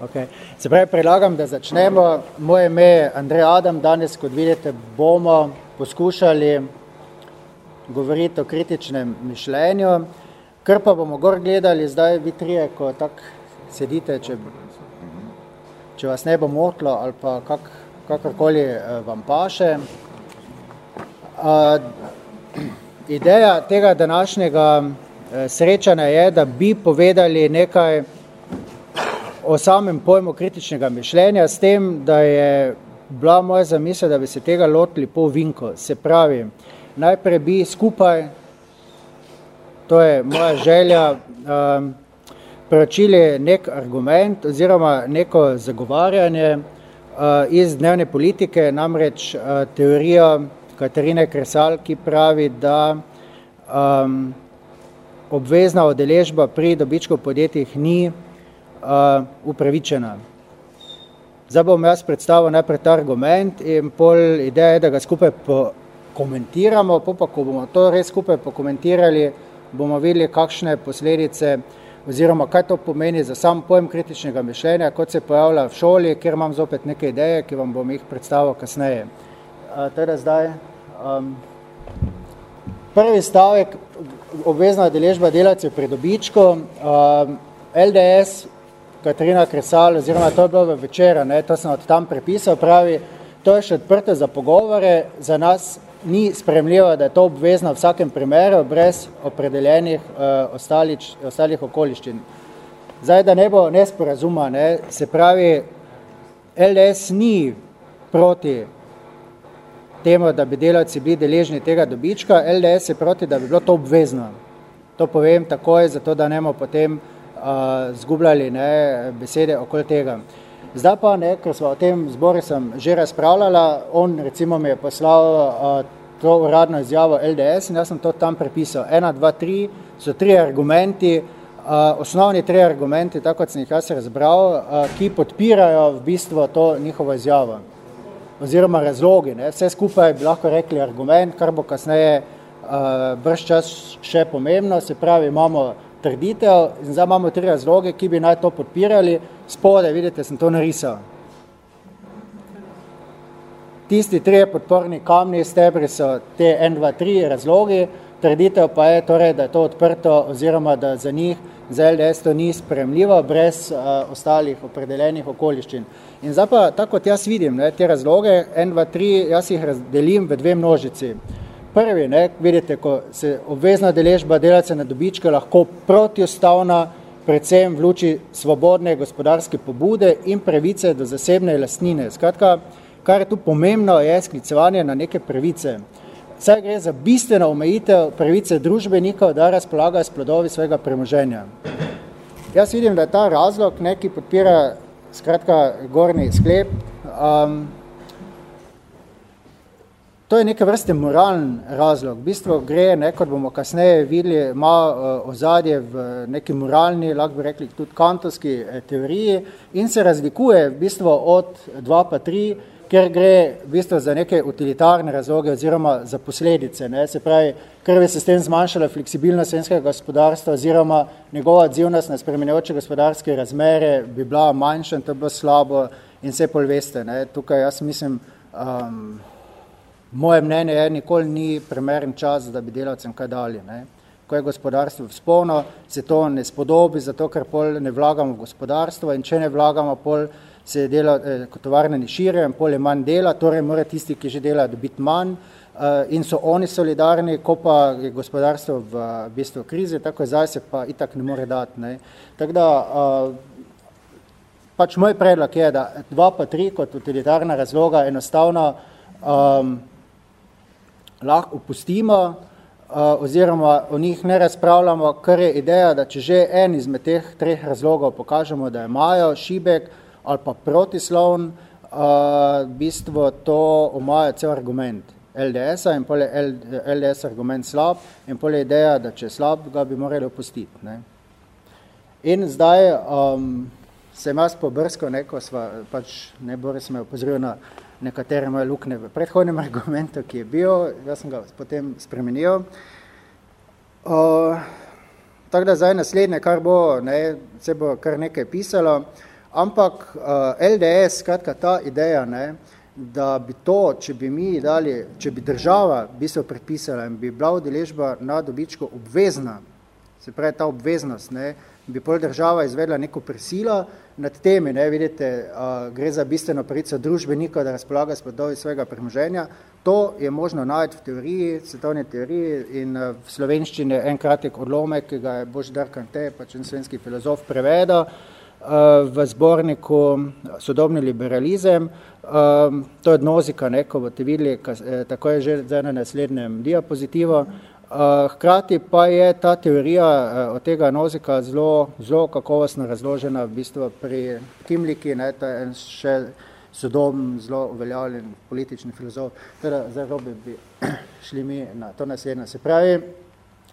Okay. Se pravi, predlagam, da začnemo. Moje ime je Andrej Adam. Danes, kot vidite, bomo poskušali govoriti o kritičnem mišljenju. Kar pa bomo gor gledali, zdaj vi trije, ko tako sedite, če, če vas ne bo motlo ali pa kak, kakorkoli eh, vam paše. Uh, ideja tega današnjega eh, srečanja je, da bi povedali nekaj o samem pojmu kritičnega mišljenja s tem, da je bila moja zamisel, da bi se tega lotili po vinko. Se pravi, najprej bi skupaj, to je moja želja, um, preučili nek argument oziroma neko zagovarjanje uh, iz dnevne politike, namreč uh, teorijo Katarine Kresal, ki pravi, da um, obvezna odeležba pri dobičku podjetjih ni upravičena. Zdaj bom jaz predstavil najprej ta argument in pol ideja je, da ga skupaj komentiramo, pa pa ko bomo to res skupaj pokomentirali, bomo videli, kakšne posledice oziroma kaj to pomeni za sam pojem kritičnega mišljenja, kot se pojavlja v šoli, kjer imam zopet neke ideje, ki vam bom jih predstavil kasneje. Teda zdaj, um, prvi stavek, obvezna deležba delavcev pri dobičku, um, LDS Katarina Kresal, oziroma to je bilo v večera, ne, to sem od tam prepisal, pravi, to je še odprto za pogovore, za nas ni spremljivo, da je to obvezno v vsakem primeru, brez opredeljenih uh, ostalih, ostalih okoliščin. Zdaj, da ne bo nesporazuma, ne, se pravi, LDS ni proti temu, da bi delavci bili deležni tega dobička, LDS je proti, da bi bilo to obvezno. To povem takoj, zato da nemo potem zgubljali ne, besede okoli tega. Zdaj pa, ne, ker smo o tem zboru že razpravljala, on recimo mi je poslal uh, to uradno izjavo LDS in jaz sem to tam prepisal. Ena, dva, tri so tri argumenti, uh, osnovni tri argumenti, tako kot sem jih jaz razbral, uh, ki podpirajo v bistvu to njihovo izjavo. Oziroma razlogi, ne. vse skupaj bi lahko rekli argument, kar bo kasneje uh, brž čas še pomembno, se pravi, imamo trditev in zdaj imamo tri razloge, ki bi naj to podpirali. Spode, vidite, sem to narisal. Tisti tri podporni kamni stebri so te 1, 2, 3 razlogi, trditev pa je torej, da je to odprto oziroma da za njih, za LDS to ni spremljivo brez uh, ostalih opredeljenih okoliščin. In zdaj pa, tako kot jaz vidim, ne, te razloge, 1, 2, 3, jaz jih razdelim v dve množici. Prvi, ne, vidite, ko se obvezna deležba delavce na dobičke lahko protiustavna, predvsem v luči svobodne gospodarske pobude in pravice do zasebne lastnine. Skratka, kar je tu pomembno, je sklicevanje na neke pravice. Saj gre za bistveno omejitev pravice družbenikov, da razpolagajo s plodovi svojega premoženja. Jaz vidim, da je ta razlog, neki podpira skratka gorni sklep, um, To je neke vrste moralen razlog. V bistvu gre, ne, kot bomo kasneje videli, ima uh, ozadje v neki moralni, lahko bi rekli tudi kantovski eh, teoriji in se razlikuje v bistvu od 2 pa 3, ker gre v bistvu za neke utilitarne razloge oziroma za posledice. Ne. Se pravi, ker bi se s tem zmanjšala fleksibilnost slovenskega gospodarstva oziroma njegova odzivnost na spremenjajoče gospodarske razmere bi bila manjša in to bi bilo slabo in vse pol veste. Ne. Tukaj jaz mislim, um, Moje mnenje je, nikoli ni primeren čas, da bi delavcem kaj dali. Ne. Ko je gospodarstvo vzpolno, se to ne spodobi, zato ker pol ne vlagamo v gospodarstvo in če ne vlagamo, pol se dela, eh, tovarne ne širijo in pol je manj dela, torej mora tisti, ki že delajo, dobiti manj eh, in so oni solidarni, ko pa je gospodarstvo v, v bistvu krize, tako zdaj se pa itak ne more dati. Ne. Tako da, eh, pač moj predlog je, da dva pa tri kot utilitarna razloga enostavno um, lahko opustimo uh, oziroma o njih ne razpravljamo, ker je ideja, da če že en izmed teh treh razlogov pokažemo, da imajo šibek ali pa protislovn, uh, v bistvu to omaja cel argument LDS-a in pol je LDS argument slab in pol je ideja, da če je slab, ga bi morali opustiti. Ne. In zdaj um, sem jaz pobrsko neko, sva, pač ne Boris me opozoril na nekatere moje lukne v predhodnem argumentu, ki je bil, jaz sem ga potem spremenil. Uh, tako da zdaj naslednje, kar bo, ne, se bo kar nekaj pisalo, Ampak uh, LDS, skratka ta ideja, ne, da bi to, če bi mi dali, če bi država bi se predpisala in bi bila udeležba na dobičku obvezna, se pravi ta obveznost, ne, bi pol država izvedla neko prisilo nad temi, ne, vidite, uh, gre za bistveno pravico družbenika, da razpolaga s podovi svojega premoženja, to je možno najti v teoriji, svetovni teoriji in uh, v slovenščini en kratek odlomek, ki ga je Bož Darkante, pač en slovenski filozof, prevedel, v zborniku Sodobni liberalizem. Um, to je odnozika, ne, ko boste videli, eh, tako je že na naslednjem diapozitivu. Uh, hkrati pa je ta teorija uh, od tega nozika zelo, zelo kakovostno razložena v bistvu pri Kimliki, ne, je en še sodobn, zelo uveljavljen politični filozof. Teda, zdaj robi bi šli mi na to naslednje. Se pravi,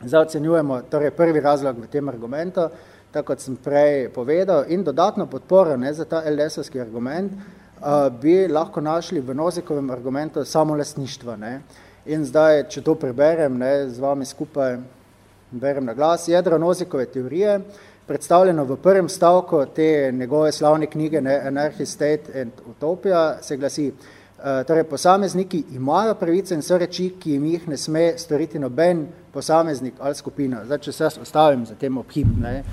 zdaj ocenjujemo, torej prvi razlog v tem argumentu, uh, tako kot sem prej povedal, in dodatno podporo ne, za ta LDS-ovski argument uh, bi lahko našli v Nozikovem argumentu samolastništva. Ne. In zdaj, če to preberem ne, z vami skupaj, berem na glas, jedro Nozikove teorije, predstavljeno v prvem stavku te njegove slavne knjige ne, Anarchy State and Utopia, se glasi, uh, torej posamezniki imajo pravice in so reči, ki jim jih ne sme storiti noben posameznik ali skupina. Zdaj, če se jaz ostavim za tem obhip, ne,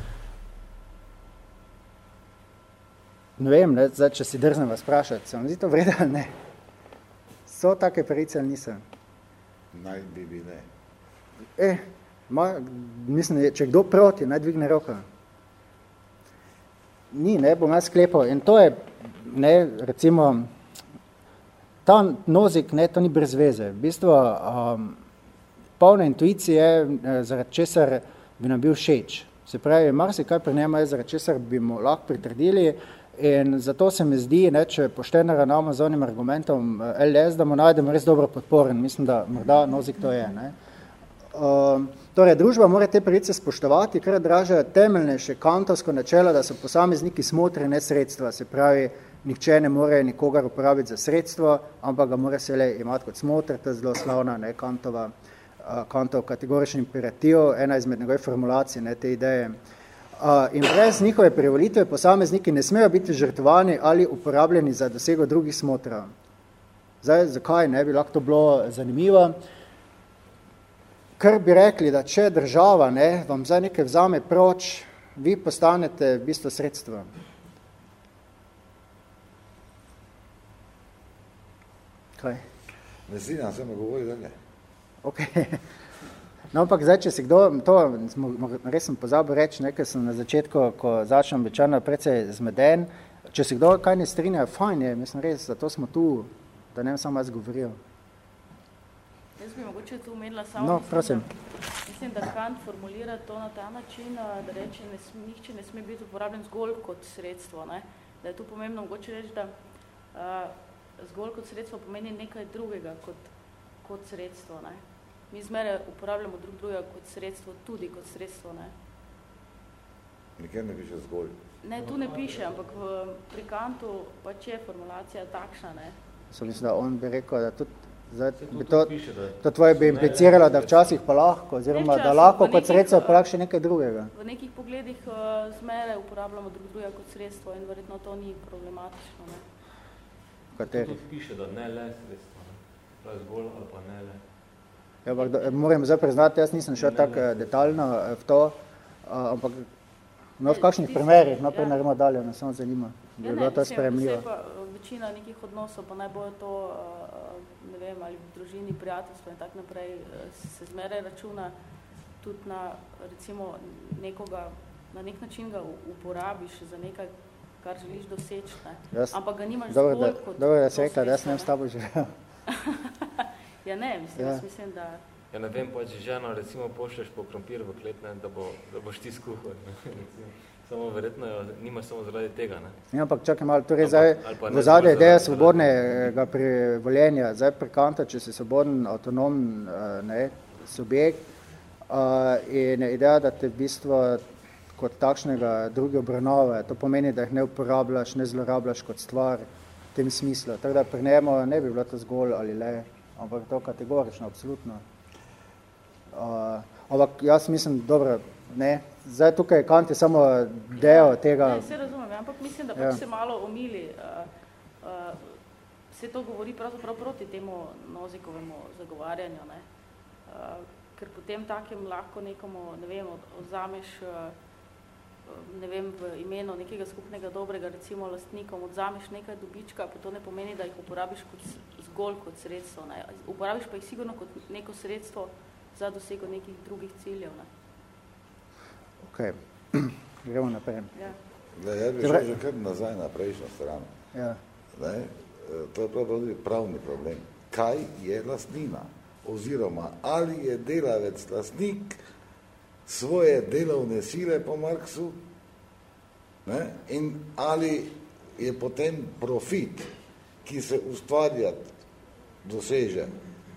ne vem, ne, zdaj, če si drznem vas sprašati, se vam zdi to vreda ali ne? So take pravice ali niso? Naj bi bile. Eh, ma, mislim, če kdo proti, naj dvigne roko. Ni, ne, bom jaz sklepal. In to je, ne, recimo, ta nozik, ne, to ni brez veze. V bistvu, um, polna intuicije, eh, zaradi česar bi nam bil všeč. Se pravi, mar se kaj pri njema je, zaradi česar bi mu lahko pritrdili, In zato se mi zdi, ne, če pošteno ravnamo z onim argumentom eh, LS, da mu najdemo res dobro podporen. Mislim, da morda nozik to je. Ne. Uh, torej, družba mora te pravice spoštovati, ker draža temeljnejše kantovsko načelo, da so posamezniki smotri ne sredstva. Se pravi, nihče ne more nikogar uporabiti za sredstvo, ampak ga mora se le imati kot smotr, to je zelo slavna ne, kantova, uh, kantov kategorični imperativ, ena izmed njegove formulacij ne, te ideje. Uh, in brez njihove prevolitve posamezniki ne smejo biti žrtvani ali uporabljeni za dosego drugih smotra. Zdaj, zakaj ne bi lahko to bilo zanimivo? Ker bi rekli, da če država ne, vam zdaj nekaj vzame proč, vi postanete v bistvu sredstvo. Kaj? Ne zinam, sem govori, da ne. No, ampak zdaj, če si kdo, to res sem pozabil reči, nekaj sem na začetku, ko začnem večerno precej zmeden, če si kdo kaj ne strinja, fajn je, mislim res, zato smo tu, da ne samo jaz govoril. Jaz bi mogoče tu umedla samo, no, prosim. Da, mislim, da Kant formulira to na ta način, da reče, ne, nihče ne sme biti uporabljen zgolj kot sredstvo, ne? da je tu pomembno mogoče reči, da uh, zgolj kot sredstvo pomeni nekaj drugega kot, kot sredstvo. Ne? Mi zmeraj uporabljamo drug drugega kot sredstvo, tudi kot sredstvo. Ne? Nikjer ne piše zgolj. Ne, tu ne piše, ampak v, pri kantu pač je formulacija takšna. Ne? So mislim, da on bi rekel, da tudi Zdaj, bi to, to tvoje bi impliciralo, da včasih pa lahko, oziroma da lahko kot sredstvo pa še nekaj drugega. V nekih pogledih uh, zmeraj uporabljamo drug drugega kot sredstvo in verjetno to ni problematično. Ne? Kateri? To piše, da ne le sredstvo, ne? zgolj ali pa ne le. Ja, ampak, da, moram zdaj priznati, jaz nisem šel tako eh, detaljno eh, v to, uh, ampak no, v kakšnih primerih, no, prej naredimo dalje, ne samo zanima, da je bilo to spremljivo. Pa, večina nekih odnosov, pa naj bo to, ne vem, ali v družini, prijateljstvo in tak naprej, se zmeraj računa tudi na, recimo, nekoga, na nek način ga uporabiš za nekaj, kar želiš doseči, ne? Jaz, ampak ga nimaš dobro, zbolj kot Dobro, da se rekla, da jaz ne vem s tabo. Ja, ne, mislim, ja. mislim, da... Ja, ne vem, pač ženo, recimo, pošleš po krompir v klet, ne, da, bo, da boš ti skuhal. Samo verjetno jo, nima samo zaradi tega. Ne? Ja, ampak čakaj malo, torej zdaj, v zadnje ideja svobodnega privoljenja, zdaj pri Kanta, če si svoboden, avtonom, eh, ne, subjekt, uh, in ideja, da te v bistvu kot takšnega druge obranove, to pomeni, da jih ne uporabljaš, ne zlorabljaš kot stvar v tem smislu. Tako da pri njemu ne bi bilo to zgolj ali le ampak to kategorično, absolutno. Uh, ampak jaz mislim, dobro, ne, zdaj tukaj Kant je samo del tega. Ne, se razumem, ja, ampak mislim, da pač Ja. se malo omili. Uh, uh, se to govori pravzaprav proti temu nozikovemu zagovarjanju, ne? Uh, ker potem takem lahko nekomu, ne vem, od- odzameš uh, ne vem, v imenu nekega skupnega dobrega, recimo lastnikom, odzameš nekaj dobička, pa to ne pomeni, da jih uporabiš kot, zgolj kot sredstvo. Ne? Uporabiš pa jih sigurno kot neko sredstvo za dosego nekih drugih ciljev. Ne? Okay. Gremo naprej. Ja. Glej, jaz bi šel že kar nazaj na prejšnjo stran. Ja. Ne? E, To je pravzaprav tudi pravni problem. Kaj je lastnina? Oziroma, ali je delavec lastnik svoje delovne sile po Marksu ne? in ali je potem profit, ki se ustvarja, doseže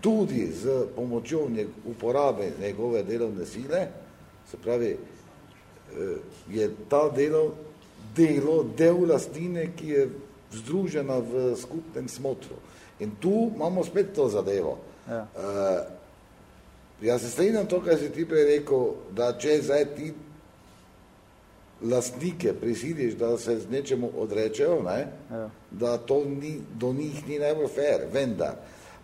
tudi z pomočjo njeg, uporabe njegove delovne sile, se pravi, eh, je ta delo, delo del lastnine, ki je združena v skupnem smotru. In tu imamo spet to zadevo. Ja. Uh, jaz se strinjam to, kar si ti prej rekel, da če zdaj ti lastnike prisiliš, da se z nečemu odrečejo, ne, Ja. da to ni, do njih ni najbolj fair, vendar.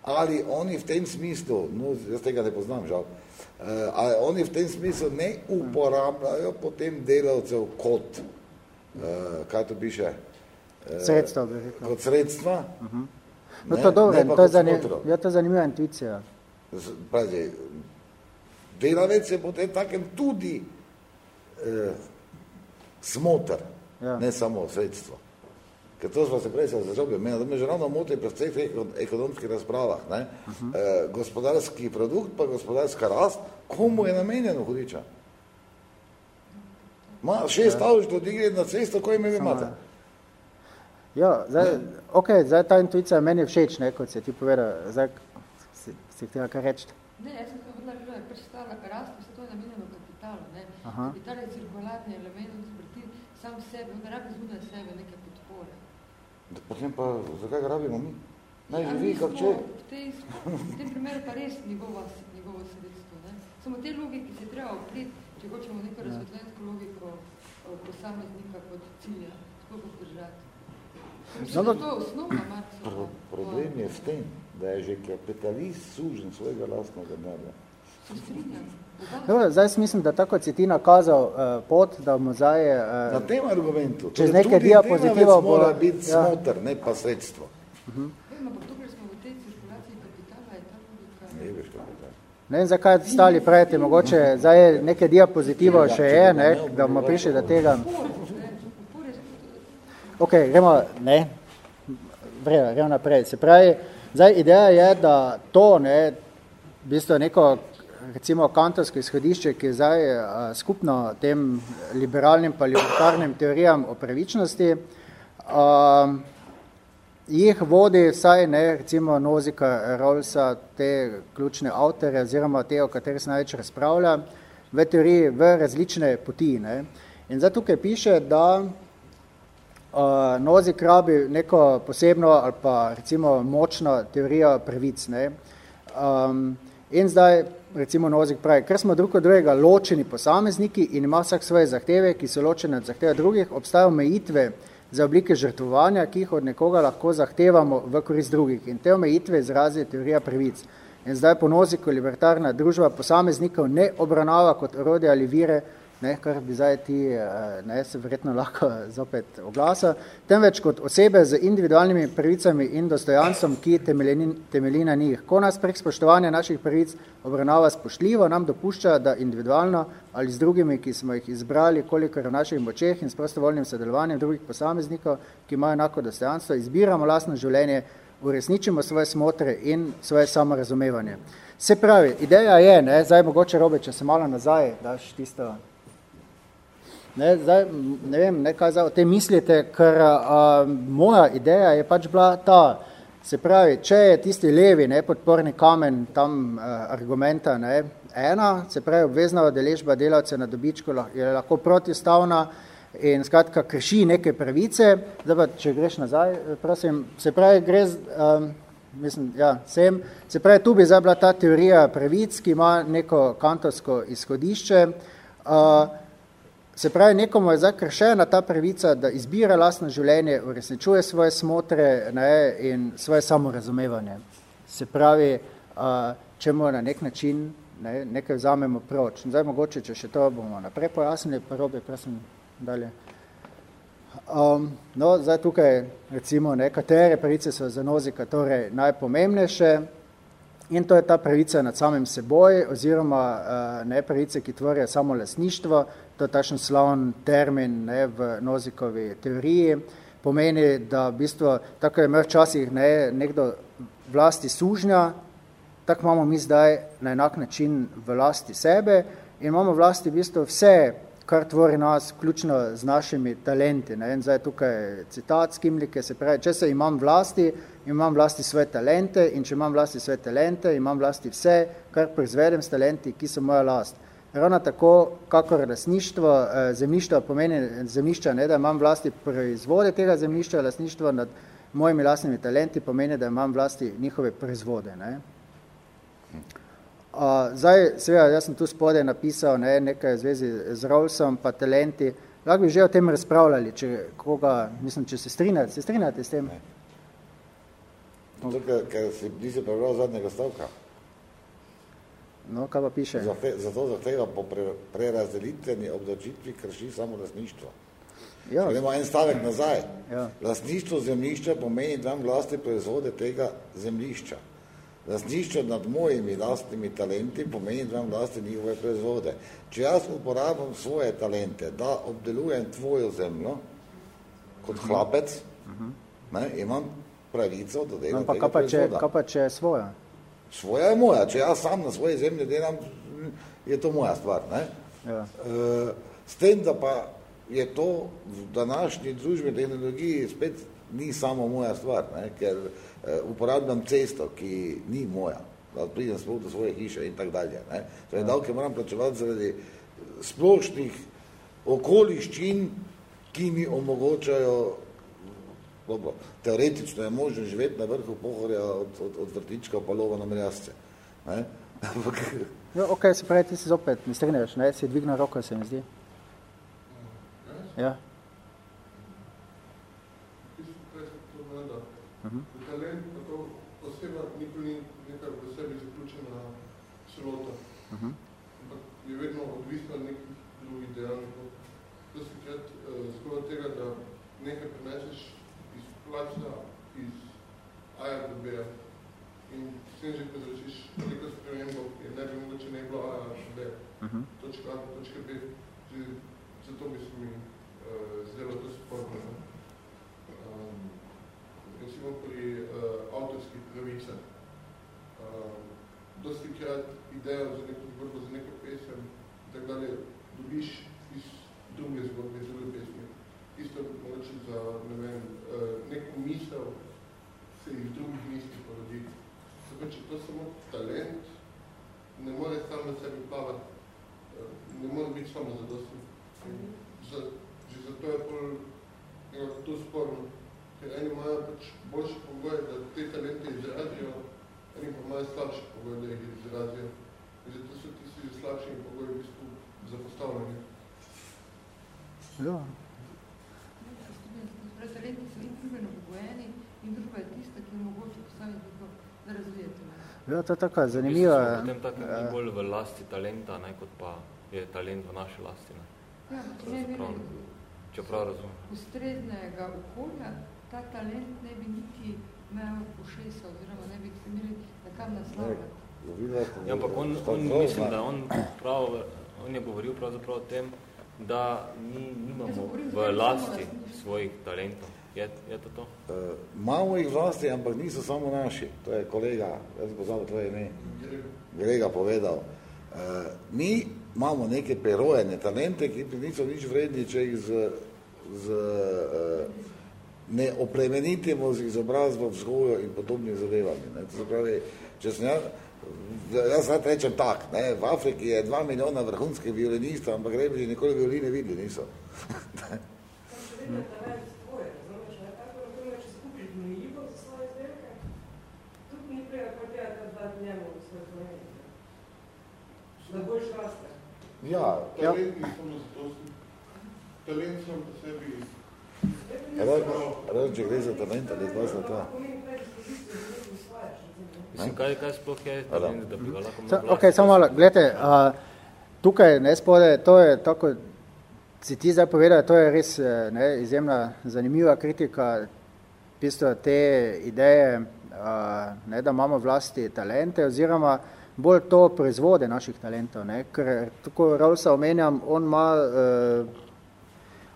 Ali oni v tem smislu, no, jaz tega ne poznam žal, uh, ali oni v tem smislu ne uporabljajo potem delavcev kot, uh, kaj to piše, Sredstva, bi rekel. kot sredstva, No, ne, to je dobro, ne to je, zanim, ja, to je zanimiva intuicija. Pazi, delavec je potem takem tudi eh, smotr, Ja. ne samo sredstvo. Ker to smo se prej se začeli, meni, da me že ravno moti pri vseh teh ekon- ekonomskih razpravah. Ne? Uh -huh. eh, gospodarski produkt pa gospodarska rast, komu je namenjeno hudiča? Ma šest ja. avž do digre na cesto, ko ime vi imate? Ja, zdaj, ok, zdaj ta intuicija meni všeč, ne, kot si ti povedal, zdaj si, htela kaj reči. Ne, jaz sem to vrla, da je pač ta rast, vse to je namenjeno kapitalu. Ne? Aha. Kapital je cirkularni element, on zvrti sam sebe, on rabi zunaj sebe neke podpore. Da Potem pa, zakaj ga rabimo mi? Naj A živi kak če. V, tej, v tem primeru pa res njegova, njegovo sredstvo. Ne? Samo te logiki se treba opriti, če hočemo neko Ja. razsvetljensko logiko o, posameznika kot cilja, skoliko zdržati. No, Mislim, da ampak- to osnovna Marksova. Pro, problem je v tem, da je že kapitalist sužen svojega lastnega denarja. Dobro, zdaj mislim, da tako si ti nakazal uh, pot, da bomo zdaj... Na Uh, tem argumentu, Čez torej nekaj tudi diapozitivov delavec bo- mora biti ja. smotr, ne pa sredstvo. Vem, ampak dokler smo v tej cirkulaciji kapitala, je ta logika... Ne veš, kapital. ne vem, zakaj stali pravite, mogoče zdaj je nekaj diapozitivov še je, ne, da bomo prišli do tega. Ok, gremo, ne, vrema, gremo naprej. Se pravi, zdaj ideja je, da to, ne, v bistvu neko, recimo, kantovsko izhodišče, ki je zdaj uh, skupno tem liberalnim pa libertarnim teorijam o pravičnosti, um, jih vodi vsaj, ne, recimo, Nozika, Rawlsa, te ključne avtore, oziroma te, o katerih se največ razpravlja, v teoriji v različne poti. Ne. In zdaj tukaj piše, da uh, Nozik rabi neko posebno ali pa recimo močno teorijo pravic. Ne? Um, in zdaj recimo Nozik pravi, ker smo drug od drugega ločeni posamezniki in ima vsak svoje zahteve, ki so ločene od zahteve drugih, obstajajo omejitve za oblike žrtvovanja, ki jih od nekoga lahko zahtevamo v korist drugih. In te omejitve izrazi teorija pravic. In zdaj po Noziku libertarna družba posameznikov ne obravnava kot orodje ali vire ne, kar bi zdaj ti eh, ne, se verjetno lahko zopet oglasa, temveč kot osebe z individualnimi pravicami in dostojanstvom, ki temelji, temelji na njih. Ko nas prek spoštovanja naših pravic obravnava spoštljivo, nam dopušča, da individualno ali z drugimi, ki smo jih izbrali, kolikor v naših močeh in s prostovoljnim sodelovanjem drugih posameznikov, ki imajo enako dostojanstvo, izbiramo lastno življenje, uresničimo svoje smotre in svoje samorazumevanje. Se pravi, ideja je, ne, zdaj mogoče robe, če se malo nazaj daš tisto Ne, zdaj, ne vem, ne, kaj zdaj o tem mislite, ker a, moja ideja je pač bila ta, se pravi, če je tisti levi ne, podporni kamen tam a, argumenta ne, ena, se pravi, obvezna odeležba delavce na dobičku je lahko protistavna in skratka krši neke pravice, zdaj pa, če greš nazaj, prosim, se pravi, gre, z, um, mislim, ja, sem, se pravi, tu bi zdaj bila ta teorija pravic, ki ima neko kantovsko izhodišče, Uh, se pravi, nekomu je zdaj kršena ta pravica, da izbira lastno življenje, uresničuje svoje smotre ne, in svoje samorazumevanje. Se pravi, uh, če mu na nek način ne, nekaj vzamemo proč. Zdaj mogoče, če še to bomo naprej pojasnili, pa robi, prosim, dalje. Um, no, zdaj tukaj recimo nekatere pravice so za nozika torej najpomembnejše in to je ta pravica nad samim seboj oziroma uh, ne pravice, ki tvorijo samo lasništvo, to je takšen slavn termin ne, v nozikovi teoriji, pomeni, da v bistvu, tako je imel včasih ne, nekdo vlasti sužnja, tako imamo mi zdaj na enak način v lasti sebe in imamo vlasti v bistvu vse, kar tvori nas, vključno z našimi talenti. Ne? In zdaj tukaj citat z Kimlike, se pravi, če se imam vlasti, imam vlasti svoje talente in če imam vlasti svoje talente, imam vlasti vse, kar proizvedem s talenti, ki so moja last. Ravno tako, kakor lasništvo, eh, zemljištvo pomeni zemljišča, ne, da imam vlasti proizvode tega zemljišča, lasništvo nad mojimi lastnimi talenti pomeni, da imam vlasti njihove proizvode. Ne. Uh, zdaj, seveda, jaz sem tu spodaj napisal ne, nekaj v zvezi z Rawlsom pa talenti. Lahko bi že o tem razpravljali, če koga, mislim, če se strinjate, se strinjate s tem? Ne. Zato, ker, ker si nisi prebral zadnjega stavka. No, kaj pa piše? Zato zahteva po pre, prerazdelitveni obdočitvi krši samo lasništvo. Ja. Gremo en stavek nazaj. Ja. Lasništvo zemljišča pomeni dan vlasti proizvode tega zemljišča. Lasništvo nad mojimi lastnimi talenti pomeni, da imam vlasti njihove proizvode. Če jaz uporabljam svoje talente, da obdelujem tvojo zemljo kot hlapec, ne, imam pravico do dela no, pa tega pa če, proizvoda. kaj pa če je svoja? Svoja je moja. Če jaz sam na svoji zemlji delam, je to moja stvar. Ne? Ja. E, s tem, da pa je to v današnji družbi tehnologiji spet ni samo moja stvar, ne? ker eh, uporabljam cesto, ki ni moja, da pridem sploh do svoje hiše in tak dalje. Ne? Torej, davke moram plačevati zaradi splošnih okoliščin, ki mi omogočajo, dobro, teoretično je možno živeti na vrhu pohorja od, od, od vrtička pa lova na mrjasce. Ne? Ampak, Ja, ok, se pravi, ti si zopet, ne strinjaš, ne, si dvignil roko, se mi zdi. Ja. Mhm. Talent, tako oseba nikoli ni nekaj v sebi zaključena celota, Mhm. ampak je vedno odvisna od nekih drugih dejavnikov. To se krat uh, zgodi od tega, da nekaj preneseš placa, iz B-ja in s tem že povzročiš veliko spremembo, ki ne bi mogoče ne bilo A-ja do B, Mhm. točka A do točke B. Že zato bi se mi uh, zdelo to sporno. Um, recimo pri uh, avtorskih pravicah. Uh, dosti krat idejo za neko zgodbo, za neko pesem, in tako dalje, dobiš iz druge zgodbe, iz druge pesmi. Isto mogoče za, ne vem, uh, neko misel se iz drugih misli porodi. Tako, če to samo talent, ne more sam na sebi plavati, uh, ne more biti samo zadosten. Za, že zato je pol nekako to sporno, ker eni imajo pač boljše pogoje, da te talente izrazijo, eni pa imajo slabše pogoje, da jih izrazijo. In zato so tisti z slabšimi pogoji v bistvu zapostavljeni. Ja. Talenti so in družbeno pogojeni in družba je tista, ki omogoča posamezniku, da razvije talent. Ja, to je tako zanimivo. V tem takem Ja. ni bolj v lasti talenta, ne, kot pa je talent v naši lasti. Ne. Ja, če ne bi Čeprav razumem. ustreznega okolja, ta talent ne bi niti imel ušesa oziroma ne bi se imeli na kam naslavljati. Ja, ampak on, on mislim, da on prav, on je govoril pravzaprav o tem, da mi nimamo v lasti svojih talentov. Je, je to to? Uh, imamo jih vlasti, ampak niso samo naši. To je kolega, jaz pozabil tvoje ime, Grega povedal. Uh, mi imamo neke prerojene talente, ki niso nič vredni, če jih z, z uh, ne oplemenitimo z izobrazbo, vzgojo in podobnimi zadevami. Ne. To se pravi, če sem jaz, jaz rad rečem tak, ne, v Afriki je dva milijona vrhunskih violinistov, ampak rebi nikoli violine videli niso. Da boljš raste. Ja. Talent ja. nismo zadosti. Talent sem po sebi... Razen, če gre za talent, ali dva za ta. Mislim, kaj, kaj sploh je talent, da bi ga lahko Sa, Ok, samo malo, gledajte, uh, tukaj ne spode, to je tako, si ti zdaj povedal, to je res ne, izjemna zanimiva kritika, pisto te ideje, uh, ne, da imamo vlasti talente, oziroma bolj to proizvode naših talentov, ne, ker tako Ravsa omenjam, on ima uh,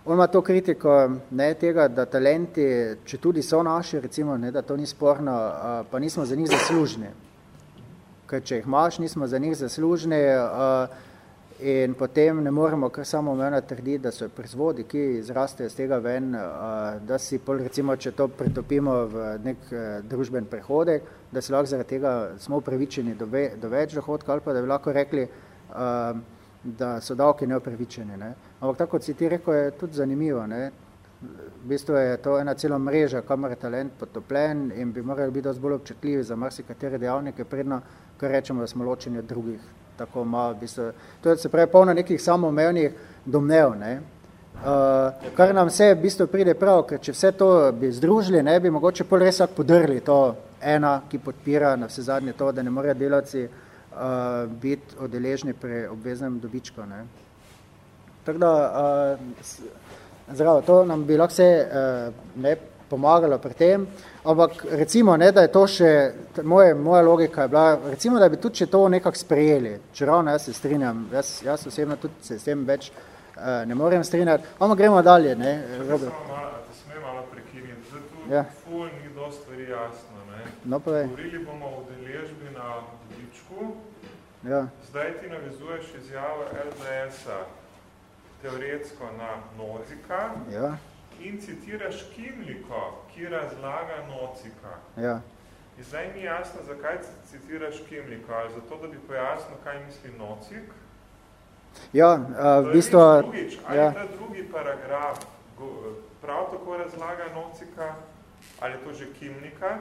On ima to kritiko ne, tega, da talenti, če tudi so naši, recimo, ne, da to ni sporno, pa nismo za njih zaslužni. Ker če jih imaš, nismo za njih zaslužni in potem ne moremo kar samo omena trditi, da so proizvodi, ki izrastejo z tega ven, da si pol, recimo, če to pretopimo v nek uh, družben prehodek, da si lahko zaradi tega smo upravičeni do, ve, do več dohodka, ali pa da bi lahko rekli, uh, da so davki neopravičeni. Ne. Ampak tako, kot si ti rekel, je tudi zanimivo. Ne. V bistvu je to ena cela mreža, kamor je talent potopljen in bi morali biti dosti bolj občutljivi za marsikatere dejavnike, predno, kar rečemo, da smo ločeni od drugih. Tako malo, v bistvu, to je se pravi polno nekih samoumevnih domnev. Ne. Uh, kar nam vse v bistvu pride prav, ker če vse to bi združili, ne bi mogoče pol res podrli to ena, ki podpira na vse zadnje to, da ne morejo delavci uh, uh, biti odeležni pri obveznem dobičku. Ne. Tako da, uh, zdravo, to nam bi lahko vse uh, ne pomagalo pri tem, ampak recimo, ne, da je to še, moje, moja logika je bila, recimo, da bi tudi če to nekako sprejeli, če ravno jaz se strinjam, jaz, jaz osebno tudi se s tem več uh, ne morem strinjati, ampak gremo dalje. Ne, Robert. Da smem malo prekiniti, ja. ful ni dosti stvari jasno. Ne. No, Govorili bomo o deležbi na Ja. Zdaj ti navezuješ izjavo LDS-a teoretsko na nozika ja. in citiraš Kimliko, ki razlaga nocika. Ja. In zdaj mi jasno, zakaj citiraš Kimliko, ali zato, da bi pojasnil, kaj misli nocik? Ja, uh, v bistvu... Drugič, ali ja. ta drugi paragraf prav tako razlaga nocika, ali je to že Kimnika?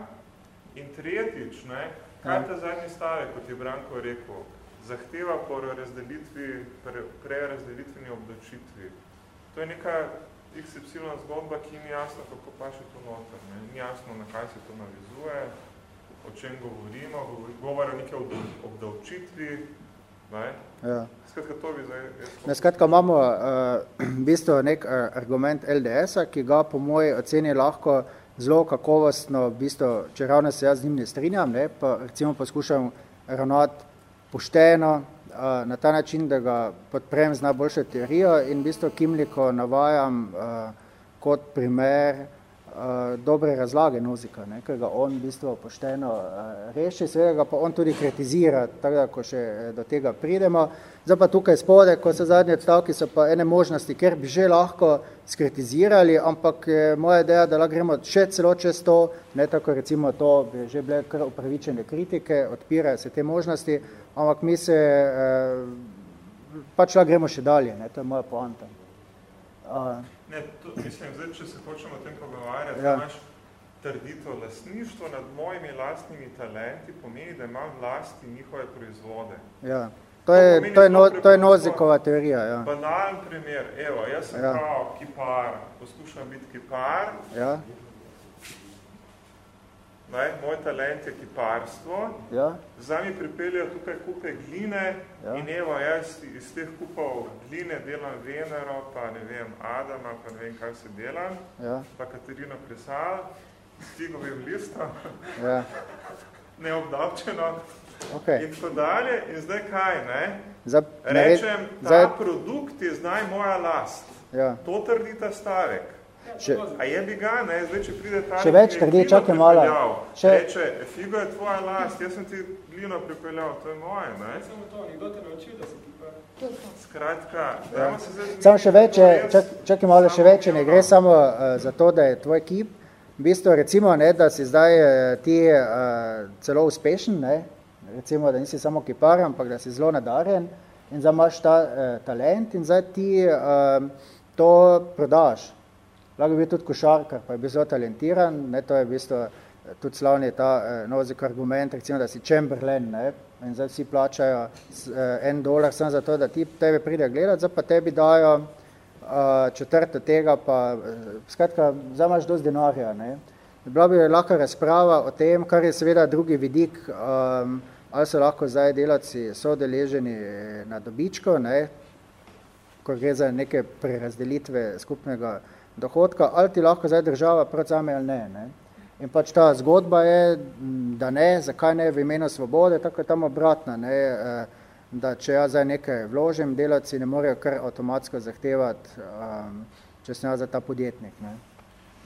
In tretjič, ne, kaj ta zadnji stavek, kot je Branko rekel, zahteva po razdelitvi, pre, prerazdeljitveni obdočitvi. To je neka XY zgodba, ki ni jasno, kako paše to noter. Ne? Ni jasno, na kaj se to navizuje, o čem govorimo, govora o neke obdavčitvi. Ne? Ja. Skratka, to bi zdaj... Ne, skratka, imamo uh, v bistvu nek uh, argument LDS-a, ki ga po moji oceni lahko zelo kakovostno, v bistvu, če ravno se jaz z njim ne strinjam, ne, pa recimo poskušam ravnati pošteno, na ta način, da ga podprem z najboljšo teorijo in v bistvu Kimliko navajam kot primer dobre razlage nozika, ne, ker ga on v bistvu pošteno reši, seveda ga pa on tudi kritizira, tako da, ko še do tega pridemo. Zdaj pa tukaj spode, ko so zadnje odstavki, so pa ene možnosti, ker bi že lahko skritizirali, ampak je moja ideja, da lahko gremo še celo čez to, ne tako recimo to, bi že bile kar upravičene kritike, odpirajo se te možnosti, ampak mi se, eh, pač lahko gremo še dalje, ne, to je moja poanta. Uh, ne, to, mislim, zdaj, če se hočemo o tem pogovarjati, ja. imaš trditev lasništvo nad mojimi lastnimi talenti, pomeni, da imam vlasti njihove proizvode. Ja. To je, to, to, je, no, to je nozikova teorija. Ja. Banalen primer, evo, jaz sem ja. prav kipar, poskušam biti kipar, ja. Ne, moj talent je kiparstvo, ja. zdaj mi pripeljajo tukaj kupe gline ja. in evo, jaz iz teh kupov gline delam Venero, pa ne vem, Adama, pa ne vem, kaj se delam, ja. pa Katarina Presal, s tigovim listom, ja. neobdavčeno okay. in tako dalje. In zdaj kaj, ne? Za, Rečem, ta zdaj... produkt je zdaj moja last. Ja. To trdi ta stavek. Še, A je bi ga, ne, zdaj, če pride ta še več trdi, čakaj malo. Še... Reče, figo je tvoja last, jaz sem ti glino pripeljal, to je moje, ne? Samo to, nekdo te naučil, da si kipar. Skratka, ja. se zdaj... Samo še več, čak, čakaj malo, še več, ne gre samo uh, za to, da je tvoj kip, v bistvu recimo, ne, da si zdaj uh, ti uh, celo uspešen, ne, recimo, da nisi samo kipar, ampak da si zelo nadarjen in zdaj imaš ta uh, talent in zdaj ti uh, to prodaš lahko bi tudi košarkar, pa je bil zelo talentiran, ne, to je v bistvu tudi slavni ta uh, nozik argument, recimo, da si Chamberlain, ne, in zdaj vsi plačajo uh, en dolar samo za to, da ti tebe pride gledati, zdaj pa tebi dajo uh, četrte tega, pa uh, skratka, zdaj imaš dosti denarja, ne. Bila bi lahko razprava o tem, kar je seveda drugi vidik, um, ali so lahko zdaj delavci sodeleženi na dobičko, ne, ko gre za neke prerazdelitve skupnega dohodka, ali ti lahko zdaj država pravcame ali ne. ne. In pač ta zgodba je, da ne, zakaj ne v imenu svobode, tako je tam obratna, ne, eh, da če jaz zdaj nekaj vložim, delavci ne morejo kar avtomatsko zahtevati, um, če sem jaz za ta podjetnik. Ne.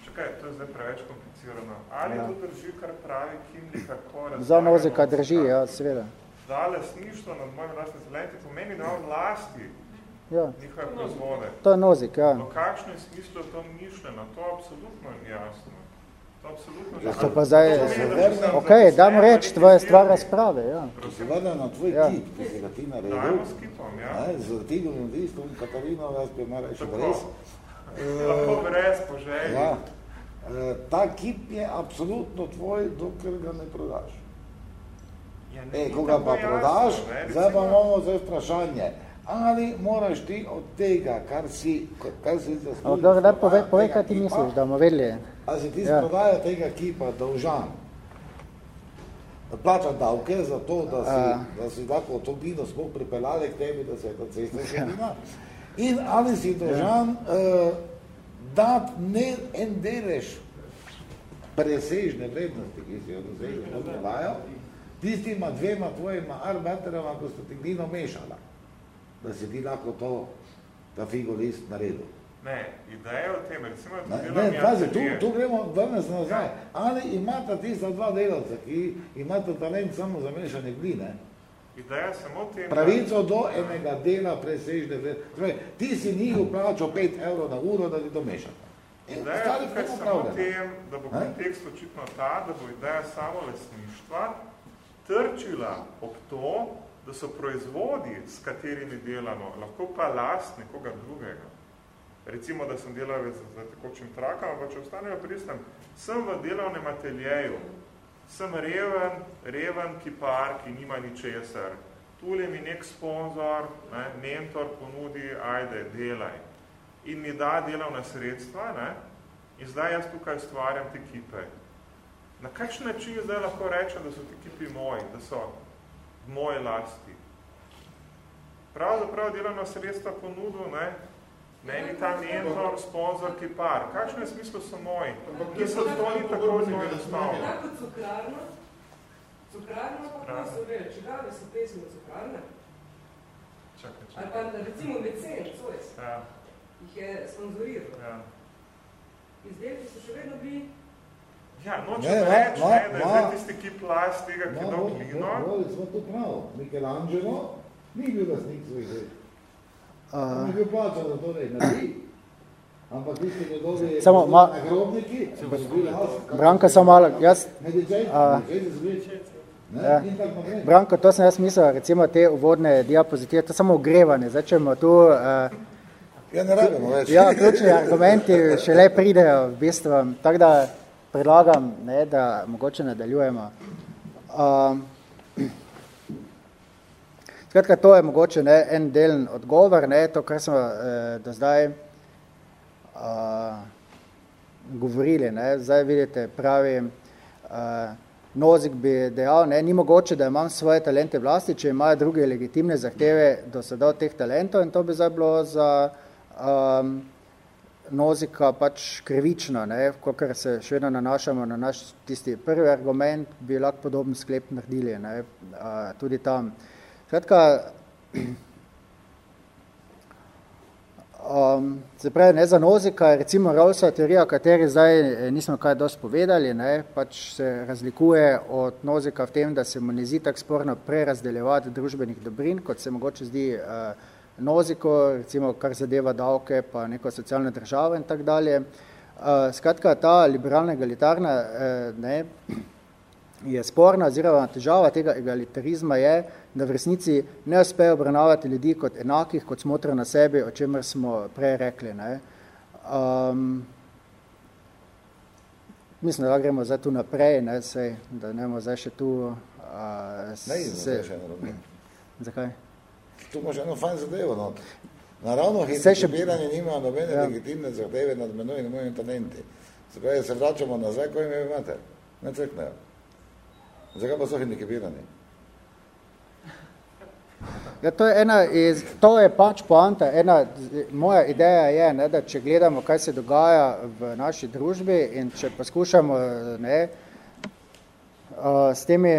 Čakaj, to je zdaj preveč komplicirano. Ali ja. to drži, kar pravi Kimli, kako? Za mozika drži, ja, seveda. Da lesništvo nad mojim vlastnim zelenti pomeni na vlasti ja. njihove proizvode. To je nozik, ja. V kakšnem smislu je to mišljeno? To absolutno je jasno. To absolutno ja, to pa zdaj, ok, dam reč, tvoja stvar razprave, ja. Če se vrne na tvoj ja. kip, ki si ga ti naredil, Dajmo s kipom, ja. Ne, z tigom in listom, Katarino, jaz bi mar reči brez. Lahko brez, po želji. Ja. E, ta kip je absolutno tvoj, dokler ga ne prodaš. Ja, ne, e, ko ga pa prodaš, jasno, zdaj pa imamo zdaj vprašanje ali moraš ti od tega, kar si, kar si zaslužil... Dobro, da povej, povej kaj ti misliš, da bomo vedeli. Ali si ti ja. sprodaja tega kipa dolžan, plača davke za to, da si, A. da si tako to bino sploh pripeljali k tebi, da se je ta cesta še ja. In ali si dolžan ja. uh, dat ne en delež presežne vrednosti, ki si jo dosežil, tistima dvema tvojima arbeterama, ko sta ti glino mešala da si ti lahko to, ta figo list naredil. Ne, ideja o tem, recimo, da ne, ne, pazi, tu, tu gremo danes nazaj. Ja. Ali imata tista dva delavca, ki imata talent samo za mešanje gline? Ideja samo tem, Pravico do enega dela presežne vrednosti. Ti si njih uplačal 5 evrov na uro, da ti to mešata. Ideja je tukaj samo tem, da bo kontekst očitno ta, da bo ideja samo lesništva trčila ob to, da so proizvodi, s katerimi delamo, lahko pa last nekoga drugega. Recimo, da sem delavec za tekočim trakom, pa če ostanejo pristem, sem v delovnem ateljeju, sem reven, reven kipar, ki nima ničesar. Tule mi nek sponzor, ne, mentor ponudi, ajde, delaj. In mi da delovna sredstva, ne, in zdaj jaz tukaj stvarjam te kipe. Na kakšen način zdaj lahko rečem, da so ti kipi moji, da so v moje lasti. Pravzaprav delovna sredstva ponudil, ne, meni ta mentor, sponzor, ki par. Kakšne smislo so moji? Ki so to ni tako zelo enostavno. Tako cukrarno, cukrarno pa so reči, čigave so pesmi cukrarne? Čakaj, čakaj. Ali pa recimo mecen, Sojes, ja. jih je sponzoriral. Ja. Izdelki so še vedno bili Ja, nočem ne, reči, ne, da je zdaj tisti kip las tega, ki je dal glino. No, no, smo to prav. Michelangelo ni bil lasnik svojih del. Uh, ni bil plačal za to, da je naredi. Ampak tisti njegovi samo, ma, nagrobniki, Branko, samo malo, jaz... Uh, ja. Branko, to sem jaz mislil, recimo te uvodne diapozitive, to samo ogrevanje. Zdaj, če tu... Uh, ja, ne rabimo več. Ja, ključni argumenti šele pridejo v bistvu. Tako da, predlagam, ne, da mogoče nadaljujemo. Um, skratka, to je mogoče ne, en delen odgovor, ne, to, kar smo eh, do zdaj uh, govorili. Ne, zdaj vidite, pravi, uh, Nozik bi dejal, ne, ni mogoče, da imam svoje talente vlasti, če imajo druge legitimne zahteve do sedaj teh talentov in to bi zdaj bilo za um, nozika pač krivična, ne, kakor se še vedno nanašamo na naš tisti prvi argument, bi lahko podoben sklep naredili, ne, a, tudi tam. Skratka, um, se pravi, ne za nozika, recimo Rawlsova teorija, kateri zdaj eh, nismo kaj dosti povedali, ne, pač se razlikuje od nozika v tem, da se mu ne zdi tak sporno prerazdeljevati družbenih dobrin, kot se mogoče zdi uh, noziko, recimo kar zadeva davke, pa neko socialno državo in tak dalje. Uh, skratka, ta liberalna egalitarna uh, ne, je sporna, oziroma težava tega egalitarizma je, da v resnici ne uspejo obravnavati ljudi kot enakih, kot smotra na sebi, o čemer smo prej rekli. Ne. Um, mislim, da gremo zdaj tu naprej, ne, sej, da ne bomo zdaj še tu... Uh, ne, se... še eno Zakaj? Tu imaš eno fajn zadevo, no. Naravno, hitropiranje še... nima nobene ja. legitimne zahteve nad menoj in mojim talenti. Se pravi, se vračamo nazaj, ko ime imate. Ne ceknejo. Zakaj pa so hitropiranje? Ja, to, je ena iz, to je pač poanta. Ena, moja ideja je, ne, da če gledamo, kaj se dogaja v naši družbi in če poskušamo ne, s temi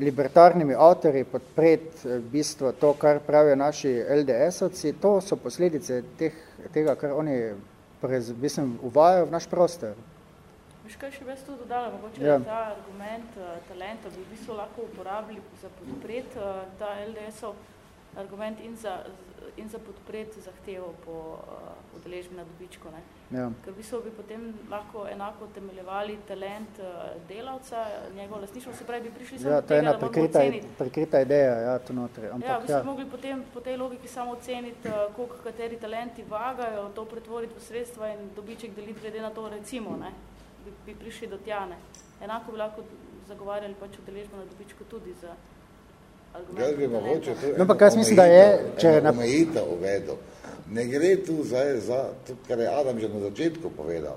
libertarnimi avtori podpreti v bistvu to, kar pravijo naši LDS-ovci, to so posledice teh, tega, kar oni prez, mislim, uvajajo v naš prostor. Viš, kaj še bi to dodala, mogoče ja. ta argument uh, talenta bi v bistvu lahko uporabili za podpret uh, ta LDS-ov argument in za, in za podpret zahtevo po uh, udeležbi na dobičko. Ne? Ja. Ker v bistvu bi potem lahko enako temeljevali talent uh, delavca, njegov lastništvo, se pravi, bi prišli samo ja, do tega, da prekrita, prekrita ideja, ja, to notri. Ampak, ja, bi ja. mogli potem po tej logiki samo oceniti, uh, koliko kateri talenti vagajo, to pretvoriti v sredstva in dobiček deliti glede na to, recimo, ne? bi, bi prišli do tjane. Enako bi lahko zagovarjali pač udeležbo na dobičku tudi za argument. Jaz bi mogoče to no, pa kaj mislim, da je, če je omejitev uvedel. Ne gre tu za, za to, kar je Adam že na začetku povedal.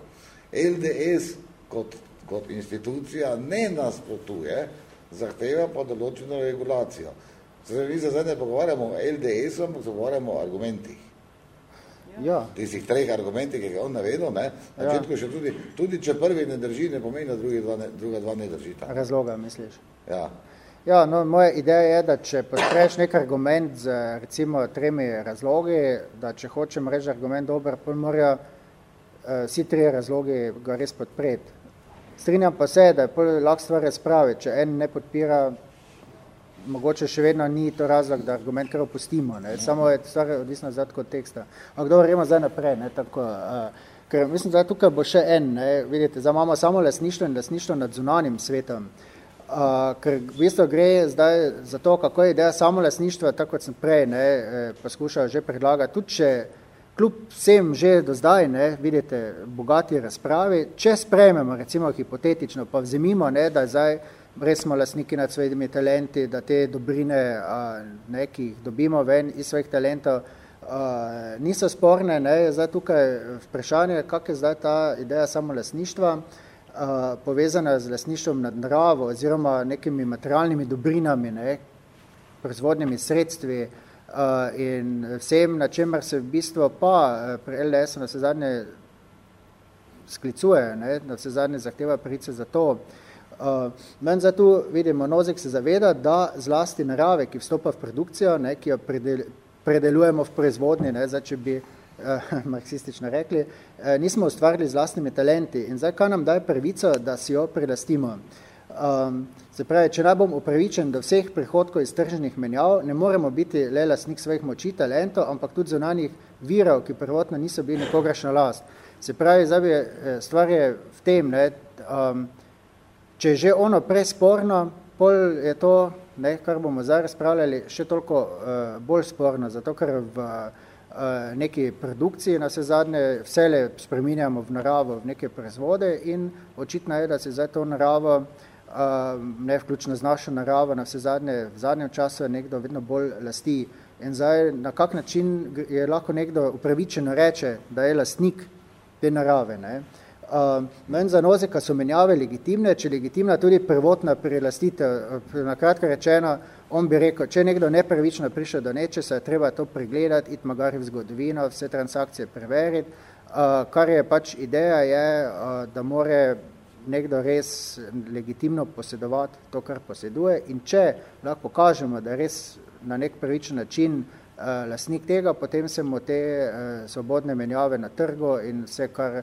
LDS kot, kot institucija ne nasprotuje, zahteva pa določeno regulacijo. Zdaj, mi se zdaj ne pogovarjamo o LDS-u, ampak se pogovarjamo o argumentih ja. tistih treh argumentih, ki je on navedel, ne, na ja. še tudi, tudi če prvi ne drži, ne pomeni, da drugi dva ne, druga dva ne držita. Razloga, misliš? Ja. Ja, no, moja ideja je, da če podpreš nek argument z recimo tremi razlogi, da če hočem reči argument dober, pol morajo uh, vsi tri razlogi ga res podpreti. Strinjam pa se, da je lahko stvar razpravi, če en ne podpira mogoče še vedno ni to razlog, da argument kar opustimo, ne? samo je stvar odvisna zdaj od teksta. Ampak dobro, gremo zdaj naprej, ne? Tako, uh, ker mislim, da tukaj bo še en, ne? vidite, zdaj imamo samo lasništvo in lasništvo nad zunanim svetom, ker v bistvu gre zdaj za to, kako je ideja samo lasništva, tako kot sem prej ne, poskušal že predlagati, tudi če kljub vsem že do zdaj, ne, vidite, bogati razpravi, če sprejmemo recimo hipotetično, pa vzemimo, ne, da zdaj res smo lasniki nad svojimi talenti, da te dobrine, ne, ki jih dobimo ven iz svojih talentov, niso sporne. Ne. Zdaj tukaj vprašanje, kak je zdaj ta ideja samo lasništva, povezana z lasništvom nad naravo oziroma nekimi materialnimi dobrinami, ne, proizvodnimi sredstvi in vsem, na čemer se v bistvu pa pri LDS na vse zadnje sklicuje, ne, na vse zadnje zahteva price za to, Uh, Men zato vidimo, Nozik se zaveda, da zlasti narave, ki vstopa v produkcijo, ne, ki jo predel, predelujemo v proizvodnji, ne, zdaj, če bi uh, marksistično rekli, uh, nismo ustvarili z lastnimi talenti. In zdaj, kaj nam daje pravico, da si jo prelastimo? Um, se pravi, če naj bom upravičen do vseh prihodkov iz tržnih menjav, ne moremo biti le lastnik svojih moči, talentov, ampak tudi zunanih virov, ki prvotno niso bili nekograšna last. Se pravi, zdaj bi, stvar je v tem, ne, um, Če je že ono presporno, pol je to, ne, kar bomo zdaj razpravljali, še toliko uh, bolj sporno, zato ker v uh, neki produkciji na vse zadnje vsele spreminjamo v naravo, v neke proizvode in očitno je, da se zdaj to naravo, uh, ne vključno z našo naravo, na vse zadnje, v zadnjem času je nekdo vedno bolj lasti. In zdaj, na kak način je lahko nekdo upravičeno reče, da je lastnik te narave. Ne? Uh, Uh, Meni za nozika so menjave legitimne, če legitimna tudi prvotna prilastitev. Na kratko rečeno, on bi rekel, če nekdo nepravično prišel do nečesa, je treba to pregledati, iti magari v zgodovino, vse transakcije preveriti. Uh, kar je pač ideja je, uh, da more nekdo res legitimno posedovati to, kar poseduje in če lahko pokažemo, da res na nek pravičen način uh, lastnik tega, potem se mu te uh, svobodne menjave na trgu in vse, kar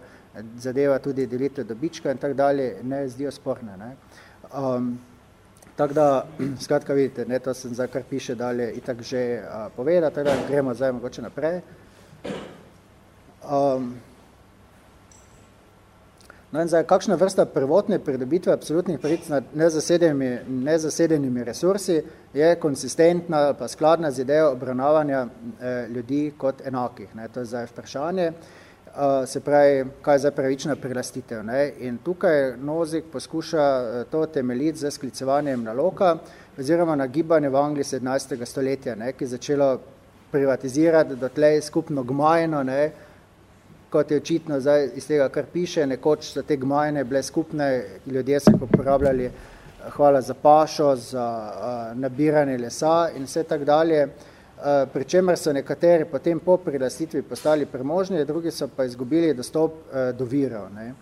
zadeva tudi delitev dobička in tako dalje, ne zdijo sporne. Ne. Um, tako da, skratka vidite, ne, to sem zdaj, kar piše dalje, itak že uh, poveda, tako da gremo zdaj mogoče naprej. Um, no in zdaj, kakšna vrsta prvotne pridobitve absolutnih pravic nad nezasedenimi, nezasedenimi resursi je konsistentna pa skladna z idejo obravnavanja eh, ljudi kot enakih. Ne. To je zdaj vprašanje. Se pravi, kaj je za pravična prilastitev. Ne? In tukaj Nozik poskuša to temeljiti z sklicevanjem na loka, oziroma na gibanje v Angliji 17. stoletja, ne? ki je začelo privatizirati dotlej skupno gmajno, ne? kot je očitno zdaj iz tega, kar piše, nekoč so te gmajne bile skupne, ljudje so uporabljali hvala za pašo, za uh, nabiranje lesa in vse tak dalje. Uh, pri čemer so nekateri potem po prilastitvi postali premožni, drugi so pa izgubili dostop uh, do virov. Ne.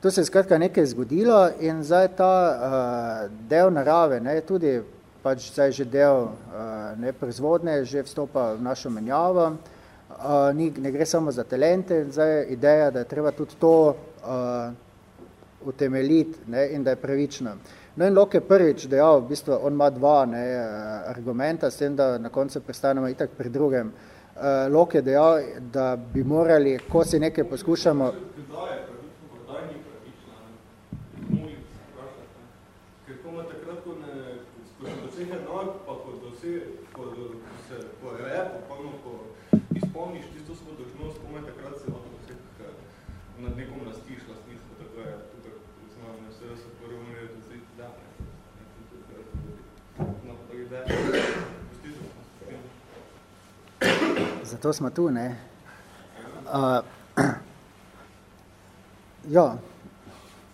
To se je skratka nekaj zgodilo in zdaj ta uh, del narave, ne, tudi pač zdaj že del uh, ne, proizvodne, že vstopa v našo menjavo, uh, ni, ne gre samo za talente, zdaj je ideja, da je treba tudi to uh, utemeljiti ne, in da je pravično. No in Lok je prvič dejal, v bistvu on ima dva ne, argumenta, s tem, da na koncu prestanemo itak pri drugem. Uh, Lok je dejal, da bi morali, ko si nekaj poskušamo... Izpolniš tisto svojo dožnost, komaj takrat se lahko vse nad nekom nastiš lastništvo, tako je tukaj, recimo, na vse da se prvo morajo to zdi, da, ne, no, pa ideja, Zato smo tu, ne? Uh, ja,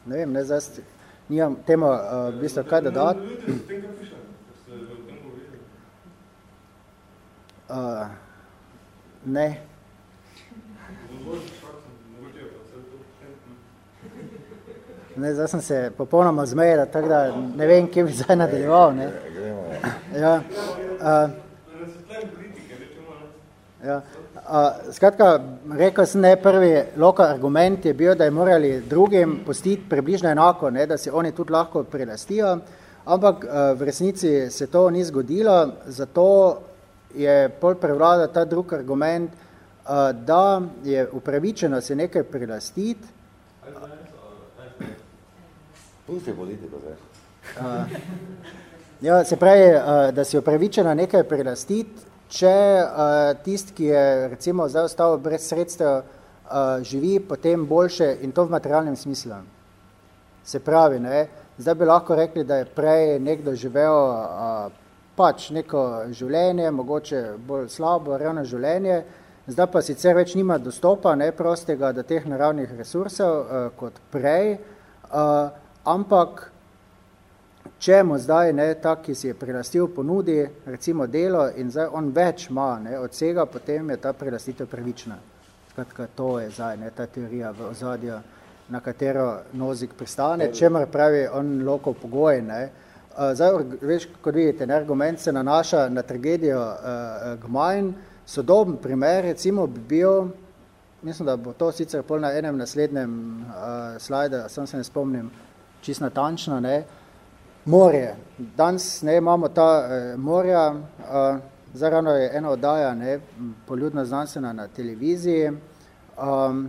ne vem, ne, zdaj nimam temo, uh, v bistvu, kaj da dati. Uh, ne. Ne, zdaj sem se popolnoma zmejala, tako da ne vem, kje bi zdaj nadaljeval. Ne. Ja, uh, ja. Uh, skratka, rekel sem, ne, prvi lokal argument je bil, da je morali drugim postiti približno enako, ne, da si oni tudi lahko prilastijo, ampak uh, v resnici se to ni zgodilo, zato je pol prevlada ta drug argument, uh, da je upravičeno se nekaj prilastiti, Pusti politiko zdaj. Uh, ja, se pravi, uh, da si upravičena nekaj prilastiti, če uh, tist, ki je recimo zdaj ostal brez sredstev, uh, živi potem boljše in to v materialnem smislu. Se pravi, ne, zdaj bi lahko rekli, da je prej nekdo živel uh, pač neko življenje, mogoče bolj slabo, revno življenje, zdaj pa sicer več nima dostopa ne, prostega do teh naravnih resursov uh, kot prej, uh, ampak če mu zdaj ne, tak, ki si je prilastil ponudi, recimo delo in zdaj on več ima od vsega, potem je ta prilastitev pravična. Skratka, to je zdaj ne, ta teorija v ozadju, na katero nozik pristane, čemer pravi on lokov pogoj. Ne. Zdaj, veš, kot vidite, ne, argument se nanaša na tragedijo uh, Gmajn, sodoben primer, recimo, bi bil, mislim, da bo to sicer pol na enem naslednjem uh, slajdu, sem se ne spomnim, čisto natančno, ne, morje. Danes ne, imamo ta eh, morja, eh, zarano je ena oddaja, ne, poljudno znanstvena na televiziji, um,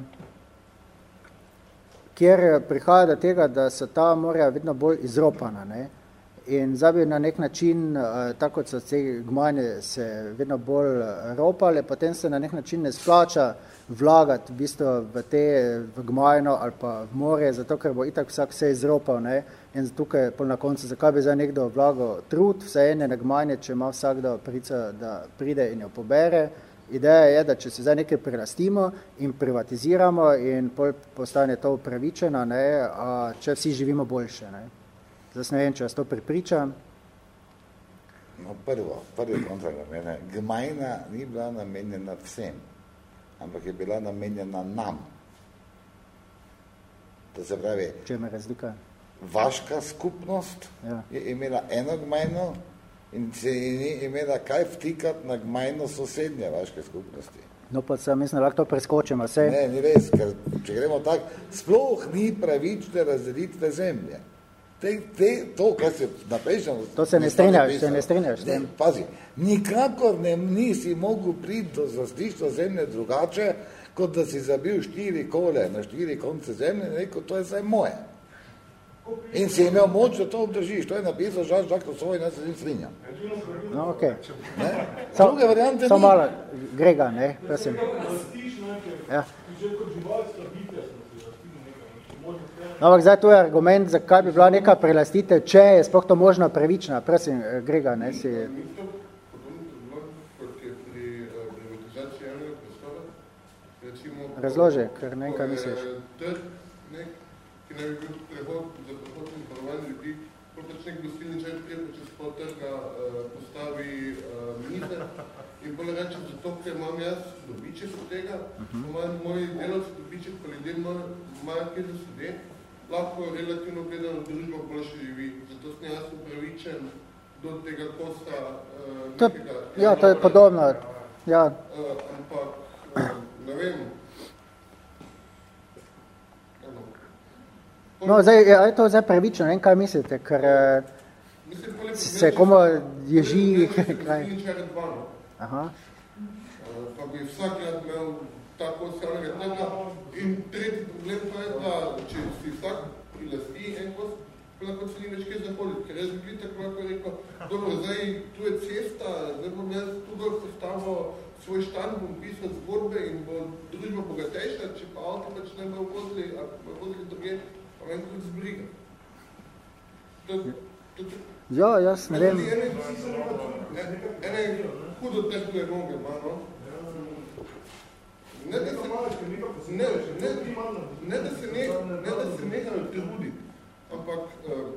kjer prihaja do tega, da so ta morja vedno bolj izropana. Ne. In zdaj bi na nek način, eh, tako kot so te gmajne se vedno bolj ropale, potem se na nek način ne splača vlagati v bistvu v te v gmajno ali pa v morje, zato ker bo itak vsak vse izropal. Ne? In tukaj pol na koncu, zakaj bi zdaj nekdo vlagal trud, vse ene na gmajne, če ima vsakdo prico, da pride in jo pobere. Ideja je, da če se zdaj nekaj prilastimo in privatiziramo in pol postane to upravičeno, ne, a, če vsi živimo boljše. Ne. Zdaj ne vem, če vas to pripričam. No, prvo, prvi kontrargument. Gmajna ni bila namenjena vsem ampak je bila namenjena nam. To se pravi, Čem je razlika? Vaška skupnost ja. je imela eno gmajno in se ni imela kaj vtikati na gmajno sosednje vaške skupnosti. No pa sem mislim, lahko to preskočimo. Vse... Ne, ni res, ker če gremo tak, sploh ni pravične razdelitve zemlje. Te, te, to, kar se napešam... To se ne strinjaš, se ne strinjaš. Ne, pazi, nikakor ne nisi mogel priti do zastištva zemlje drugače, kot da si zabil štiri kole na štiri konce zemlje in rekel, to je zdaj moje. In si imel moč, da to obdržiš. To je napisal Žaž Žak to svoj, ne se zim strinja. No, okej. Ne? Sam, Druge variante sam ni. malo, Grega, ne, prosim. Ja. No, ampak zdaj tu je argument, zakaj bi bila neka prelastitev, če je sploh to možno pravična. Prosim, eh, Grega, ne, si... Je. Razloži, ker ne vem, kaj misliš. eh, Trg, nek, naj bi bil prehod za prehod in porovanje ljudi, kot pač nek gostilničar prije čez pol trga eh, postavi eh, mize in bolj reče, zato, ker imam jaz dobiček od tega, Mhm. imajo moji delavci dobiček, pa ljudje imajo, kje za sedeti, lahko relativno gledano družba boljše živi. Zato sem jaz upravičen do tega kosa uh, To, nekega... ja, to je podobno. Ja, Uh, ampak, uh, ne vem, Eno. No, zdaj, je, je to zdaj pravično, ne vem, kaj mislite, ker eh, Mislim, poleg se komu ježi, no. Aha. Uh, pa bi vsak rad imel tako ostalnega trga. In tretji problem pa je, da če si vsak prilasti en kos, lahko se ni več kaj zahoditi, ker jaz bi tako lahko rekel, dobro, zdaj tu je cesta, zdaj bom jaz tu dol postavil svoj štan, bom pisal zgodbe in bo družba bogatejša, če pa avto pač ne bo vozili, ali pa vozili druge, pa vem, kot zbriga. To, to, to, Ja, jaz ne vem. Ene, ene hudo tehle noge ima, no? Ne, da se, ne, ne, ne, da se ne, ne, da se nehajo truditi, ampak uh,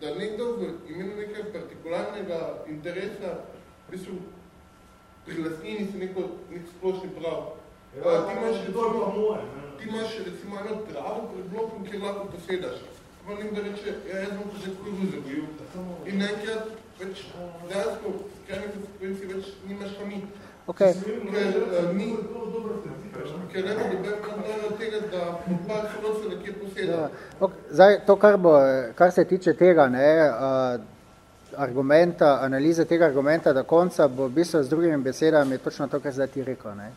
da nekdo v imenu nekega partikularnega interesa, v bistvu, pri lastnini se neko, nek splošni prav. Uh, ti imaš recimo, ti imaš recimo eno travo pred blokom, kjer lahko posedaš. Pa nekdo reče, ja, jaz bom že tako zabojil. In enkrat več dejansko, kaj nekaj sekvenci več nimaš pa mi. Okay. Ker, uh, mi, ker ne bo dober od tega, da pa se nekje poseda. Ja. Ok, Zdaj, to, kar, bo, kar se tiče tega, ne, uh, argumenta, analize tega argumenta do konca, bo v bistvu z drugimi besedami točno to, kar zdaj ti rekel. Ne.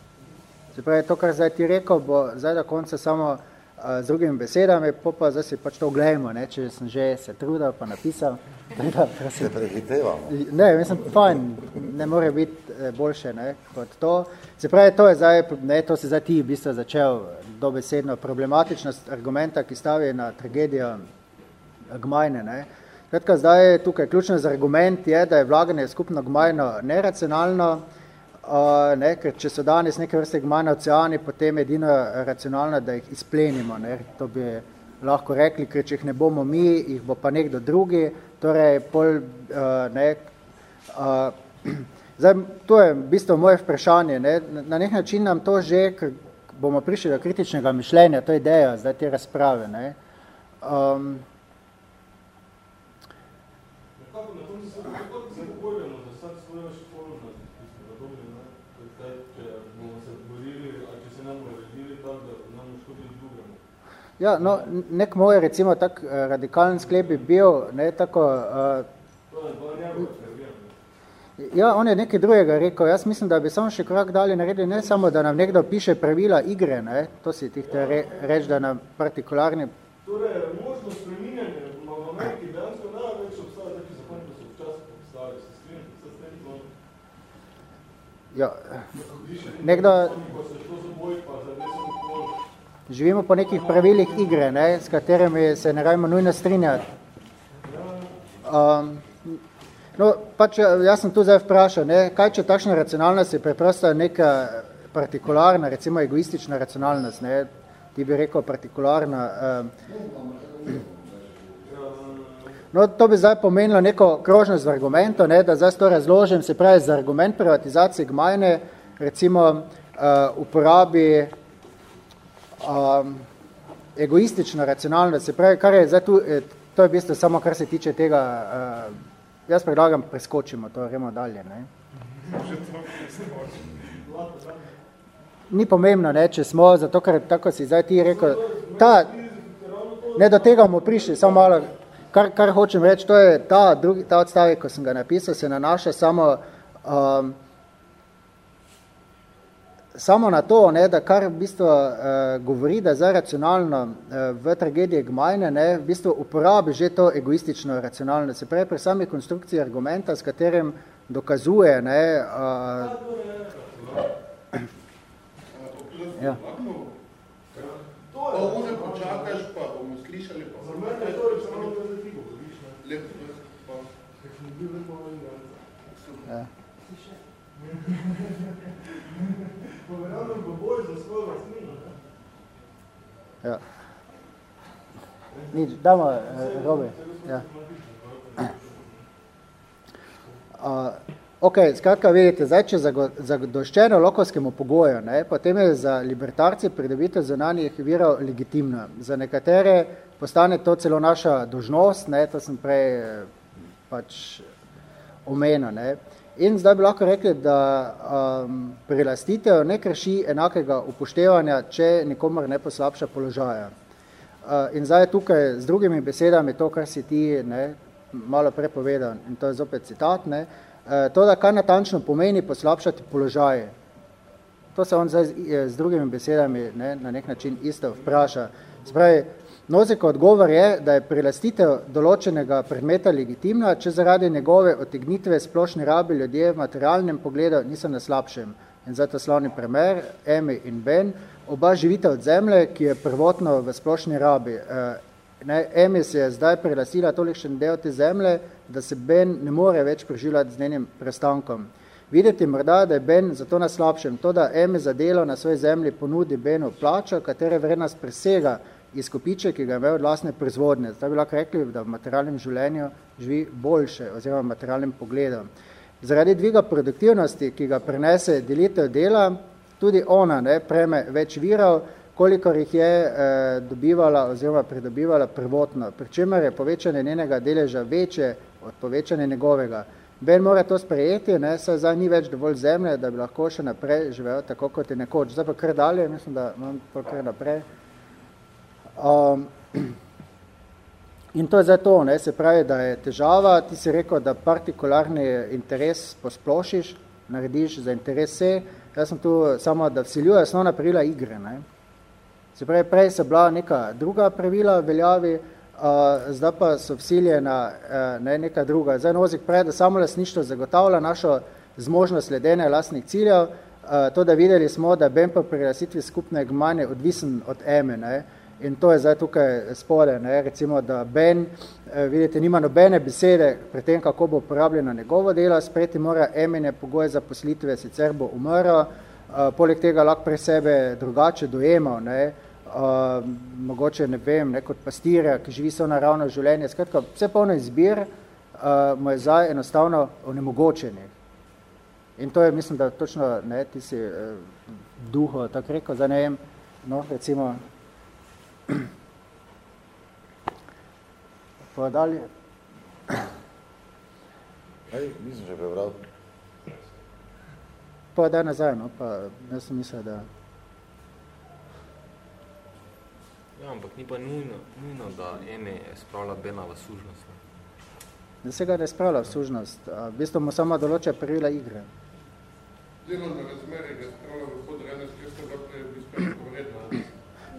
Se pravi, to, kar zdaj ti rekel, bo zdaj do konca samo uh, z drugimi besedami, po pa zdaj si pač to oglejmo, ne, če sem že se trudil pa napisal. Da, Se prehitevamo. Ne, mislim, fajn, ne more biti eh, boljše ne, kot to. Se pravi, to je zdaj, ne, to si zdaj ti v bistvu začel dobesedno problematičnost argumenta, ki stavi na tragedijo Gmajne. Ne. Kratka, zdaj je tukaj ključno z argument je, da je vlaganje skupno Gmajno neracionalno, uh, ne, ker če so danes neke vrste Gmajne oceani, potem je edino racionalno, da jih izplenimo. Ne. To bi lahko rekli, ker če jih ne bomo mi, jih bo pa nekdo drugi, torej pol, uh, ne, uh, zdaj, to je v bistvu moje vprašanje, ne, na nek način nam to že, ker bomo prišli do kritičnega mišljenja, to je ideja zdaj te razprave, ne, um, Ja, no, nek moj recimo tak eh, radikalen sklep bi bil, ne, tako, uh, ja, on je nekaj drugega rekel, jaz mislim, da bi samo še korak dalje naredili, ne samo, da nam nekdo piše pravila igre, ne, to si tih te re, reč, da nam partikularni, Torej, možnost spreminjanja v Ameriki dejansko ne več obstaja taki zakoni, ko so včasih postavili, se strinjate, se s tem to. ja, nekdo, Ko se šlo za boj, pa za desno pol. Živimo po nekih pravilih igre, ne, s katerimi se ne rajmo nujno strinjati. Um, no, pač jaz sem tu zdaj vprašal, ne, kaj če takšna racionalnost je preprosto neka partikularna, recimo egoistična racionalnost, ne, ti bi rekel partikularna. No, to bi zdaj pomenilo neko krožnost v argumentu, ne, da zdaj to razložim, se pravi, za argument privatizacije gmajne, recimo uh, uporabi um, egoistično racionalnost, se pravi, kar je zdaj tu, eh, to je v bistvu samo, kar se tiče tega, uh, jaz predlagam, preskočimo to, gremo dalje. Ne. Ni pomembno, ne, če smo, zato ker tako si zdaj ti rekel, ta, ne do tega bomo prišli, samo malo, kar, kar hočem reči, to je ta, drugi, ta odstavek, ko sem ga napisal, se nanaša samo um, samo na to, ne, da kar v bistvu uh, govori, da je zdaj racionalno uh, v tragediji Gmajne, ne, v bistvu uporabi že to egoistično racionalno. Se pravi, pri sami konstrukciji argumenta, s katerim dokazuje, ne, uh, ja. To je, počakaš, pa bomo slišali, pa za mene je to racionalno, da ti bo, vidiš, ne? Lepo, pa. Ja. Poverjamem v boj za svojo vlastnino. Ja. Nič, damo, eh, Robi. Ja. Uh, ok, skratka, vidite, zdaj, če zadoščeno lokovskemu pogoju, ne, potem je za libertarce pridobitev zunanjih virov legitimna. Za nekatere postane to celo naša dožnost, ne, to sem prej eh, pač omenil. Ne. In zdaj bi lahko rekli, da um, prilastitev ne krši enakega upoštevanja, če nikomor ne poslabša položaja. Uh, in zdaj tukaj z drugimi besedami to, kar si ti ne, malo prepovedal, in to je zopet citat, ne, uh, to, da kaj natančno pomeni poslabšati položaje. To se on zdaj z, z drugimi besedami ne, na nek način isto vpraša. Spravi, Noziko odgovor je, da je prilastitev določenega predmeta legitimna, če zaradi njegove otegnitve splošne rabi ljudje v materialnem pogledu niso na slabšem. In zato slavni primer, Emi in Ben, oba živite od zemlje, ki je prvotno v splošni rabi. Ne, Emi se je zdaj prilasila tolikšen del te zemlje, da se Ben ne more več preživljati z njenim prestankom. Videti morda, da je Ben zato na slabšem. To, da Emi za delo na svoji zemlji ponudi Benu plačo, katere vrednost presega izkupiček, ki ga je imel od lastne proizvodnje. Zdaj bi lahko rekli, da v materialnem življenju živi boljše, oziroma v materialnem pogledu. Zaradi dviga produktivnosti, ki ga prenese delitev dela, tudi ona ne, preme več virov, kolikor jih je eh, dobivala oziroma pridobivala prvotno, pri čemer je povečanje njenega deleža večje od povečanja njegovega. Ben mora to sprejeti, ne, saj zdaj ni več dovolj zemlje, da bi lahko še naprej živel tako, kot je nekoč. Zdaj pa kar dalje, mislim, da imam kar naprej. Um, in to je zdaj to, ne, se pravi, da je težava, ti si rekel, da partikularni interes posplošiš, narediš za interes se, jaz sem tu samo, da vsiljuje osnovna pravila igre. Ne. Se pravi, prej se bila neka druga pravila veljavi, uh, zdaj pa so vsiljena uh, ne, neka druga. Zdaj nozik prej, da samo lasništvo zagotavlja našo zmožnost sledenja lastnih ciljev, uh, to, da videli smo, da BEM pa pri skupne gmane odvisen od EME, ne, uh, In to je zdaj tukaj spode, ne? recimo, da Ben, eh, vidite, nima nobene besede pri tem, kako bo uporabljeno njegovo delo, sprejeti mora emine pogoje za poslitve, sicer bo umrl, uh, poleg tega lahko pre sebe drugače dojemal, ne? Uh, mogoče ne vem, ne, kot pastirja, ki živi so naravno življenje, skratka, vse polno izbir uh, mu je zdaj enostavno onemogočenih. In to je, mislim, da točno, ne, ti si uh, duho tako rekel, za ne vem, no, recimo, Pa dalje. Ej, nisem že prebral. Pa daj nazaj, no, pa jaz sem mislil, da... Ja, ampak ni pa nujno, nujno da eme spravlja Bena v sužnost. Ne? Da se ga ne spravlja v sužnost, v bistvu mu samo določa pravila igre. Delovne razmere ga spravlja v podrednost, ker ste ga prej v bistvu povedali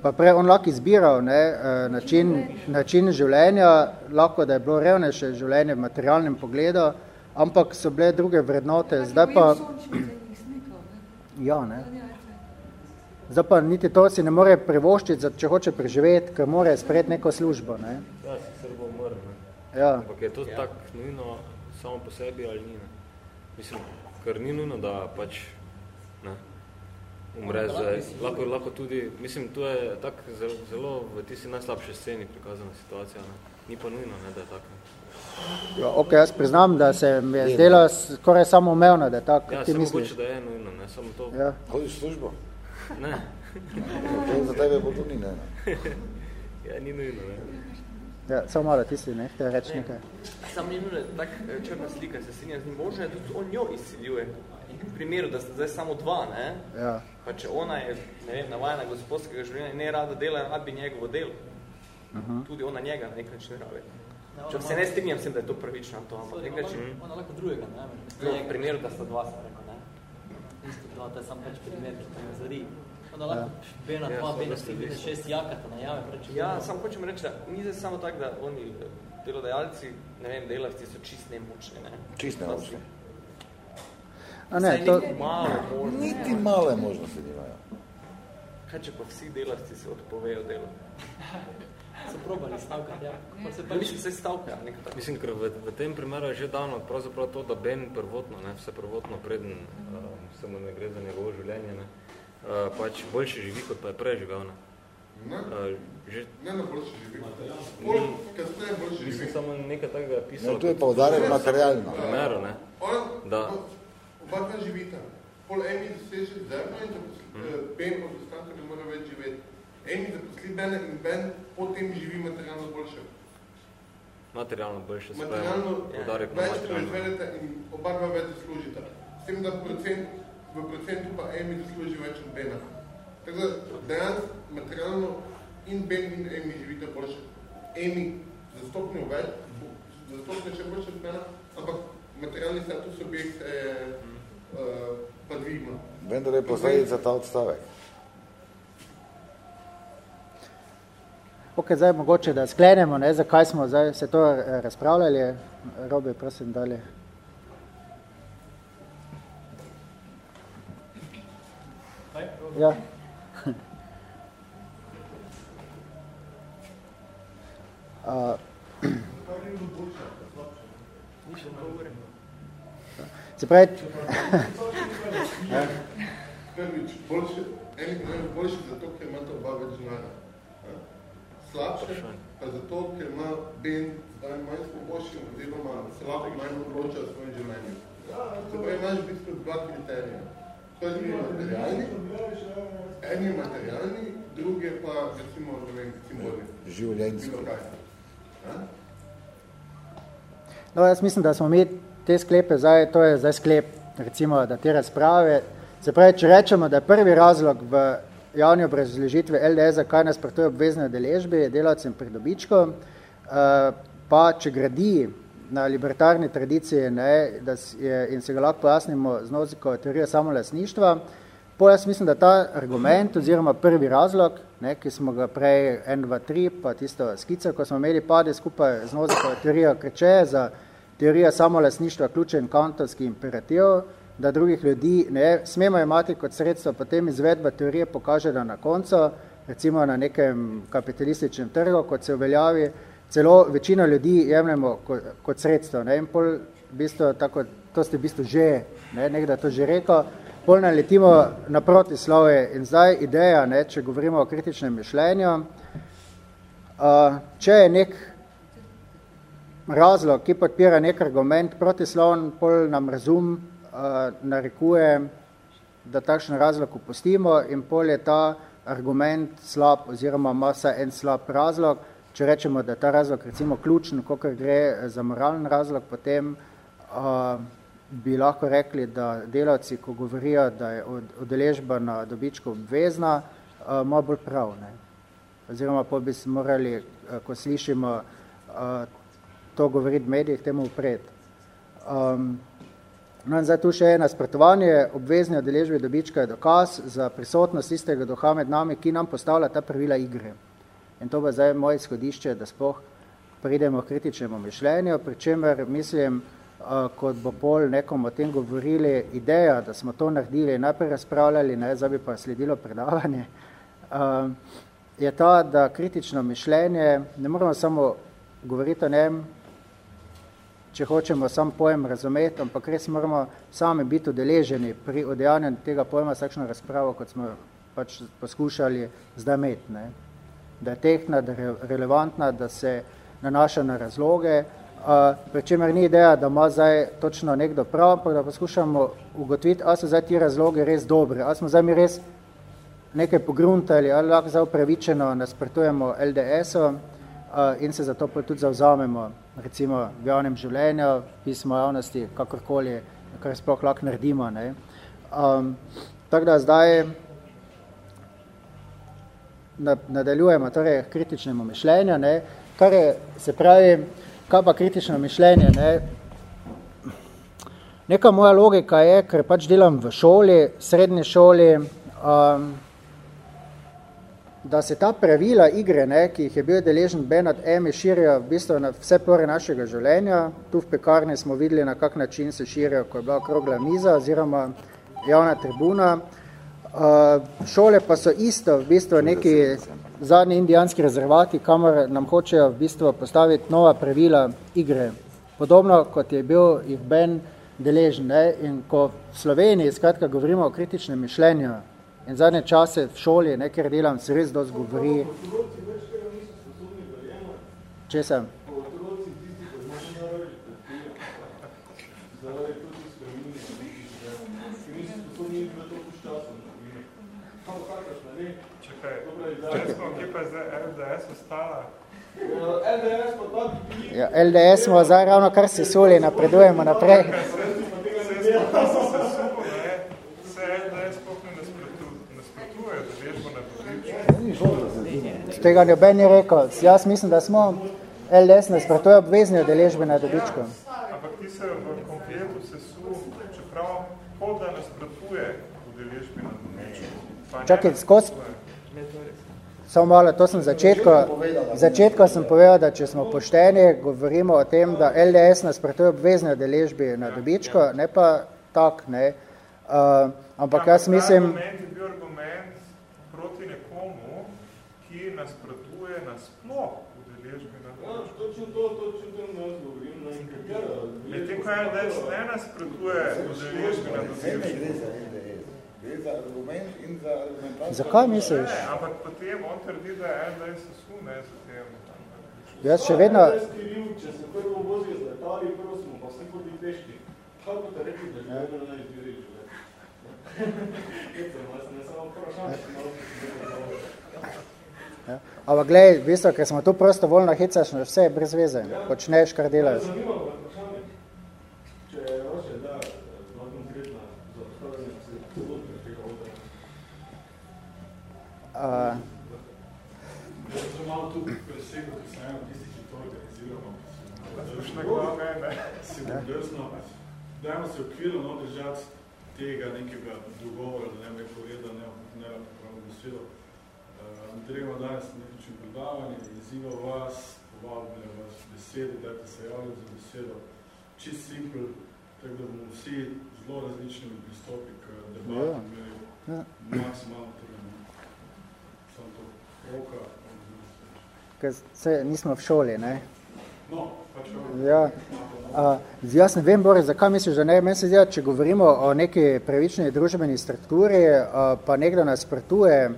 pa prej on lahko izbiral ne, eh, način, način življenja, lahko da je bilo revnejše življenje v materialnem pogledu, ampak so bile druge vrednote. Zdaj pa, ja, ne. Zdaj pa niti to si ne more privoščiti, če hoče preživeti, ker mora sprejeti neko službo. Ne. Ja, sicer bo umrl. Ja. Ampak je to ja. tako nujno samo po sebi ali ni? Ne? Mislim, ker ni nujno, da pač umreš, zdaj. Lahko, lahko tudi, mislim, to je tak zelo, zelo v tisti najslabši sceni prikazana situacija, ne? ni pa nujno, ne, da je tako. Ja, ok, jaz priznam, da se mi je zdelo skoraj samo umevno, da je tako, ja, ti misliš. Ja, samo da je nujno, ne, samo to. Ja. Hodiš službo? Ne. to za tebe bo to ni, ne. ja, ni nujno, ne. Ja, samo malo, ti si, ne, htio reči nekaj. Sam ni nujno, tak eh, črna slika se sinja z njim možno, tudi on njo izsiljuje. Primeru, da sta zdaj samo dva, ne? Ja. Pa če ona je, ne vem, navajena gospodskega življenja in ne rada dela, rad bi njegovo delo. Uh -huh. Tudi ona njega na nek način rabi. Če se ne strinjam, sem, da je to prvično to, ampak nek način... Ona lahko drugega, ne? No, v primeru, da sta dva, sem rekel, ne? isto dva, to je sam pač primer, ki zari. Da lahko ja. bena dva, ja, bena štiri, bena šest jakata na jame. Preč, ja, samo hočem reči, da ni zdaj samo tako, da oni delodajalci, ne vem, delavci so čist nemočni. Ne? Čist nemočni. A ne, to... Niti malo možnosti. Niti male možnosti nimajo. Kaj, če pa vsi delavci se odpovejo delo? so probali stavkati, ja. Se pa mislim, se stavka, nekaj Mislim, ker v, v tem primeru je že dano pravzaprav to, da Ben prvotno, ne, vse prvotno preden uh, se mu ne gre za njegovo življenje, ne, uh, pač boljše živi, kot pa je preživel, ne. Ne, uh, že... ne na boljše živi. Bolj, kasneje boljše živi. Mislim, samo nekaj takega pisalo. Ne, to je pa udarek materialno. Primeru, ne. Da. Dva živita. Pol eni zaseže zemljo in hmm. Ben od ostanka ne mora več živeti. Eni zaposli Bena in Ben potem živi materialno boljše. Materialno boljše, materialno, podarek ja, več proizvedete in oba dva več zaslužite. S tem, da procent, v procentu pa Emi zasluži več od Bena. Tako da dejansko materialno in Ben in Emi živite boljše. Emi zastopnijo več, zastopnijo še boljše od Bena, ampak materialni status objekt je uh, pa dvigno. Vendar je posledica ta odstavek. Ok, zdaj mogoče, da sklenemo, ne, zakaj smo zdaj se to eh, razpravljali. Robi, prosim, dalje. Ja. Uh, se pravi... Prvič, boljše, enih boljše zato, ker imate oba več znanja slabše, pa zato, ker ima Ben zdaj manj spoboljši, oziroma se lahko manj odloča v svojem življenju. Se pravi, imaš biti kot dva kriterija. To je materialni, en je materialni, drugi je pa, recimo, ne vem, simbolni. Življenjski. No, jaz mislim, da smo mi te sklepe, zdaj, to je zdaj sklep, recimo, da te razprave, se pravi, če rečemo, da je prvi razlog v javni obrazložitve LDS, zakaj nasprotuje obvezne deležbe delavcem pri dobičku, eh, pa če gradi na libertarni tradiciji ne, da je, in se ga lahko pojasnimo z noziko teorije samolasništva, po jaz mislim, da ta argument oziroma prvi razlog, ne, ki smo ga prej 1, 2, 3, pa tisto skico, ko smo imeli pade skupaj z noziko teorijo kreče za teorija samolasništva ključen kantovski imperativ, da drugih ljudi ne smemo imati kot sredstvo, potem izvedba teorije pokaže, da na koncu, recimo na nekem kapitalističnem trgu, kot se uveljavi, celo večino ljudi jemljemo kot, kot sredstvo. Ne? In pol, v bistvu, tako, to ste v bistvu že, ne? nekda to že rekel, pol naletimo na protislove in zdaj ideja, ne? če govorimo o kritičnem mišljenju, uh, če je nek razlog, ki podpira nek argument protislovn, pol nam razum narekuje, da takšen razlog upustimo in pol je ta argument slab oziroma ima se en slab razlog. Če rečemo, da je ta razlog recimo ključen, koliko gre za moralen razlog, potem uh, bi lahko rekli, da delavci, ko govorijo, da je odeležba na dobičku obvezna, uh, ima bolj prav. Ne? Oziroma, pa bi se morali, uh, ko slišimo uh, to govoriti v medijih, temu upred. Um, No in zdaj tu še je nasprotovanje obvezne odeležbe dobička je dokaz za prisotnost istega duha med nami, ki nam postavlja ta pravila igre. In to bo zdaj moje izhodišče, da spoh pridemo k kritičnemu mišljenju, pri čemer mislim, kot bo pol nekom o tem govorili, ideja, da smo to naredili, najprej razpravljali, ne, zdaj bi pa sledilo predavanje, je ta, da kritično mišljenje, ne moramo samo govoriti o njem, če hočemo sam pojem razumeti, ampak res moramo sami biti udeleženi pri odejanju tega pojma sakšno razpravo, kot smo pač poskušali zdaj imeti. Ne? Da je tehna, da je relevantna, da se nanaša na razloge, uh, pri čemer ni ideja, da ima zdaj točno nekdo prav, ampak da poskušamo ugotoviti, ali so zdaj ti razloge res dobri, ali smo zdaj mi res nekaj pogruntali, ali lahko zdaj upravičeno nasprotujemo LDS-u uh, in se zato tudi zavzamemo recimo v javnem življenju, pismo javnosti, kakorkoli, kar sploh lahko naredimo. Ne. Um, tako da zdaj nadaljujemo torej kritičnemu mišljenju, ne, kar je, se pravi, kaj pa kritično mišljenje, ne, Neka moja logika je, ker pač delam v šoli, srednji šoli, um, da se ta pravila igre, ne, ki jih je bil deležen Benat Emi, širijo v bistvu na vse pore našega življenja. Tu v pekarni smo videli, na kak način se širijo, ko je bila okrogla miza oziroma javna tribuna. Uh, šole pa so isto, v bistvu neki zadnji indijanski rezervati, kamor nam hočejo v bistvu postaviti nova pravila igre. Podobno kot je bil jih Ben deležen. Ne? In ko v Sloveniji skratka govorimo o kritičnem mišljenju, In zadnje čase v šoli, ne, ker delam, se res dosti govori. Če sem? Ja, LDS smo zdaj ravno kar se soli, napredujemo naprej. Tega noben ni rekel. Jaz mislim, da smo LDS nasprotuje obvezni odeležbe na dobičku. Ampak ti se v konkretu se su, čeprav kot da nasprotuje udeležbi na dobičku. Čakaj, skozi. Samo malo, to sem začetko, začetko sem povedal, da če smo pošteni, govorimo o tem, da LDS nasprotuje obvezni odeležbi na dobičku, ne pa tak, ne. Uh, ampak jaz mislim... Argument je bil argument ki nasprotuje nasploh udeležbi na Ja, točno to, točno to ne govorim, na katero. Medtem ko LDS ne nasprotuje udeležbi na dobičku. Gre za argument in za argumentacijo. Zakaj misliš? Ne, ampak potem on trdi, da je LDS su ne za tem. Jaz še vedno... Jaz kriv, če se prvo vozijo z letali, prvo smo pa vsi hodili peški. Kaj boste rekli, da Ja. že vedno ne izbiri živeti? Jecem, vas ne samo vprašam, Ja. Ampak glej, v bistvu, ker smo tu prostovoljno hecaš, na vse je brez veze. Počneš, kar delaš. Ne? Dajmo se okviru no, držati tega nekega dogovora, da ne bi povedal, ne, ne rad pravno besedo. Uh, Andrejmo danes nekaj predavanje, izziva vas, povabljajo vas besede, dajte se javljati za besedo. Čist simpel, tako da bomo vsi zelo različnimi pristopi k debati Ja. imeli Ja. maksimalno torej, samo to roka. ker se nismo v šoli, ne? No, pač Ja. Uh, jaz ne vem, Boris, zakaj misliš, da ne? Meni se zdi, če govorimo o neki pravični družbeni strukturi, uh, pa nekdo nasprotuje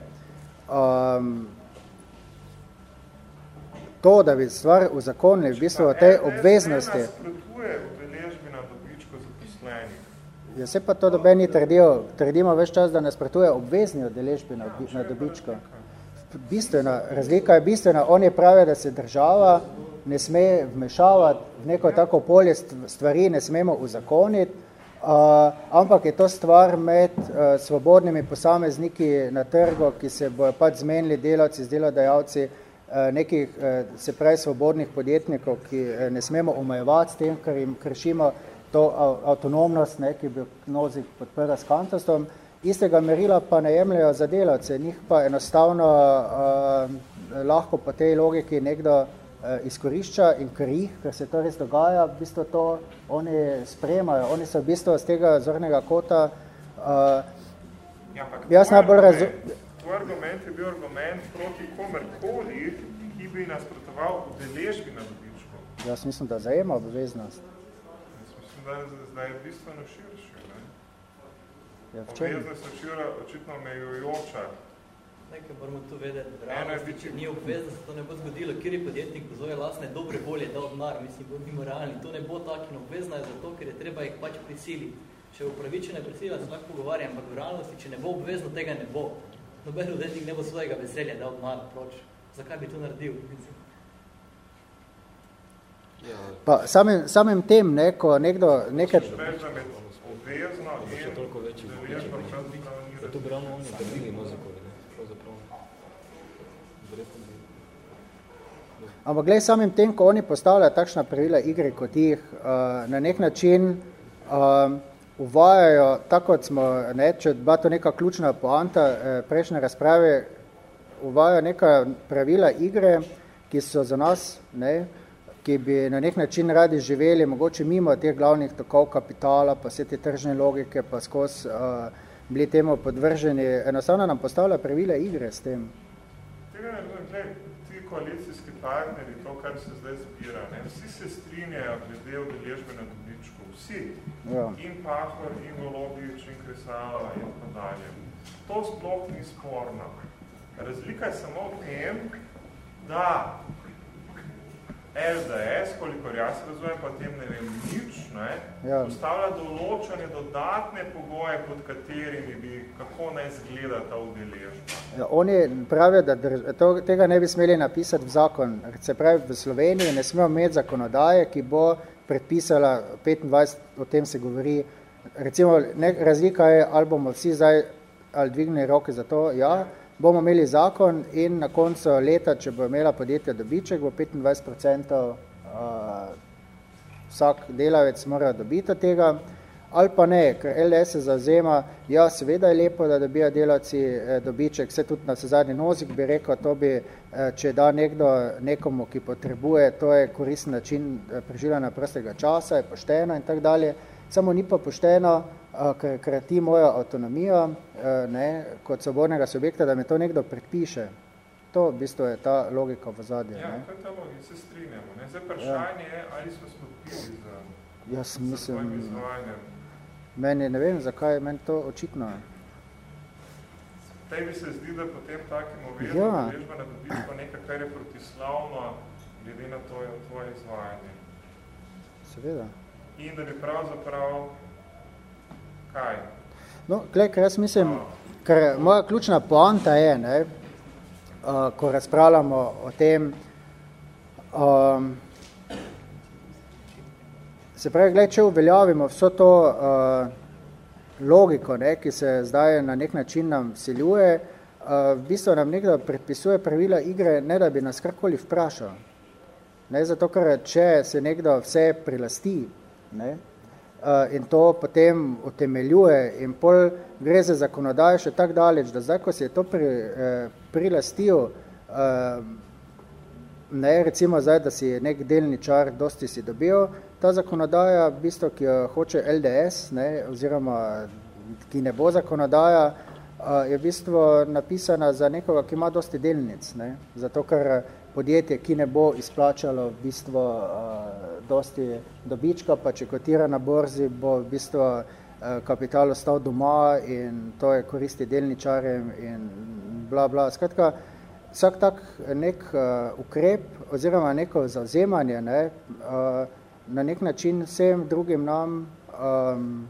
um, to, da bi stvar uzakonili v bistvu o tej obveznosti. Ja, se pa to doben ni trdil. Trdimo več čas, da nasprotuje obvezni odeležbi na, na dobičku. Bistvena, razlika je bistvena. Oni pravijo, da se država ne sme vmešavati v neko tako polje st- stvari, ne smemo uzakoniti, ampak je to stvar med uh, svobodnimi posamezniki na trgu, ki se bojo pač zmenili delavci z delodajalci, uh, nekih, uh, se pravi, svobodnih podjetnikov, ki uh, ne smemo omejevati s tem, ker jim kršimo to av- avtonomnost, ne, ki bi nozi podprla s kantostom, istega merila pa ne jemljajo za delavce, njih pa enostavno uh, lahko po tej logiki nekdo uh, izkorišča in kri, ker se to res dogaja, v bistvu to oni spremajo, oni so v bistvu z tega zornega kota uh, Ja, Jaz najbolj razum- argument- Tvoj argument je bil argument proti komerkoli, ki bi nasprotoval udeležbi na dobičku. jaz mislim, da zajema obveznost. Jaz mislim, da je zdaj bistveno širši. Ne? Ja? Obveznost je šira, očitno omejujoča. Nekaj moramo tu vedeti, realnosti, če ni obvezno, se to ne bo zgodilo, kjer je podjetnik po svoje lastne dobre volje dal denar, mislim, bodimo realni, to ne bo tak in obvezno je zato, ker je treba jih pač prisiliti. Če je upravičena prisila, se lahko pogovarjam, ampak v realnosti, če ne bo obvezno, tega ne bo. Noben odvetnik ne bo svojega veselja dal denar, proč? Zakaj bi to naredil? Mislim. Pa samim, samim tem, ne, ko nekdo nekaj... Hočeš reči, da med obvezno Pa še in toliko večji udeležbo pravzaprav ni Zato bi ravno oni trdili mozikovi, ne? Pravzaprav. Verjetno bi. Ampak glej, samim tem, ko oni postavljajo takšna pravila igre kot jih, uh, na nek način um, uvajajo, tako kot smo, ne, če bila to neka ključna poanta eh, prejšnje razprave, uvajajo neka pravila igre, ki so za nas, ne, ki bi na nek način radi živeli, mogoče mimo teh glavnih tokov kapitala, pa vse te tržne logike, pa skozi uh, bili temu podvrženi, enostavno nam postavlja pravila igre s tem. Tega ne koalicijski partneri, to, kar se zdaj zbira, ne, vsi se strinjajo glede udeležbe na dobičku, vsi, ja. in Pahor, in Golobič, in Kresala, in pa dalje. To sploh ni sporno. Razlika je samo v tem, da LDS, kolikor jaz razumem, pa tem ne vem nič, ne, ja. postavlja določene dodatne pogoje, pod katerimi bi, kako naj zgleda ta udeležba. Ja, oni pravijo, da drž, to, tega ne bi smeli napisati v zakon. Se pravi, v Sloveniji ne smemo imeti zakonodaje, ki bo predpisala 25, o tem se govori, recimo, ne, razlika je, ali bomo vsi zdaj ali dvignili roke za to, ja, bomo imeli zakon in na koncu leta, če bo imela podjetje dobiček, bo 25% uh, vsak delavec mora dobiti tega, ali pa ne, ker LS se zavzema, ja, seveda je lepo, da dobijo delavci eh, dobiček, vse tudi na se zadnji nozik bi rekel, to bi, eh, če da nekdo nekomu, ki potrebuje, to je koristen način eh, preživljanja prostega časa, je pošteno in tak dalje, samo ni pa pošteno, ker krati mojo avtonomijo ne, kot sobornega subjekta, da mi to nekdo predpiše. To v bistvu je ta logika v zadnje. Ja, to je ta logika, se strinjamo. Ne. Zdaj vprašanje ja. je, ali smo stopili za, Jaz mislim, za svojim izvajanjem. Meni ne vem, zakaj je meni to očitno. Tebi se zdi, da potem takim obvezno ja. na dobičko nekaj, kar je protislavno, glede na to je tvoje izvajanje. Seveda. In da bi pravzaprav Kaj? No, gled, ker jaz mislim, ker moja ključna poanta je, ne, uh, ko razpravljamo o tem, um, se pravi, gled, če uveljavimo vso to uh, logiko, ne, ki se zdaj na nek način nam siljuje, uh, v bistvu nam nekdo predpisuje pravila igre, ne da bi nas karkoli vprašal. Ne, zato, ker če se nekdo vse prilasti, ne, Eh, in to potem utemeljuje in pol gre za zakonodajo še tak daleč, da zdaj, ko si je to pri, eh, prilastil, eh, ne, recimo zdaj, da si nek delničar dosti si dobil, ta zakonodaja, v bistvu, ki jo hoče LDS, ne, oziroma ki ne bo zakonodaja, je v bistvu napisana za nekoga, ki ima dosti delnic, ne, zato ker podjetje, ki ne bo izplačalo v bistvu uh, dosti dobička, pa če kotira na borzi, bo v bistvu uh, kapital ostal doma in to je koristi delničarjem in bla bla. Skratka, vsak tak nek uh, ukrep oziroma neko zavzemanje ne, uh, na nek način vsem drugim nam um,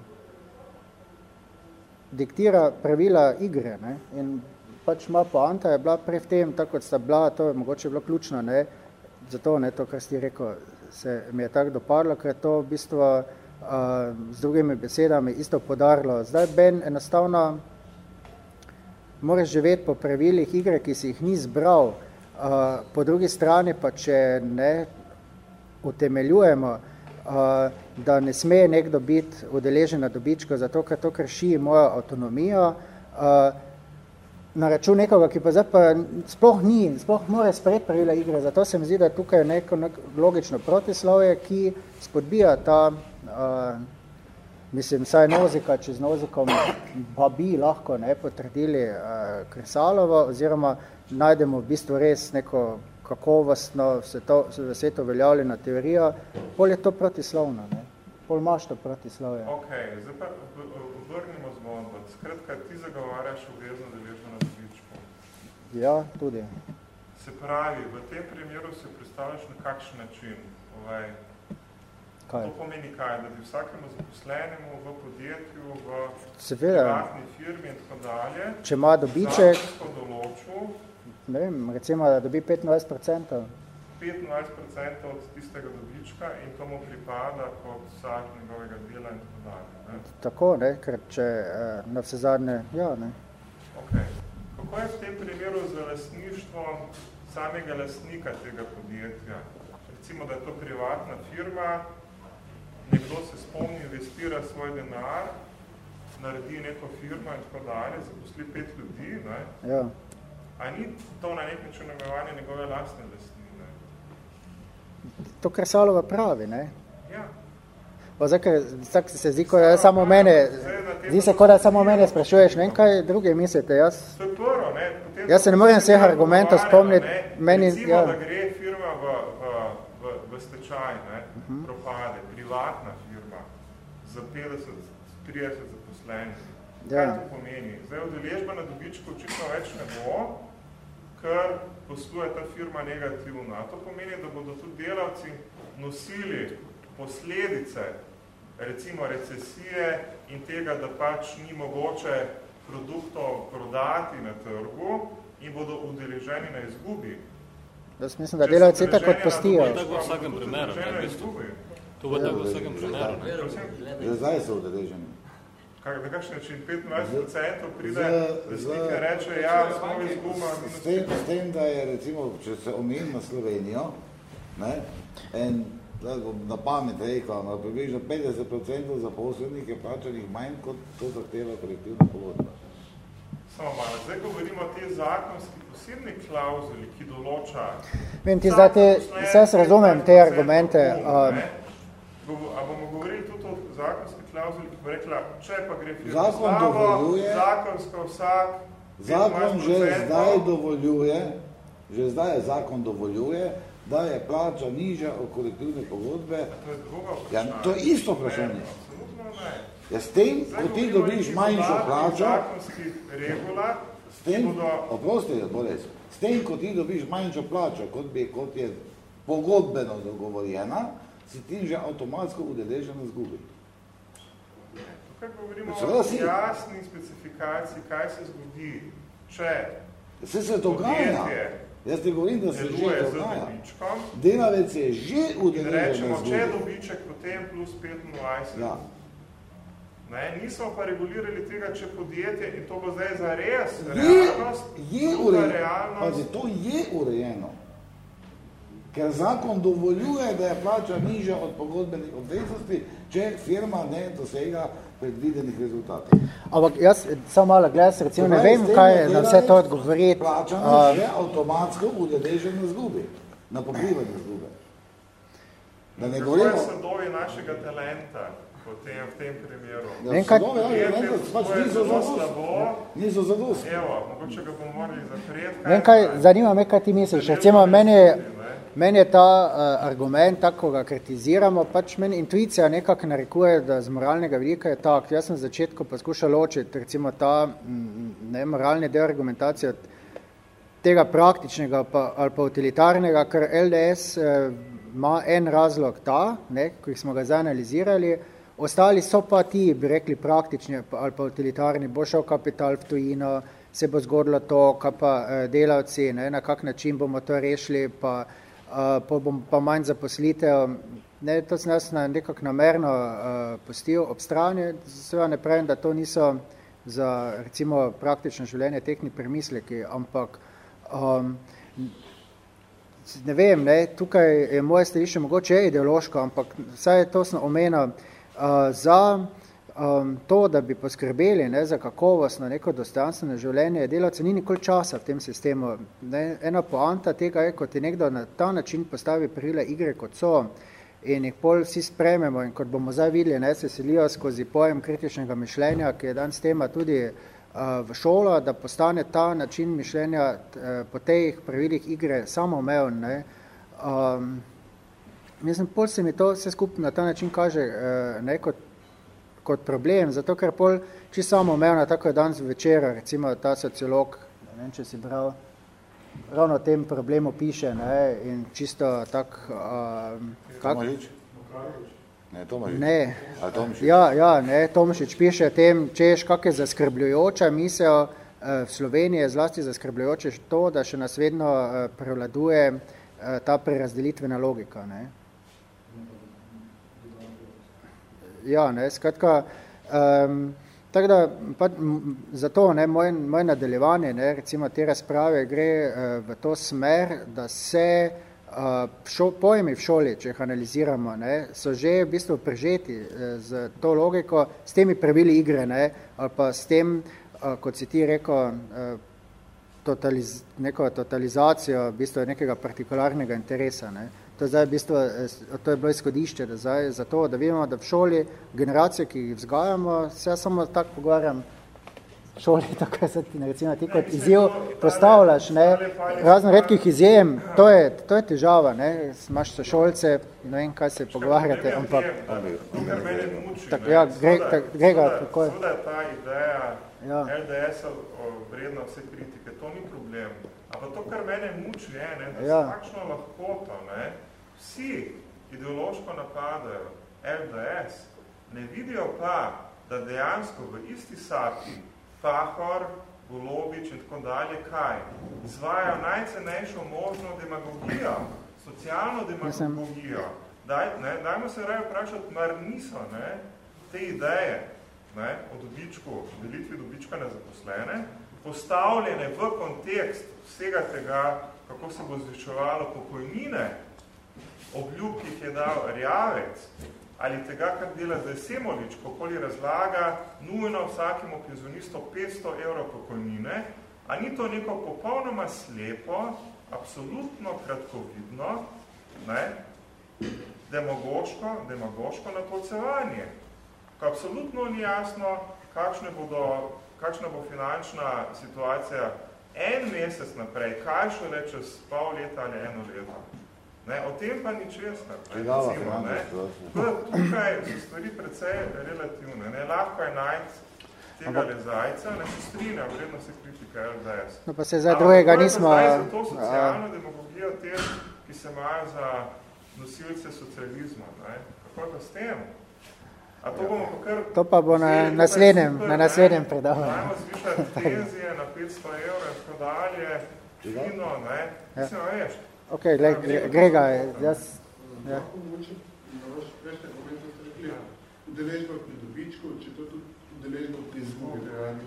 diktira pravila igre ne, in pač ima poanta je bila prej v tem, tako kot sta bila, to je mogoče bilo ključno, ne, zato ne, to, kar si rekel, se mi je tako dopadlo, ker je to v bistvu uh, z drugimi besedami isto podarilo. Zdaj Ben enostavno moraš živeti po pravilih igre, ki si jih ni zbral, uh, po drugi strani pa, če ne utemeljujemo, uh, da ne sme nekdo biti udeležen na dobičko, zato ker to krši mojo avtonomijo, uh, na račun nekoga, ki pa zdaj pa sploh ni, sploh mora sprejeti pravila igre. Zato se mi zdi, da tukaj je neko, neko logično protislovje, ki spodbija ta, uh, mislim, saj nozika, če z nozikom pa bi lahko ne, potrdili uh, Kresalovo, oziroma najdemo v bistvu res neko kakovostno, sveto veljavljena teorijo, pol je to protislovno. Ne. Pol imaš to protislovje. Ok, zdaj pa vrnimo zgodbo. Skratka, ti zagovarjaš obvezno deležno na Ja, tudi. Se pravi, v tem primeru se predstavljaš na kakšen način? Ovaj, kaj? To pomeni kaj? Da bi vsakemu zaposlenemu v podjetju, v privatni firmi in tako dalje, če ima dobiček, določil, ne vem, recimo, da dobi 25%. 25% od tistega dobička in to mu pripada kot vsak njegovega dela in tako dalje. Ne? Tako, ne, ker če eh, na vse zadnje, ja, ne. Okay. Kako je v tem primeru za lastništvo samega lastnika tega podjetja? Recimo, da je to privatna firma, nekdo se spomni, investira svoj denar, naredi neko firmo in tako dalje, zaposli pet ljudi, ne? Ja. A ni to na nek način njegove lastne lastnine? To Kresalova pravi, ne? Ja. Pa zdaj, tak se zdi, ko je samo mene, zdi se, kot da samo mene sprašuješ, ne kaj druge mislite, jaz... To je prvo, ne? Potem jaz se ne morem vseh argumentov spomniti, meni... Recimo, ja. da gre firma v, v, v, v stečaj, ne? Uh Mhm. -huh. propade, privatna firma, za 50-30 zaposlenih. Ja. Kaj to pomeni? Zdaj, odeležba na dobičku očitno več ne bo, ker posluje ta firma negativno. A to pomeni, da bodo tudi delavci nosili posledice recimo recesije in tega, da pač ni mogoče produktov prodati na trgu in bodo udeleženi na izgubi. Jaz mislim, da delavci tako odpustijo. Tako v vsakem primeru, v bistvu. To bo tako v vsakem primeru. Zdaj so udeleženi. Kak, na kakšen način 25% pride, lastnik reče, ja, smo izguba. S tem, s tem, da je recimo, če se omenim na Slovenijo, ne, en, da bom na pamet rekel, na približno 50% zaposlenih je plačanih manj, kot to zahteva kolektivna pogodba. Samo malo, zdaj govorimo o te zakonski posebni klauzuli, ki določa... Vem, ti zdaj vse se razumem te argumente. Um, A bomo govorili tudi o zakonski klauzuli, ki bo rekla, če pa gre firma Zakon slavo, dovoljuje, zakonsko vsak, Zakon že zdaj dovoljuje, že zdaj zakon dovoljuje, da je plača nižja od kolektivne pogodbe. To je drugo Ja, vprašanje. to je isto vprašanje. Ne, absolutno ne. Ja, s tem, ko ti dobiš manjšo plačo, zakonskih regulah, s tem, bodo oprosti, Boris, s tem, ko ti dobiš manjšo plačo, kot, bi, kot je pogodbeno dogovorjena, si ti že avtomatsko udeležen zgubi. Tukaj govorimo Seveda o jasni specifikaciji, kaj se zgodi, če Vse se dogaja. podjetje Jaz ti govorim, da se že dogaja. Delavec je že in udeležen na rečemo, če dobiček potem plus 25. Ja. Ne, nismo pa regulirali tega, če podjetje, in to bo zdaj za res Je, realnost, je urejeno. realnost, Pazi, to je urejeno. Ker zakon dovoljuje, da je plača nižja od pogodbenih obveznosti, če firma ne dosega predvidenih rezultatov. ampak jaz samo malo gledam, recimo ne vem, kaj je na vse to odgovoriti. Plačano Um, že avtomatsko udeležen na zgubi, na pokrivanje zgube. Da ne kako govorimo... je sadovi našega talenta v tem, v tem primeru. Ja, Vem, kaj- ja, Podjetje vem, pač niso zadostni. slabo. Niso zadostni. Evo, mogoče ga bomo morali zapreti. Vem kaj, zanima me, kaj ti misliš. Recimo, meni je, meni je ta uh, argument, tako ga kritiziramo, pač meni intuicija nekako narekuje, da z moralnega vidika je tak. Jaz sem v začetku poskušal ločiti, recimo ta ne, moralni del argumentacije od tega praktičnega pa, ali pa utilitarnega, ker LDS eh, ima en razlog ta, ne, ki smo ga zdaj analizirali, ostali so pa ti, bi rekli, praktični pa- ali pa utilitarni, bo šel kapital v tujino, se bo zgodilo to, kaj pa eh, delavci, ne, na kak način bomo to rešili, pa, eh, pa bom pa manj zaposlitev. Ne, to sem jaz nekako namerno uh, postil ob strani, seveda ne pravim, da to niso za recimo praktično življenje tehni premisleki, ampak um, ne vem, ne, tukaj je moje stališče mogoče je ideološko, ampak vsaj to sem omenil, uh, za um, to, da bi poskrbeli ne, za kakovostno neko dostojanstveno življenje, delavce ni nikoli časa v tem sistemu. Ne. Ena poanta tega je, kot je nekdo na ta način postavi prile igre, kot so, in jih pol vsi sprememo in kot bomo zdaj videli, ne, se selijo skozi pojem kritičnega mišljenja, ki je danes tema tudi uh, v šolo, da postane ta način mišljenja uh, po teh pravilih igre samoumeven. Ne. Um, mislim, pol se mi to vse skupaj na ta način kaže uh, ne, kot, kot problem, zato ker pol čisto samoumevno, tako je danes večer, recimo ta sociolog, ne vem, če si bral, ravno o tem problemu piše ne, in čisto tak... Uh, kak? Ne, Tomažič. Ne. A Tomšič? Ja, ja, ne, Tomšič piše o tem, češ, kak je zaskrbljujoča misel eh, v Sloveniji, je zlasti zaskrbljujoče to, da še nas vedno eh, prevladuje eh, ta prerazdelitvenna logika. Ne. Ja, ne, skratka, um, tako da, pa, zato ne, moj, moj nadaljevanje, ne, recimo te razprave gre uh, v to smer, da se šo, pojmi v šoli, če jih analiziramo, ne, so že v bistvu prežeti z to logiko, s temi pravili igre, ne, ali pa s tem, kot si ti rekel, totaliz, neko totalizacijo v bistvu nekega partikularnega interesa. Ne. To je, zdaj v bistvu, to je bilo izhodišče da zdaj, za to, da vidimo, da v šoli generacije, ki jih vzgajamo, se ja samo tako pogovarjam, šoli, tako se ti, recimo, ti kot izjiv postavljaš, ne, razno redkih izjem, to je, to je težava, ne, imaš se šolce, ne vem, kaj se pogovarjate, ampak... Tako, ja, Grega, kako je? Seveda je ta ideja ja. LDS-a vredna vse kritike, to ni problem. Ampak to, kar mene muči, je, ne, da ja. takšno lahkoto, ne, vsi ideološko napadajo LDS, ne vidijo pa, da dejansko v isti sapi Pahor, Golobič in tako dalje, kaj? Izvajajo najcenejšo možno demagogijo, socialno demagogijo. Daj, ne, dajmo se raje vprašati, mar niso ne, te ideje ne, o dobičku, delitvi dobička na zaposlene, postavljene v kontekst vsega tega, kako se bo zviševalo pokojnine, obljub, ki jih je dal Rjavec, ali tega, kar dela zdaj Semolič, kokoli razlaga nujno vsakemu penzionistom 500 evrov pokojnine, a ni to neko popolnoma slepo, absolutno kratkovidno, ne, demagoško, demagoško napolcevanje. Ko absolutno ni jasno, kakšne bodo, kakšna bo finančna situacija en mesec naprej, kaj šele čez pol leta ali eno leto. Ne, o tem pa ni česna. Tukaj so stvari precej relativne. Ne, lahko je najti tega le zajca, ne se strinja, vredno se kritika LDS. No pa se zdaj drugega nismo... Zdaj za to socialno demagogijo tem, ki se imajo za nosilce socializma. Ne. Kako je pa s tem? A to bomo pa kar... To pa bo na naslednjem, na naslednjem predavanju. Najmo zvišati penzije na 500 evrov in tako dalje, fino, ne. Mislim, veš, Ok, le, Grega, jaz... Ja. Na vaš prejšnji moment ste rekli, udeležba pri dobičku, če to tudi udeležba pri izgubi realni.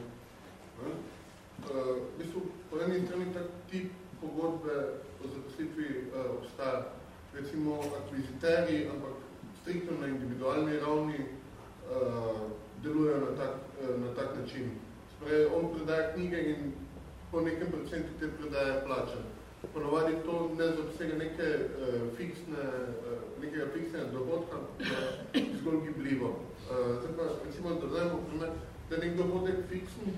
V bistvu, po eni strani tak tip pogodbe o zaposlitvi uh, obstaja. Recimo akviziteri, ampak striktno na individualni ravni uh, delujejo na tak, uh, na tak način. Sprej, on predaja knjige in po nekem procentu te predaje plača ponovadi to ne zaobsega neke uh, fiksne, uh, nekega fiksnega dohodka, uh, zgolj gibljivo. Uh, zdaj pa, recimo, da dajmo primer, da nek dohodek fiksni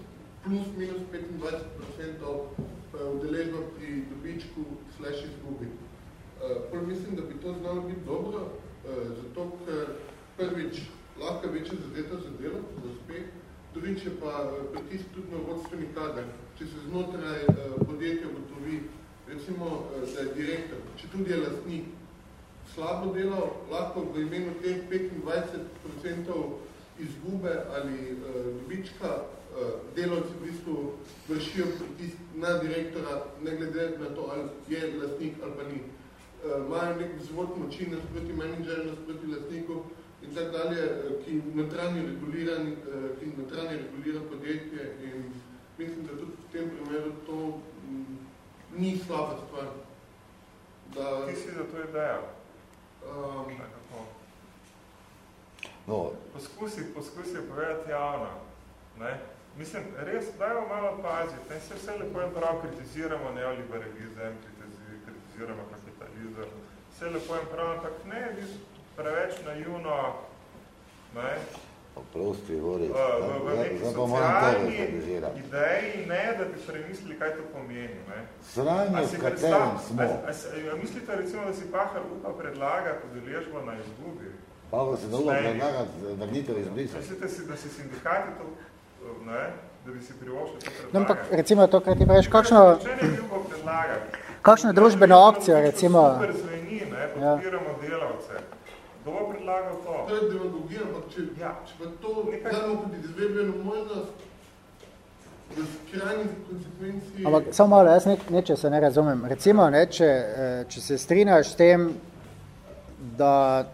plus minus 25% udeležba pri dobičku slash izgubi. Uh, mislim, da bi to znalo biti dobro, uh, zato ker prvič lahko večja zadeta za delo, za uspeh, drugič je pa pritisk tudi na vodstveni kader. Če se znotraj uh, podjetja gotovi recimo, eh, da je direktor, če tudi je lastnik, slabo delo, lahko v imenu teh 25% izgube ali dobička delavci v bistvu vršijo pritisk na direktora, ne glede na to, ali je lastnik ali pa ni. Imajo nek vzvod moči nasproti menedžerju, nasproti lastniku in tak dalje, ki notranji regulira, uh, ki notranji regulira podjetje in mislim, da tudi v tem primeru to ni slaba stvar. Da... Ti si za to idejo? Um, no. Poskusi, poskusi povedati javno. Ne? Mislim, res, dajmo malo paziti. Ne se vse lepo in prav kritiziramo neoliberalizem, kritiziramo kapitalizem. Vse lepo in prav, ampak ne, preveč naivno, ne? Prosti, vori. V, v, v neki socialni ideji ne, da bi premislili, kaj to pomeni. Ne. Sranje, v katerem smo. A, a, a, a mislite recimo, da si Pahar upa predlagati udeležbo na izgubi? Pahar se dolgo predlagati vrnitev izbrisa. Mislite si, da si sindikati to, ne, da bi si privošli to predlagati? No, ampak recimo to, kaj ti praviš, kakšno... Če ne bi upal predlagati? Kakšno družbeno akcijo, recimo... Super zveni, ne, podpiramo ja. delavce. Kdo bo predlagal to? To je demagogija, ampak če, ja. če pa to Nekaj... damo kot izvedbeno možnost, konsekvenci... Ampak samo malo, jaz ne, neče se ne razumem. Recimo, ne, če, eh, če se strinjaš s tem, da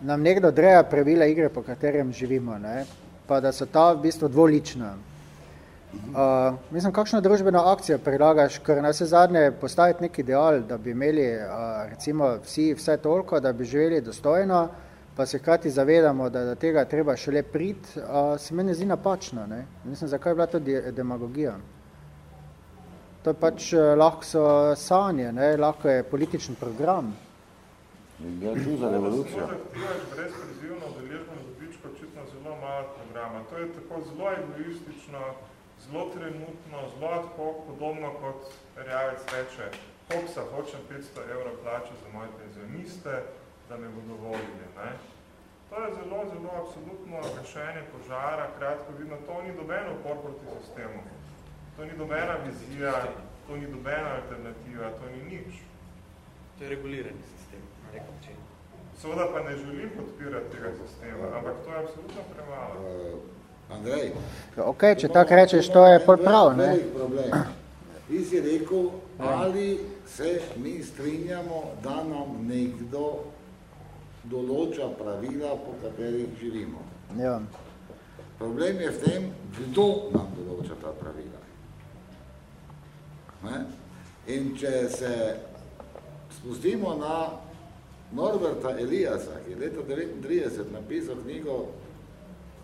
nam nekdo dreja pravila igre, po katerem živimo, ne, pa da so ta v bistvu dvolična. Uh, mislim, kakšno družbeno akcijo predlagaš, ker na vse zadnje postaviti nek ideal, da bi imeli uh, recimo vsi vse toliko, da bi živeli dostojno, pa se hkrati zavedamo, da do tega treba šele priti, uh, se meni zdi napačno. Ne? Mislim, zakaj je bila to demagogija? To je pač lahko so sanje, ne? lahko je političen program. Ja, ču za revolucijo. Brez prizivno deležno dobičko očitno zelo malo programa. To je tako zelo egoistično, zelo trenutno, zelo tako podobno kot Rjavec reče, hopsa, hočem 500 evrov plače za moje penzioniste, da me bodo volili. Ne? To je zelo, zelo absolutno rešenje požara, kratko vidno, to ni dobeno upor proti sistemu. To ni dobena vizija, to ni dobena alternativa, to ni nič. To je regulirani sistem, na nek način. Seveda pa ne želim podpirati tega sistema, ampak to je absolutno premalo. Andrej. Ok, če tako rečeš, to je pol prav, ne? problem. Ti si rekel, ali se mi strinjamo, da nam nekdo določa pravila, po katerih živimo. Ja. Problem je v tem, kdo nam določa ta pravila. Ne? In če se spustimo na Norberta Eliasa, ki je leta 1939 napisal knjigo,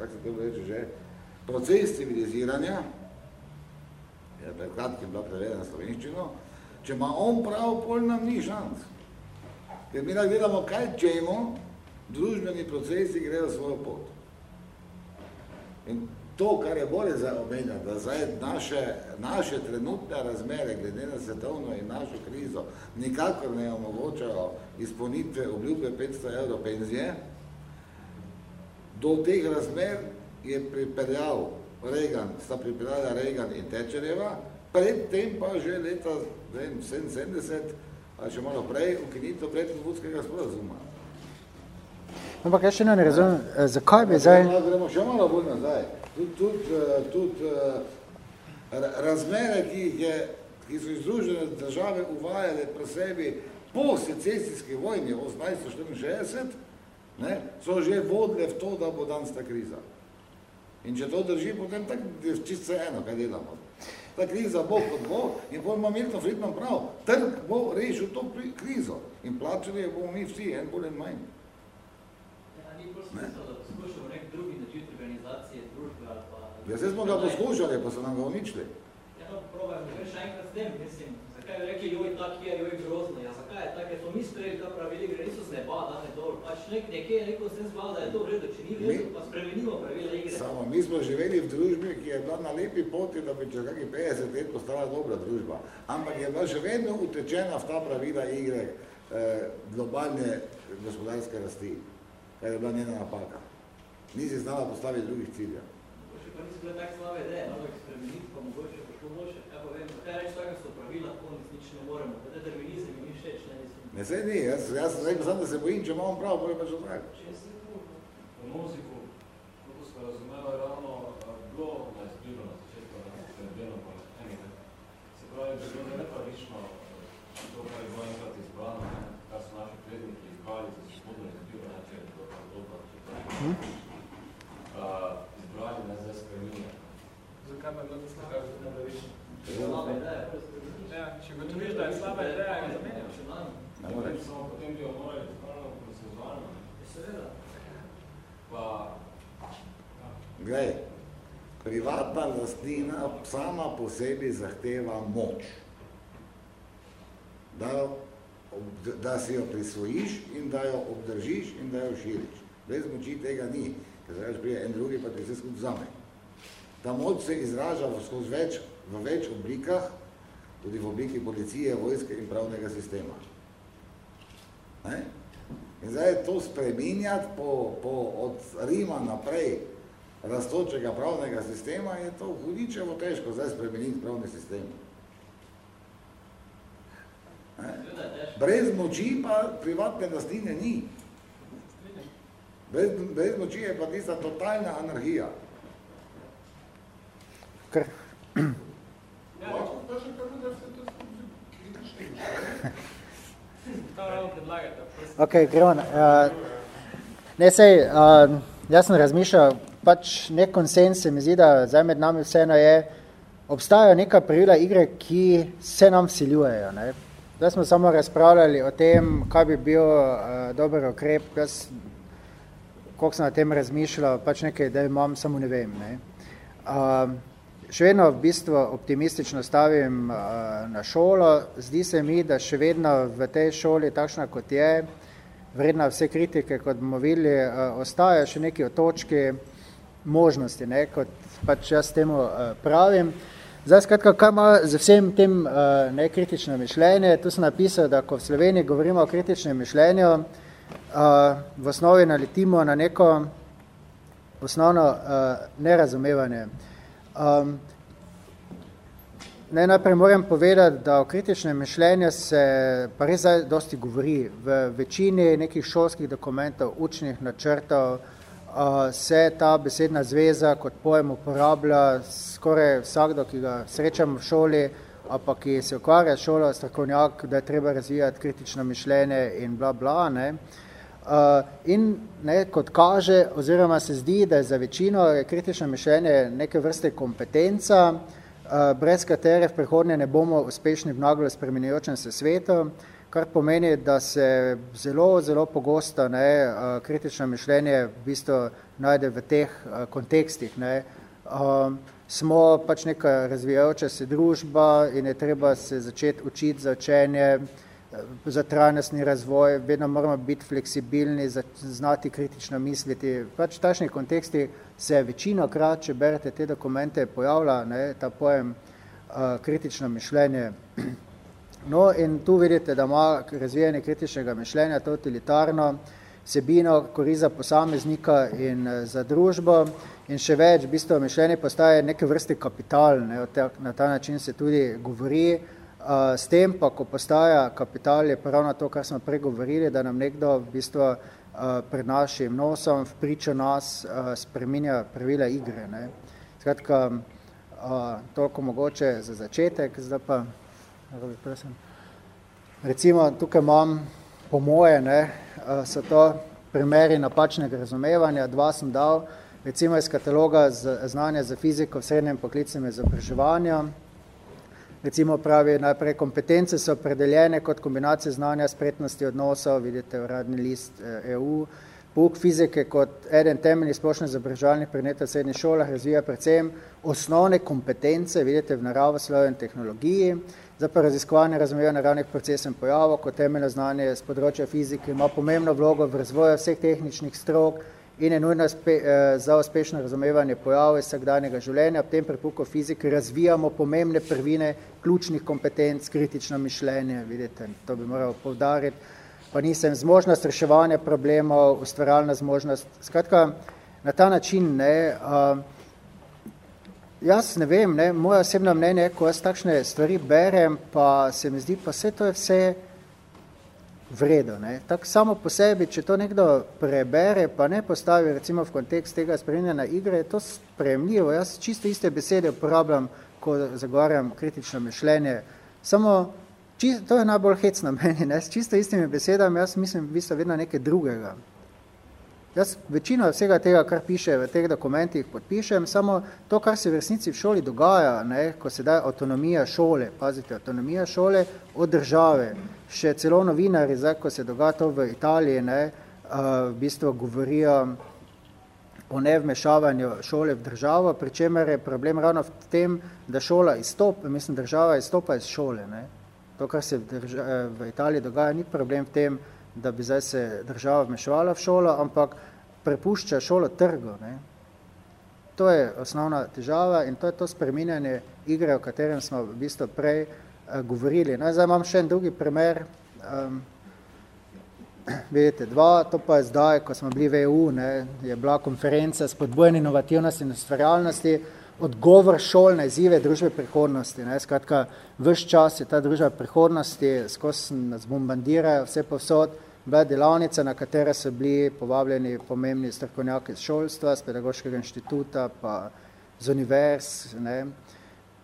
kak se to reče že, Proces civiliziranja, je pred kratkim bila prevedena slovenščino, če ima on prav, pol nam ni šans. Ker mi gledamo, kaj čemo, družbeni procesi grejo svojo pot. In to, kar je bolje za omenjati, da zdaj naše, naše trenutne razmere, glede na svetovno in našo krizo, nikakor ne omogočajo izpolnitve obljube 500 evrov penzije, do teh razmer je pripeljal Reagan, sta pripeljala Reagan in Thatcherjeva, predtem pa že leta 77, ali še malo prej, ukinitev prednodvudskega sporazuma. Ampak jaz še ne razumem, zakaj bi zdaj... Gremo še malo bolj nazaj. Tudi tud, tud, razmere, ki, je, ki so izdružene države uvajale pri sebi po secesijski vojni 1864, ne, so že vodile v to, da bo danes ta kriza. In če to drži, potem tako čisto eno, kaj delamo. Ta kriza bo kot bo in bomo Milton Friedman prav, trg bo rešil to krizo in plačali bomo mi vsi, en bolj en manj. Ja, ni bolj smisel, da poskušamo nek drugi način organizacije družbe ali pa... Ja, zdaj smo ga poskušali, pa so nam ga uničili. Ja, no, probajmo, še enkrat s tem, mislim, zakaj bi rekli, joj, tak je, joj, grozno, ja, zakaj je tak, to mi sprejeli ta pravili, gre niso z neba, da ne dol, pač nek, nekje je rekel, sem zval, da je to v redu, če ni v redu, pa spremenimo pravila igre. Samo, mi smo živeli v družbi, ki je bila na lepi poti, da bi čez kakih 50 let postala dobra družba, ampak je bila še vedno utečena v ta pravila igre eh, globalne gospodarske rasti, kar je bila njena napaka. Nisi znala postaviti drugih ciljev. Mogoče pa nisi bila tako slave ideje, malo eksperimeniti, pa mogoče pa šlo boljše, kaj pa vem, kaj reči, tako so pravila, konec moremo, da determinizem mi ni všeč, ne mislim. Ne, sej ni, jaz, jaz sem rekel sam, da se bojim, če imam prav, bolje pa že tako. V muziku, kako smo razumeli, ravno bilo na izbližno na začetku, da se delno pa eni, ne. Se pravi, da je bilo nepravično to, kar je bilo enkrat izbrano, ne, kar so naši predniki izbrali za spodno izbiro, ne, če je to pa dobro, če to je izbrali, ne, zdaj spreminja. Zakaj pa je bilo to slaba ideja? Slaba ideja, Ja, če gotoviš, da je slaba ideja, ga zamenjaš. Ne moreš. Samo potem bi jo morali spravno konsenzualno. Seveda. Pa, Glej, privatna lastnina sama po sebi zahteva moč. Da, da si jo prisvojiš in da jo obdržiš in da jo širiš. Brez moči tega ni, ker zdaj prije en drugi pa ti vse skupaj vzame. Ta moč se izraža v, skozi več, v več oblikah, tudi v obliki policije, vojske in pravnega sistema. Ne? In zdaj to spreminjati po, po, od Rima naprej rastočega pravnega sistema je to hudičevo težko zdaj spremeniti pravni sistem. Ne? Brez moči pa privatne lastnine ni. Brez, brez moči je pa tista totalna anarhija. Ker, Lahko vprašam, kako da ste to kritični. To ravno predlagate. ok, gremo. Uh, ne, sej, uh, jaz sem razmišljal, pač nek konsens se mi zdi, da zdaj med nami vseeno je, obstajajo neka pravila igre, ki se nam vsiljujejo. Ne. Zdaj smo samo razpravljali o tem, kaj bi bil uh, dober okrep. Jaz, koliko sem na tem razmišljal, pač nekaj, da imam, samo ne vem. Ne. Uh, še vedno v bistvu optimistično stavim uh, na šolo. Zdi se mi, da še vedno v tej šoli, takšna kot je, vredna vse kritike, kot bomo videli, uh, ostajajo še neki otočki možnosti, ne, kot pač jaz temu uh, pravim. Zdaj, skratka, kaj ima z vsem tem uh, nekritično mišljenje? Tu sem napisal, da ko v Sloveniji govorimo o kritičnem mišljenju, uh, v osnovi naletimo na neko osnovno uh, nerazumevanje. Um, ne, najprej moram povedati, da o kritičnem mišljenju se pa res zdaj dosti govori. V večini nekih šolskih dokumentov, učnih načrtov uh, se ta besedna zveza kot pojem uporablja skoraj vsakdo, ki ga srečamo v šoli, a pa ki se ukvarja šolo, strokovnjak, da je treba razvijati kritično mišljenje in bla bla. Ne. Uh, in ne, kot kaže, oziroma se zdi, da je za večino kritično mišljenje neke vrste kompetenca, uh, brez katere v prihodnje ne bomo uspešni v naglo spremenjajočem se svetu, kar pomeni, da se zelo, zelo pogosto ne, uh, kritično mišljenje v bistvu najde v teh uh, kontekstih. Ne. Um, smo pač neka razvijajoča se družba in je treba se začeti učiti za učenje, za trajnostni razvoj, vedno moramo biti fleksibilni, znati kritično misliti. Pač v takšnih kontekstih se večino krat, če berete te dokumente, pojavlja ne, ta pojem uh, kritično mišljenje. No in tu vidite, da ima razvijanje kritičnega mišljenja totalitarno sebino, kori za posameznika in uh, za družbo in še več, v bistvu mišljenje postaje neke vrste kapital, ne, na ta način se tudi govori, S tem pa, ko postaja kapital, je pravno to, kar smo pregovorili, da nam nekdo v bistvu pred našim nosom v pričo nas spreminja pravila igre. Ne. Skratka, toliko mogoče za začetek, zdaj pa, prosim. recimo tukaj imam po moje, ne, so to primeri napačnega razumevanja, dva sem dal, recimo iz kataloga znanja za fiziko v srednjem poklicnem izobraževanju, Recimo pravi, najprej kompetence so opredeljene kot kombinacije znanja, spretnosti odnosov, vidite uradni list EU. Eh, e Pouk fizike kot eden temeljnih splošnih izobraževalnih predmetov v srednjih šolah razvija predvsem osnovne kompetence, vidite v naravoslovju in tehnologiji, za pa raziskovanje razumevanja naravnih procesov in pojavov kot temeljno znanje z področja fizike ima pomembno vlogo v razvoju vseh tehničnih strok, in je nujno spe, eh, za uspešno razumevanje pojavov iz vsakdanjega življenja. Ob tem prepuku fizike razvijamo pomembne prvine ključnih kompetenc, kritično mišljenje, vidite, to bi moral povdariti, pa nisem zmožnost reševanja problemov, ustvarjalna zmožnost. Skratka, na ta način, ne, uh, jaz ne vem, ne, moje osebno mnenje, ko jaz takšne stvari berem, pa se mi zdi, pa vse to je vse vredo. Ne. Tak samo po sebi, če to nekdo prebere, pa ne postavi recimo v kontekst tega spremenjena igre, je to spremljivo. Jaz čisto iste besede uporabljam, ko zagovarjam kritično mišljenje. Samo, čisto, to je najbolj hecno meni, ne. s čisto istimi besedami, jaz mislim v bistvu vedno nekaj drugega. Jaz večino vsega tega, kar piše v teh dokumentih, podpišem, samo to, kar se v resnici v šoli dogaja, ne, ko se daje avtonomija šole, pazite, avtonomija šole od države, še celo novinari, zdaj, ko se dogaja to v Italiji, ne, v bistvu govorijo o nevmešavanju šole v državo, pri čemer je problem ravno v tem, da šola izstop, mislim, država izstopa iz šole. Ne. To, kar se v, v Italiji dogaja, ni problem v tem, da bi zdaj se država vmešovala v šolo, ampak prepušča šolo trgu. Ne. To je osnovna težava in to je to spreminjanje igre, o katerem smo v bistvu prej uh, govorili. No, zdaj imam še en drugi primer. Um, vidite, dva, to pa je zdaj, ko smo bili v EU, ne, je bila konferenca spodbojene inovativnosti in ustvarjalnosti, odgovor šol na izzive družbe prihodnosti. Ne. Skratka, vš čas je ta družba prihodnosti, skozi nas bombardirajo vse povsod, bila delavnica, na katere so bili povabljeni pomembni strokovnjaki iz šolstva, z pedagoškega inštituta, pa z univerz. Ne.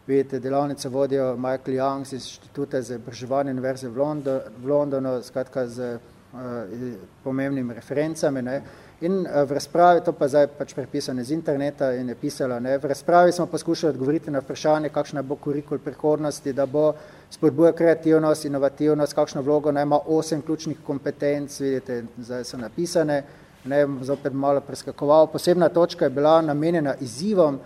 Vidite, delavnico vodijo Michael Young z inštituta za izobraževanje univerze v, London, v Londonu, skratka z pomembnimi referencami. Ne. In v razpravi, to pa zdaj pač prepisane z interneta in je pisala, ne, v razpravi smo poskušali odgovoriti na vprašanje, kakšna bo kurikul prihodnosti, da bo spodbuja kreativnost, inovativnost, kakšno vlogo naj ima osem ključnih kompetenc, vidite, zdaj so napisane, ne, zopet malo preskakoval. Posebna točka je bila namenjena izzivom,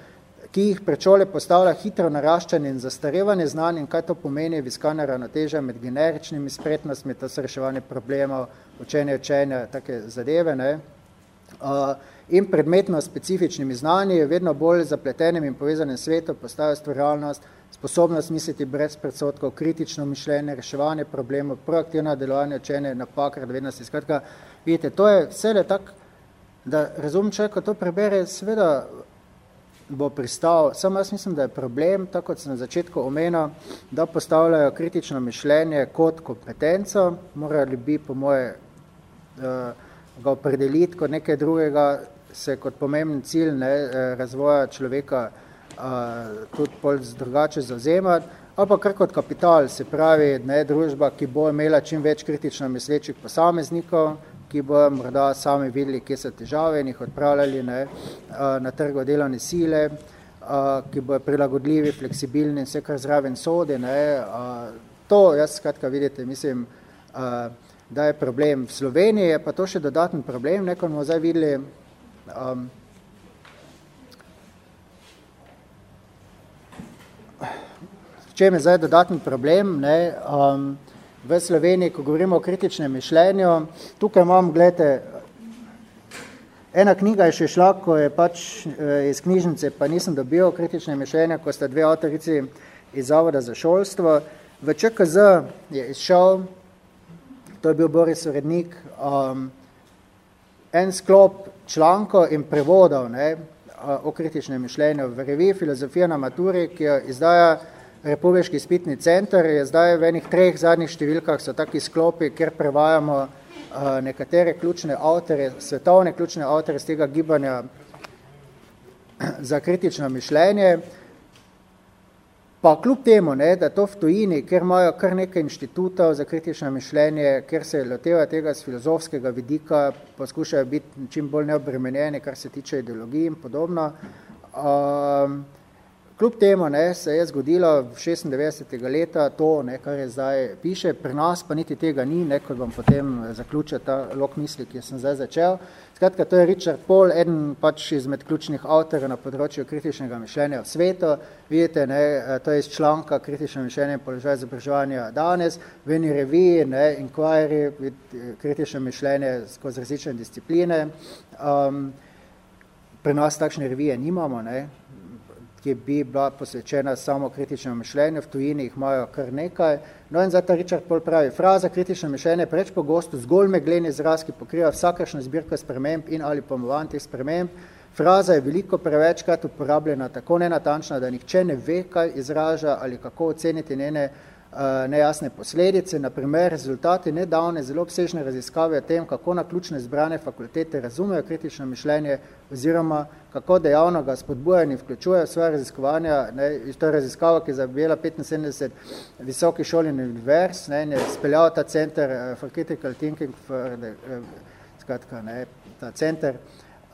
ki jih prečole postavlja hitro naraščanje in zastarevanje znanja in kaj to pomeni viskana ravnoteža med generičnimi spretnostmi, to so reševanje problemov, učenje, učenje, take zadeve, ne. Uh, in predmetno specifičnimi znanji je vedno bolj zapletenim in povezanim svetu postaja stvarjalnost, sposobnost misliti brez predsotkov, kritično mišljenje, reševanje problemov, proaktivno delovanje, učenje, napak, radovednosti. Skratka, vidite, to je vse le tak, da razum človek, ko to prebere, seveda bo pristal. Samo jaz mislim, da je problem, tako kot sem na začetku omenil, da postavljajo kritično mišljenje kot kompetenco, morali bi po moje uh, ga opredeliti kot nekaj drugega, se kot pomemben cilj ne, eh, razvoja človeka uh, tudi pol drugače zauzemati, ali pa kar kot kapital, se pravi ne, družba, ki bo imela čim več kritično mislečih posameznikov, ki bojo morda sami videli, kje so težave in jih odpravljali ne, na trgu delovne sile, ki bojo prilagodljivi, fleksibilni in vse, kar zraven sodi. Ne. To, jaz skratka vidite, mislim, da je problem. V Sloveniji je pa to še dodaten problem, neko bomo zdaj videli, um, čem je zdaj dodaten problem, ne, um, v Sloveniji, ko govorimo o kritičnem mišljenju. Tukaj imam, gledajte, ena knjiga je še šla, ko je pač eh, iz knjižnice, pa nisem dobil kritične mišljenja, ko sta dve avtorici iz Zavoda za šolstvo. V ČKZ je izšel, to je bil Boris Urednik, um, en sklop članko in prevodov ne, o kritičnem mišljenju v reviji Filozofija na maturi, ki jo izdaja Republiški spitni center je zdaj v enih treh zadnjih številkah so taki sklopi, kjer prevajamo uh, nekatere ključne avtore, svetovne ključne avtore z tega gibanja za kritično mišljenje. Pa kljub temu, ne, da to v tujini, kjer imajo kar nekaj inštitutov za kritično mišljenje, kjer se lotevajo tega z filozofskega vidika, poskušajo biti čim bolj neobremenjeni, kar se tiče ideologij in podobno, um, Kljub temu ne, se je zgodilo v 96. leta to, ne, kar je zdaj piše, pri nas pa niti tega ni, ne, kot bom potem zaključil ta lok misli, ki sem zdaj začel. Skratka, to je Richard Paul, eden pač izmed ključnih avtorov na področju kritičnega mišljenja v svetu. Vidite, ne, to je iz članka kritično mišljenje in položaj izobraževanja danes, v eni reviji, ne, Inquiry, kritično mišljenje skozi različne discipline. Um, pri nas takšne revije nimamo, ne, ki bi bila posvečena samo kritičnemu mišljenju, v tujini jih imajo kar nekaj. No in zdaj ta Richard Paul pravi, fraza kritično mišljenje preč pogosto zgolj meglen izraz, ki pokriva vsakršno zbirko sprememb in ali pomovanj teh sprememb. Fraza je veliko prevečkrat uporabljena tako nenatančna, da nihče ne ve, kaj izraža ali kako oceniti njene nejasne posledice, naprimer rezultati nedavne zelo obsežne raziskave o tem, kako na ključne zbrane fakultete razumejo kritično mišljenje oziroma kako dejavno ga spodbujajo in vključujejo svoje raziskovanja. Ne, to je raziskava, ki je zabijela 75 visokih šol in univerz ne, in je speljal ta center uh, for critical thinking, for the, uh, skratka, ne, ta center.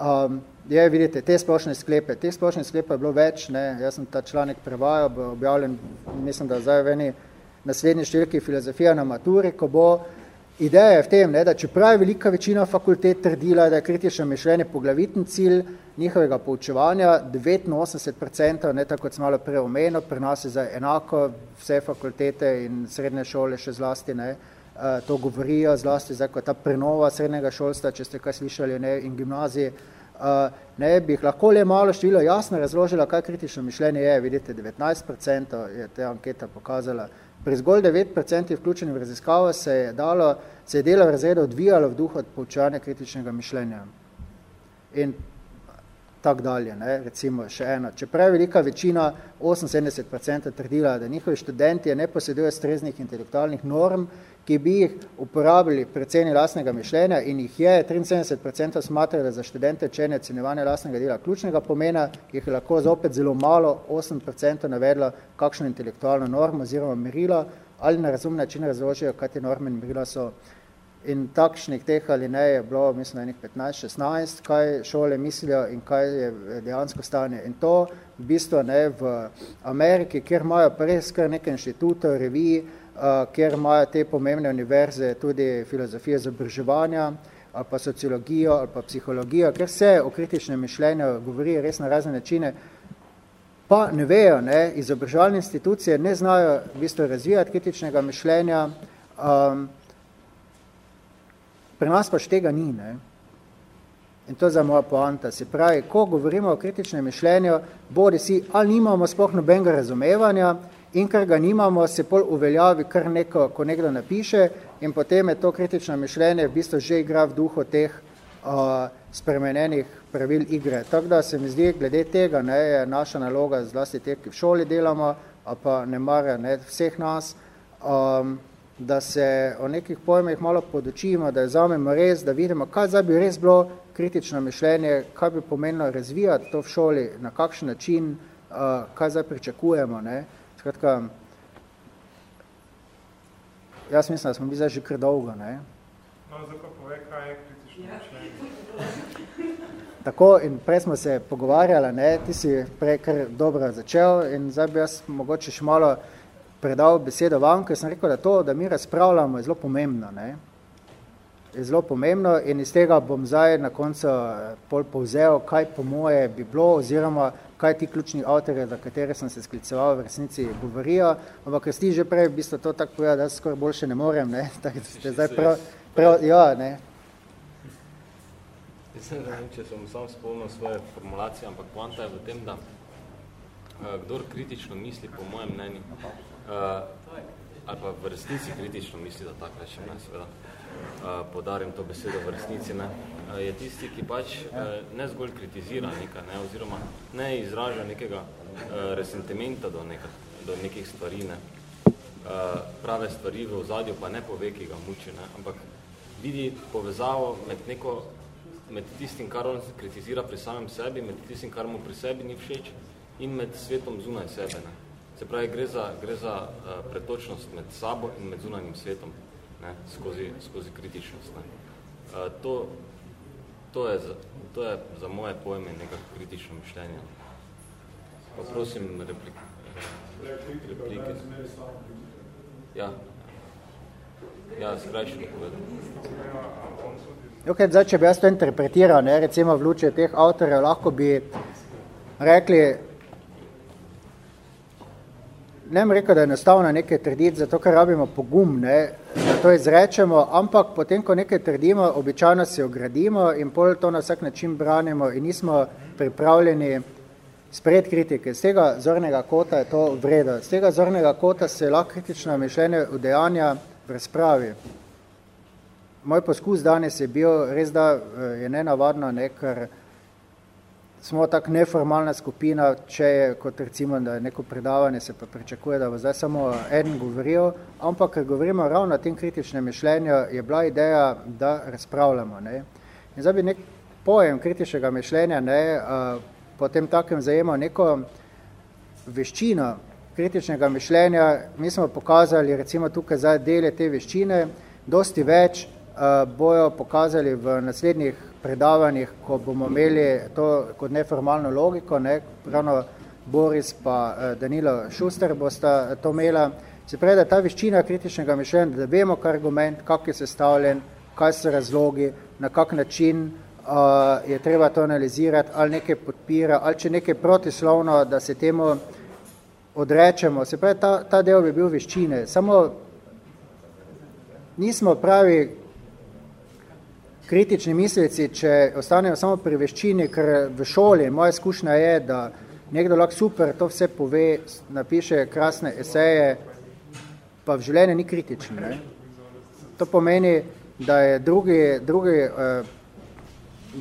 Um, je, vidite, te splošne sklepe, teh splošnih sklepov je bilo več, ne, jaz sem ta članek prevajal, objavljen, mislim, da zdaj v eni naslednji številki filozofija na maturi, ko bo ideja v tem, ne, da čeprav je velika večina fakultet trdila, da je kritično mišljenje poglavitni cilj njihovega poučevanja, 89%, ne, tako kot smo malo prej omenil, pri nas je zdaj enako, vse fakultete in srednje šole še zlasti ne, uh, to govorijo, zlasti zdaj, kot ta prenova srednjega šolstva, če ste kaj slišali, ne, in gimnaziji, Uh, ne, bi lahko le malo število jasno razložila, kaj kritično mišljenje je. Vidite, 19% je ta anketa pokazala, Pri zgolj 9% vključenih v raziskavo se je, dalo, se je delo razreda odvijalo v duhu poučevanja kritičnega mišljenja. In tak dalje, ne, recimo še eno. Čeprav velika večina, 78% trdila, da njihovi študenti ne posedujejo streznih intelektualnih norm, ki bi jih uporabili pri ceni lastnega mišljenja in jih je 73% smatrali, da za študente učenje ocenjevanja lastnega dela ključnega pomena, jih je lahko zopet zelo malo, 8% navedlo kakšno intelektualno normo oziroma merilo ali na razumni način razložijo, kaj te norme in merila so. In takšnih teh ali ne je bilo, mislim, nekih 15-16, kaj šole mislijo in kaj je dejansko stanje. In to v bistvu ne, v Ameriki, kjer imajo res kar nekaj inštitutov, reviji, uh, kjer imajo te pomembne univerze tudi filozofijo izobraževanja, ali pa sociologijo, ali pa psihologijo, ker se o kritičnem mišljenju govori res na razne načine, pa ne vejo, ne, izobraževalne institucije ne znajo v bistvu razvijati kritičnega mišljenja, um, Pri nas pač tega ni. Ne? In to je za moja poanta. Se pravi, ko govorimo o kritičnem mišljenju, bodi si, ali nimamo sploh nobenega razumevanja in ker ga nimamo, se pol uveljavi kar neko, ko nekdo napiše in potem je to kritično mišljenje v bistvu že igra v duhu teh uh, spremenjenih pravil igre. Tako da se mi zdi, glede tega ne, je naša naloga, zlasti te, ki v šoli delamo, a pa ne mara ne, vseh nas, um, da se o nekih pojmih malo podočimo, da zamemo res, da vidimo, kaj zdaj bi res bilo kritično mišljenje, kaj bi pomenilo razvijati to v šoli, na kakšen način, uh, kaj zdaj pričakujemo. Ne. Skratka, jaz mislim, da smo mi zdaj že kar dolgo. Ne. No, zdaj pa povej, kaj je kritično ja. mišljenje. Tako, in prej smo se pogovarjali, ne, ti si prej kar dobro začel in zdaj bi jaz mogoče še malo predal besedo vam, ker sem rekel, da to, da mi razpravljamo, je zelo pomembno. Ne? Je zelo pomembno in iz tega bom zdaj na koncu eh, pol povzel, kaj po moje bi bilo, oziroma kaj ti ključni avtorje, za katere sem se skliceval, v resnici govorijo, ampak ker ti že prej v bistvu to tako povedal, da skoraj boljše ne morem, ne? tako da ste zdaj prav, prav, ja, ne. Mislim, da če sem sam spomnil svoje formulacije, ampak poanta je v tem, da eh, kdor kritično misli, po mojem mnenju, ali pa v resnici kritično misli, da tako rečem, ne, seveda, uh, podarim to besedo v resnici, ne, uh, je tisti, ki pač uh, ne zgolj kritizira nekaj, ne, oziroma ne izraža nekega uh, resentimenta do, neka, do nekih stvari, ne, uh, prave stvari v ozadju pa ne pove, ki ga muči, ne, ampak vidi povezavo med neko med tistim, kar on kritizira pri samem sebi, med tistim, kar mu pri sebi ni všeč in med svetom zunaj sebe. Ne. Se pravi, gre za, gre za uh, pretočnost med sabo in med zunanjim svetom, ne, skozi, skozi kritičnost. Ne. Uh, to, to, je za, to je za moje pojme nekako kritično mišljenje. Pa prosim replik, replike. Ja. Ja, skrajšeno povedam. Okay, zdaj, če bi jaz to interpretiral, ne, recimo v luči teh avtorjev, lahko bi rekli, ne bom rekel, da je enostavno nekaj trditi, zato ker rabimo pogum, ne, da to izrečemo, ampak potem, ko nekaj trdimo, običajno se ogradimo in pol to na vsak način branimo in nismo pripravljeni spred kritike. Z tega zornega kota je to vredo. Z tega zornega kota se lahko kritično mišljenje udejanja v razpravi. Moj poskus danes je bil res, da eh, je nenavadno, ne, ker smo tako neformalna skupina, če je kot recimo, da je neko predavanje, se pa pričakuje, da bo zdaj samo en govoril, ampak ker govorimo ravno o tem kritičnem mišljenju, je bila ideja, da razpravljamo. Ne. In zdaj bi nek pojem kritičnega mišljenja ne, potem takem zajemal neko veščino kritičnega mišljenja. Mi smo pokazali recimo tukaj zdaj dele te veščine, dosti več bojo pokazali v naslednjih predavanjih, ko bomo imeli to kot neformalno logiko, ne, ravno Boris pa eh, Danilo Šuster bosta to imela, se pravi, da ta veščina kritičnega mišljenja, da vemo, kak argument, kak je sestavljen, kaj so razlogi, na kak način uh, je treba to analizirati, ali nekaj podpira, ali če nekaj protislovno, da se temu odrečemo. Se pravi, ta, ta del bi bil veščine. Samo nismo pravi kritični mislici, če ostanejo samo pri veščini, ker v šoli moja izkušnja je, da nekdo lahko super to vse pove, napiše krasne eseje, pa v življenju ni kritičen. Ne? To pomeni, da je drugi, drugi uh,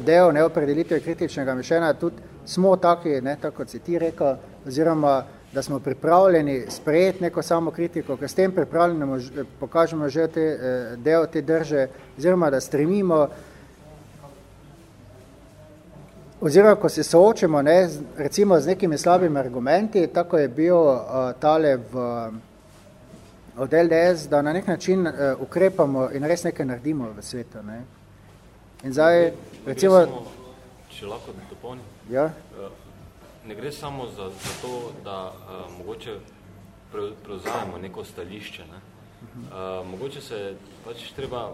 del neopredelitve kritičnega mišljenja tudi smo taki, ne, tako kot si ti rekel, oziroma da smo pripravljeni sprejeti neko samo kritiko, ker s tem pripravljeno pokažemo že te, eh, del te drže, oziroma da stremimo, oziroma ko se soočimo ne, recimo z nekimi slabimi argumenti, tako je bil uh, tale v od LDS, da na nek način uh, ukrepamo in res nekaj naredimo v svetu. Ne? In zdaj, recimo... Če lahko dopolnim. Ja? Ne gre samo za, za to, da uh, mogoče pre, prevzajemo neko stališče. Ne? Uh, mogoče se pač treba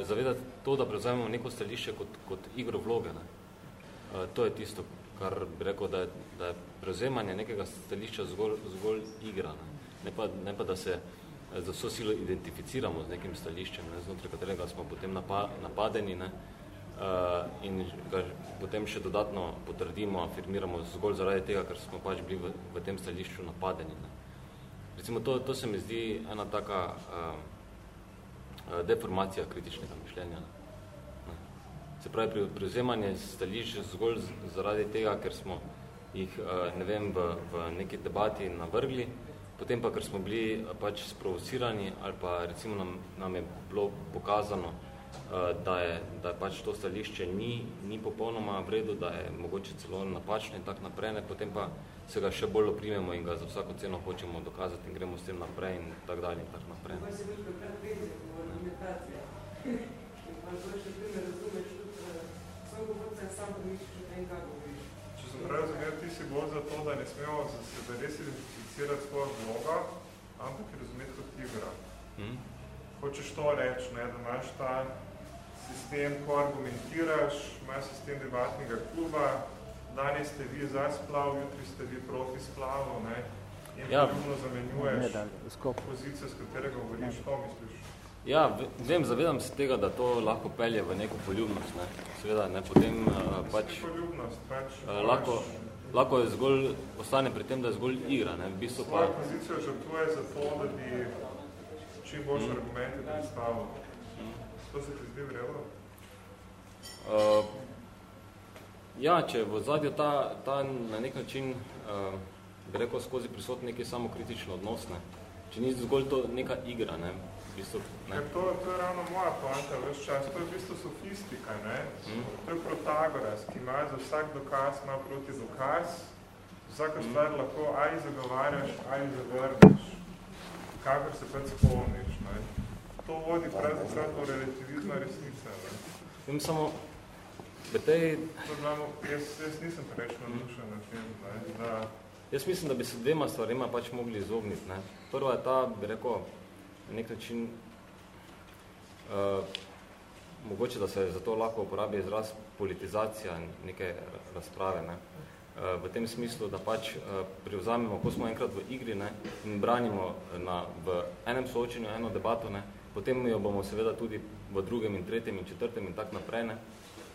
zavedati to, da prevzajemo neko stališče kot, kot igro vloge. Ne? Uh, to je tisto, kar bi rekel, da je, da je prevzemanje nekega stališča zgolj, zgolj igra. Ne? ne pa, ne pa da se eh, za vso silo identificiramo z nekim stališčem, ne, znotraj katerega smo potem napa, napadeni ne, uh, in ga potem še dodatno potrdimo, afirmiramo zgolj zaradi tega, ker smo pač bili v, v tem stališču napadeni. Ne. Recimo, to, to se mi zdi ena taka uh, deformacija kritičnega mišljenja. Ne. Se pravi, pri prevzemanje stališč zgolj zaradi tega, ker smo jih, ne vem, v, v neki debati navrgli, potem pa, ker smo bili eh, pač sprovocirani ali pa recimo nam, nam je bilo pokazano, uh, da, je, da je pač to stališče ni, ni popolnoma v redu, da je mogoče celo napačno in tak naprej, ne, potem pa se ga še bolj oprimemo in ga za vsako ceno hočemo dokazati in gremo s tem naprej in tak dalje in tak naprej. Ne eh, Če sem prav razumel, ti si bolj za to, da ne smemo se da res identificirati svojo vlogo, ampak je razumeti kot igra. Hmm. Hočeš to reči, ne, da imaš ta sistem, ko argumentiraš, imaš sistem debatnega kluba, danes ste vi za splav, jutri ste vi proti splavu, ne, in ja. poljubno zamenjuješ pozicijo, s katerega govoriš, to misliš. Ja, vem, zavedam se tega, da to lahko pelje v neko poljubnost, ne. Seveda, ne, potem uh, pač, poljubnost, pač uh, lahko, lahko je zgolj, ostane pri tem, da je zgolj igra. Ne? V bistvu Svojo pa... pozicijo žrtvuje za to, da bi čim boljše mm. argumente predstavil. Mm. To se ti zdi vrelo? Uh, ja, če v zadju ta, ta na nek način, uh, bi rekel, skozi prisot neki samokritični odnos, ne? če ni zgolj to neka igra, ne? V bistvu, ne? To, to je ravno moja poanta ves čas, to je v bistvu sofistika, ne? Mm. To je Protagoras, ki ima za vsak dokaz, ima proti dokaz, vsaka mm. stvar lahko ali zagovarjaš, ali zavrneš, kakor se pač spomniš, ne? To vodi pravzaprav do relativizma resnice, ne? Vem samo, da tej... Jaz, jaz nisem prečno dušen na tem, ne? Da... Jaz mislim, da bi se dvema stvarima pač mogli izogniti, ne? Prva je ta, bi rekel, na nek način uh, mogoče, da se za to lahko uporabi izraz politizacija neke razprave. Ne? Uh, v tem smislu, da pač uh, privzamemo, ko smo enkrat v igri ne, in branimo na, v enem soočenju eno debato, ne, potem jo bomo seveda tudi v drugem in tretjem in četrtem in tak naprej. Ne.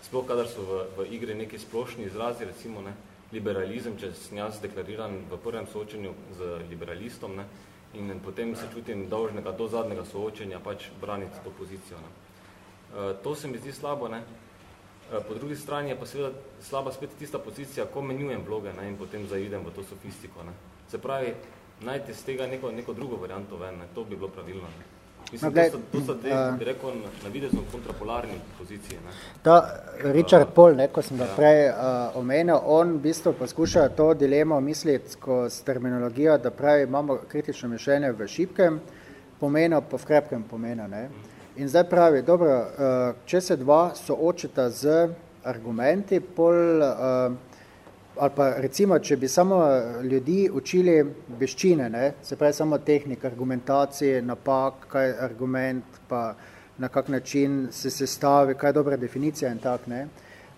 Sploh, kadar so v, v igri neki splošni izrazi, recimo ne, liberalizem, če sem jaz deklariran v prvem soočenju z liberalistom, ne, in potem se čutim dolžnega do zadnjega soočenja pač braniti to pozicijo. Ne. E, to se mi zdi slabo, ne. E, po drugi strani je pa seveda slaba spet tista pozicija, ko menjujem vloge ne, in potem zaidem v to sofistiko. Ne. Se pravi, najti z tega neko, neko drugo varianto ven, ne. to bi bilo pravilno. Ne. Mislim, no, to so, to so te, uh, bi rekel, navidezno kontrapolarni poziciji. Ne? Ta Richard uh, Paul, ne, ko sem ga ja. prej uh, omenil, on v bistvu poskuša to dilemo misliti s terminologijo, da pravi, imamo kritično mišljenje v šipkem pomenu, pa v krepkem pomenu. Ne? In zdaj pravi, dobro, uh, če se dva soočita z argumenti, pol uh, ali pa recimo, če bi samo ljudi učili veščine, ne, se pravi samo tehnika, argumentacije, napak, kaj je argument, pa na kak način se sestavi, kaj je dobra definicija in tak, ne.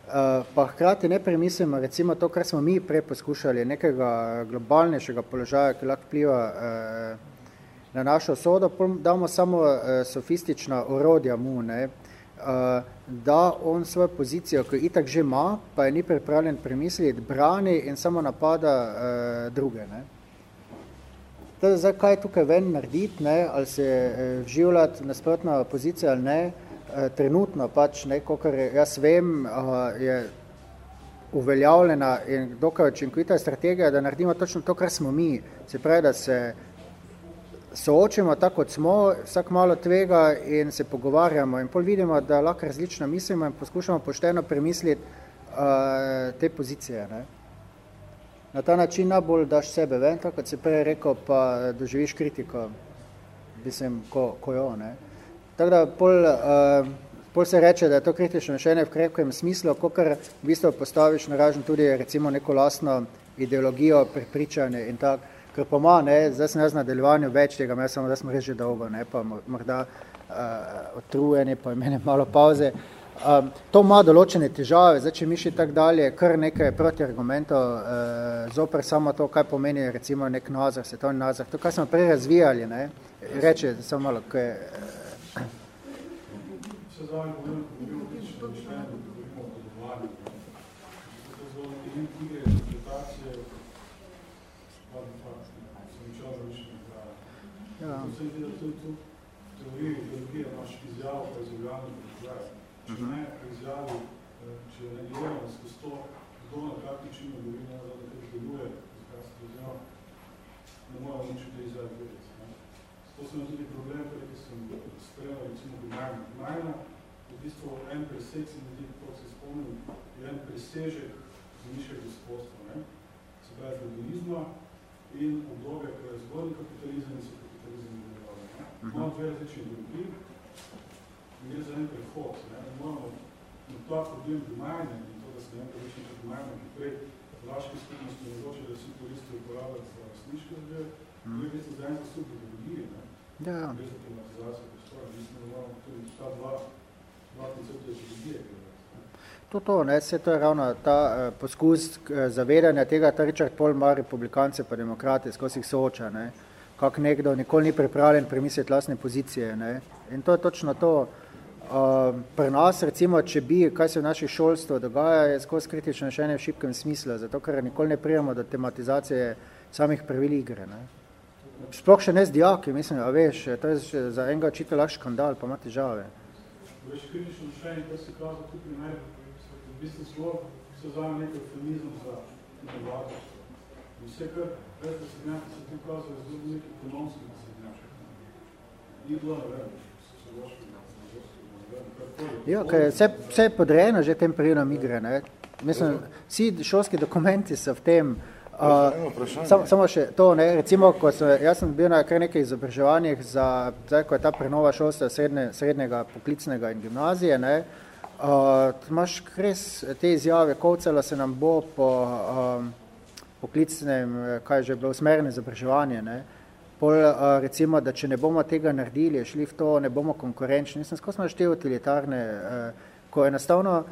Uh, pa hkrati ne premislimo, recimo to, kar smo mi prej poskušali, nekega globalnejšega položaja, ki lahko vpliva na našo sodo, damo samo uh, sofistična orodja mu, ne, uh, da on svojo pozicijo, ki itak že ima, pa je ni pripravljen premisliti, brani in samo napada uh, druge. Ne. Teda, zdaj, kaj tukaj ven narediti, ne, ali se uh, vživljati nasprotna pozicija ali ne, uh, trenutno pač, ne, kokor jaz vem, uh, je uveljavljena in dokaj učinkovita strategija, da naredimo točno to, kar smo mi. Se pravi, da se soočimo tako, kot smo, vsak malo tvega in se pogovarjamo in pol vidimo, da lahko različno mislimo in poskušamo pošteno premisliti uh, te pozicije. Ne. Na ta način najbolj daš sebe ven, tako kot si prej rekel, pa doživiš kritiko. mislim, ko, ko jo. Ne. Tako da pol, uh, pol se reče, da je to kritično mišljenje v krepkem smislu, kokar v bistvu postaviš naražen tudi recimo neko lastno ideologijo, prepričanje in tako. Ker pa ima, ne, zdaj sem jaz na delovanju več tega, jaz samo, da smo reči dolgo, ne, pa morda uh, otrujeni, pa imene malo pauze. Um, to ima določene težave, zdaj, če mišli tak dalje, kar nekaj protiargumentov uh, zoper samo to, kaj pomeni recimo nek nazor, svetovni nazor, to, kaj smo prej razvijali, ne, reče samo malo, kaj... Uh, Se zavljamo, govorimo o mišljenju, govorimo o podovanju, to zelo igre, interpretacije, sem čas mišljenja, da... Ja. Vse je to, to, teorije, ideologije, naš izjav, pa izjavljanje, če ne izjavi, če ne gledamo skozi to, kdo na kak način govori, ne da kaj deluje, zakaj se to zelo, ne moramo nič te izjavi vedeti. To sem tudi problem, ki sem spremljal recimo Gmajna. Gmajna v bistvu en presek, se mi kako se spomnim, je en presežek zmišljaj gospodstva, ne? se pravi feudalizma in obdobje, ko je zgodni kapitalizem in ne Imamo dve različni drugi, gre za en prehod. Ne, ne moramo na ta problem domajne in to, da se ne pravično kot domajne, ki prej vlaške skupnosti mogoče, da vsi turisti uporabljati za resniške zadeve, mm. gre za en zastup ideologije, ne. Ja. Gre za privatizacijo prostora. Mislim, da moramo tudi ta dva, dva koncepta ideologije To, to, ne, vse to je ravno ta uh, poskus uh, zavedanja tega, ta Richard Paul ima republikance pa demokrate, skozi jih sooča, ne, kak nekdo nikoli ni pripravljen premisliti lastne pozicije, ne, in to je točno to, Uh, pri nas, recimo, če bi, kaj se v naših šolstvu dogaja, je skozi kritično rešenje v šibkem smislu, zato ker nikoli ne prijemo do tematizacije samih pravil igre. Ne. Sploh še ne z dijaki, mislim, a veš, to je za enega učitelja lahko škandal, pa ima težave. Veš, kritično rešenje, to se kaza tudi pri najbolj, v bistvu zelo se zame nekaj feminizm za inovatorstvo. In vse, kar veš, da se gnjati, se tu kaza, je zelo nekaj ekonomski, da se gnjati. Ni bilo, ne vem, sociološki Ja, ker vse, vse je podrejeno že tem prijemom igre. Ne? Mislim, vsi šolski dokumenti so v tem. Uh, samo, samo še to, ne, recimo, ko sem, jaz sem bil na kar nekaj izobraževanjih za, zdaj, ko je ta prenova šolstva srednje, srednjega, poklicnega in gimnazije, ne, uh, imaš res te izjave, kovcelo se nam bo po um, poklicnem, kaj je že bilo, usmerjeno izobraževanje, ne, pol, uh, recimo, da če ne bomo tega naredili, šli v to, ne bomo konkurenčni. Nisem skozi naštel utilitarne, uh, ko enostavno,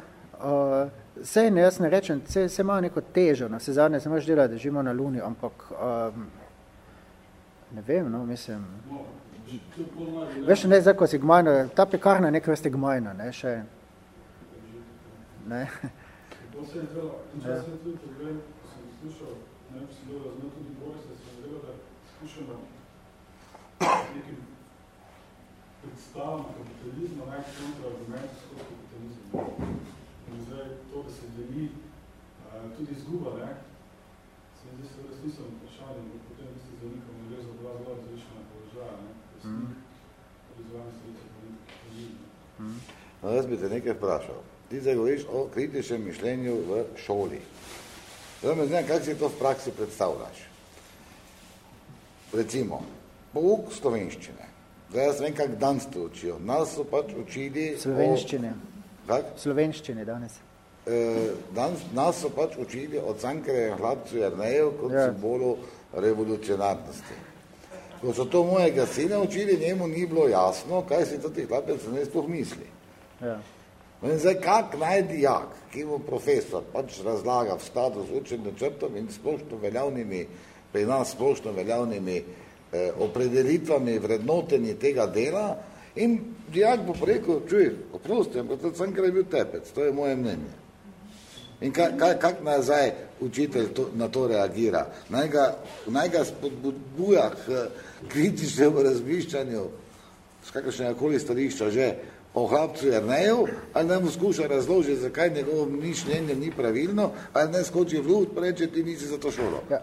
vse ne, jaz ne rečem, vse, vse ima neko težo, na vse zadnje se imaš delati, da živimo na Luni, ampak ne vem, no, mislim. Veš, ne, zdaj, ko si gmajna, ta pekarna je neka vrste gmajna, ne, še. Ne. To se slušal, ne vem, sem dobro razumel tudi Boris, da sem zdelo, da skušamo nekim predstavom kapitalizma najti kontra argumentu skozi kapitalizem. In zdaj to, da se deli, tudi izguba, ne? Se mi zdi, se res nisem vprašanje, ampak potem vi ste zanikali, ne gre za dva zelo različna položaja, ne? Resnik, prizvanje sredstva kapitalizma. Mm. No, jaz bi te nekaj vprašal. Ti zdaj govoriš o kritičnem mišljenju v šoli. Zdaj me znam, kako si to v praksi predstavljaš? Recimo, pouk slovenščine. Zdaj jaz vem, kak danes to učijo. Nas so pač učili... Slovenščine. O... Kak? Slovenščine danes. E, danes, nas so pač učili od Cankere hladcu Jernejev kot ja. simbolu revolucionarnosti. Ko so to mojega sina učili, njemu ni bilo jasno, kaj si toti hlapec ne sploh misli. Ja. In zdaj, kak naj dijak, ki mu profesor pač razlaga v skladu z učenim črtom in splošno veljavnimi, pri nas splošno veljavnimi eh, opredelitvami vrednotenji tega dela in dijak bo rekel, čuj, oprosti, ampak to sem kraj bil tepec, to je moje mnenje. In kak, kak, kak nazaj učitelj to, na to reagira? Naj ga, naj ga spodbuja k kritičnemu razmišljanju z kakršnega koli stališča že o hlapcu Jerneju, ali naj mu skuša razložiti, zakaj njegovo mišljenje ni pravilno, ali ne skoči v lut, pa reče, ti nisi za to šolo. Ja.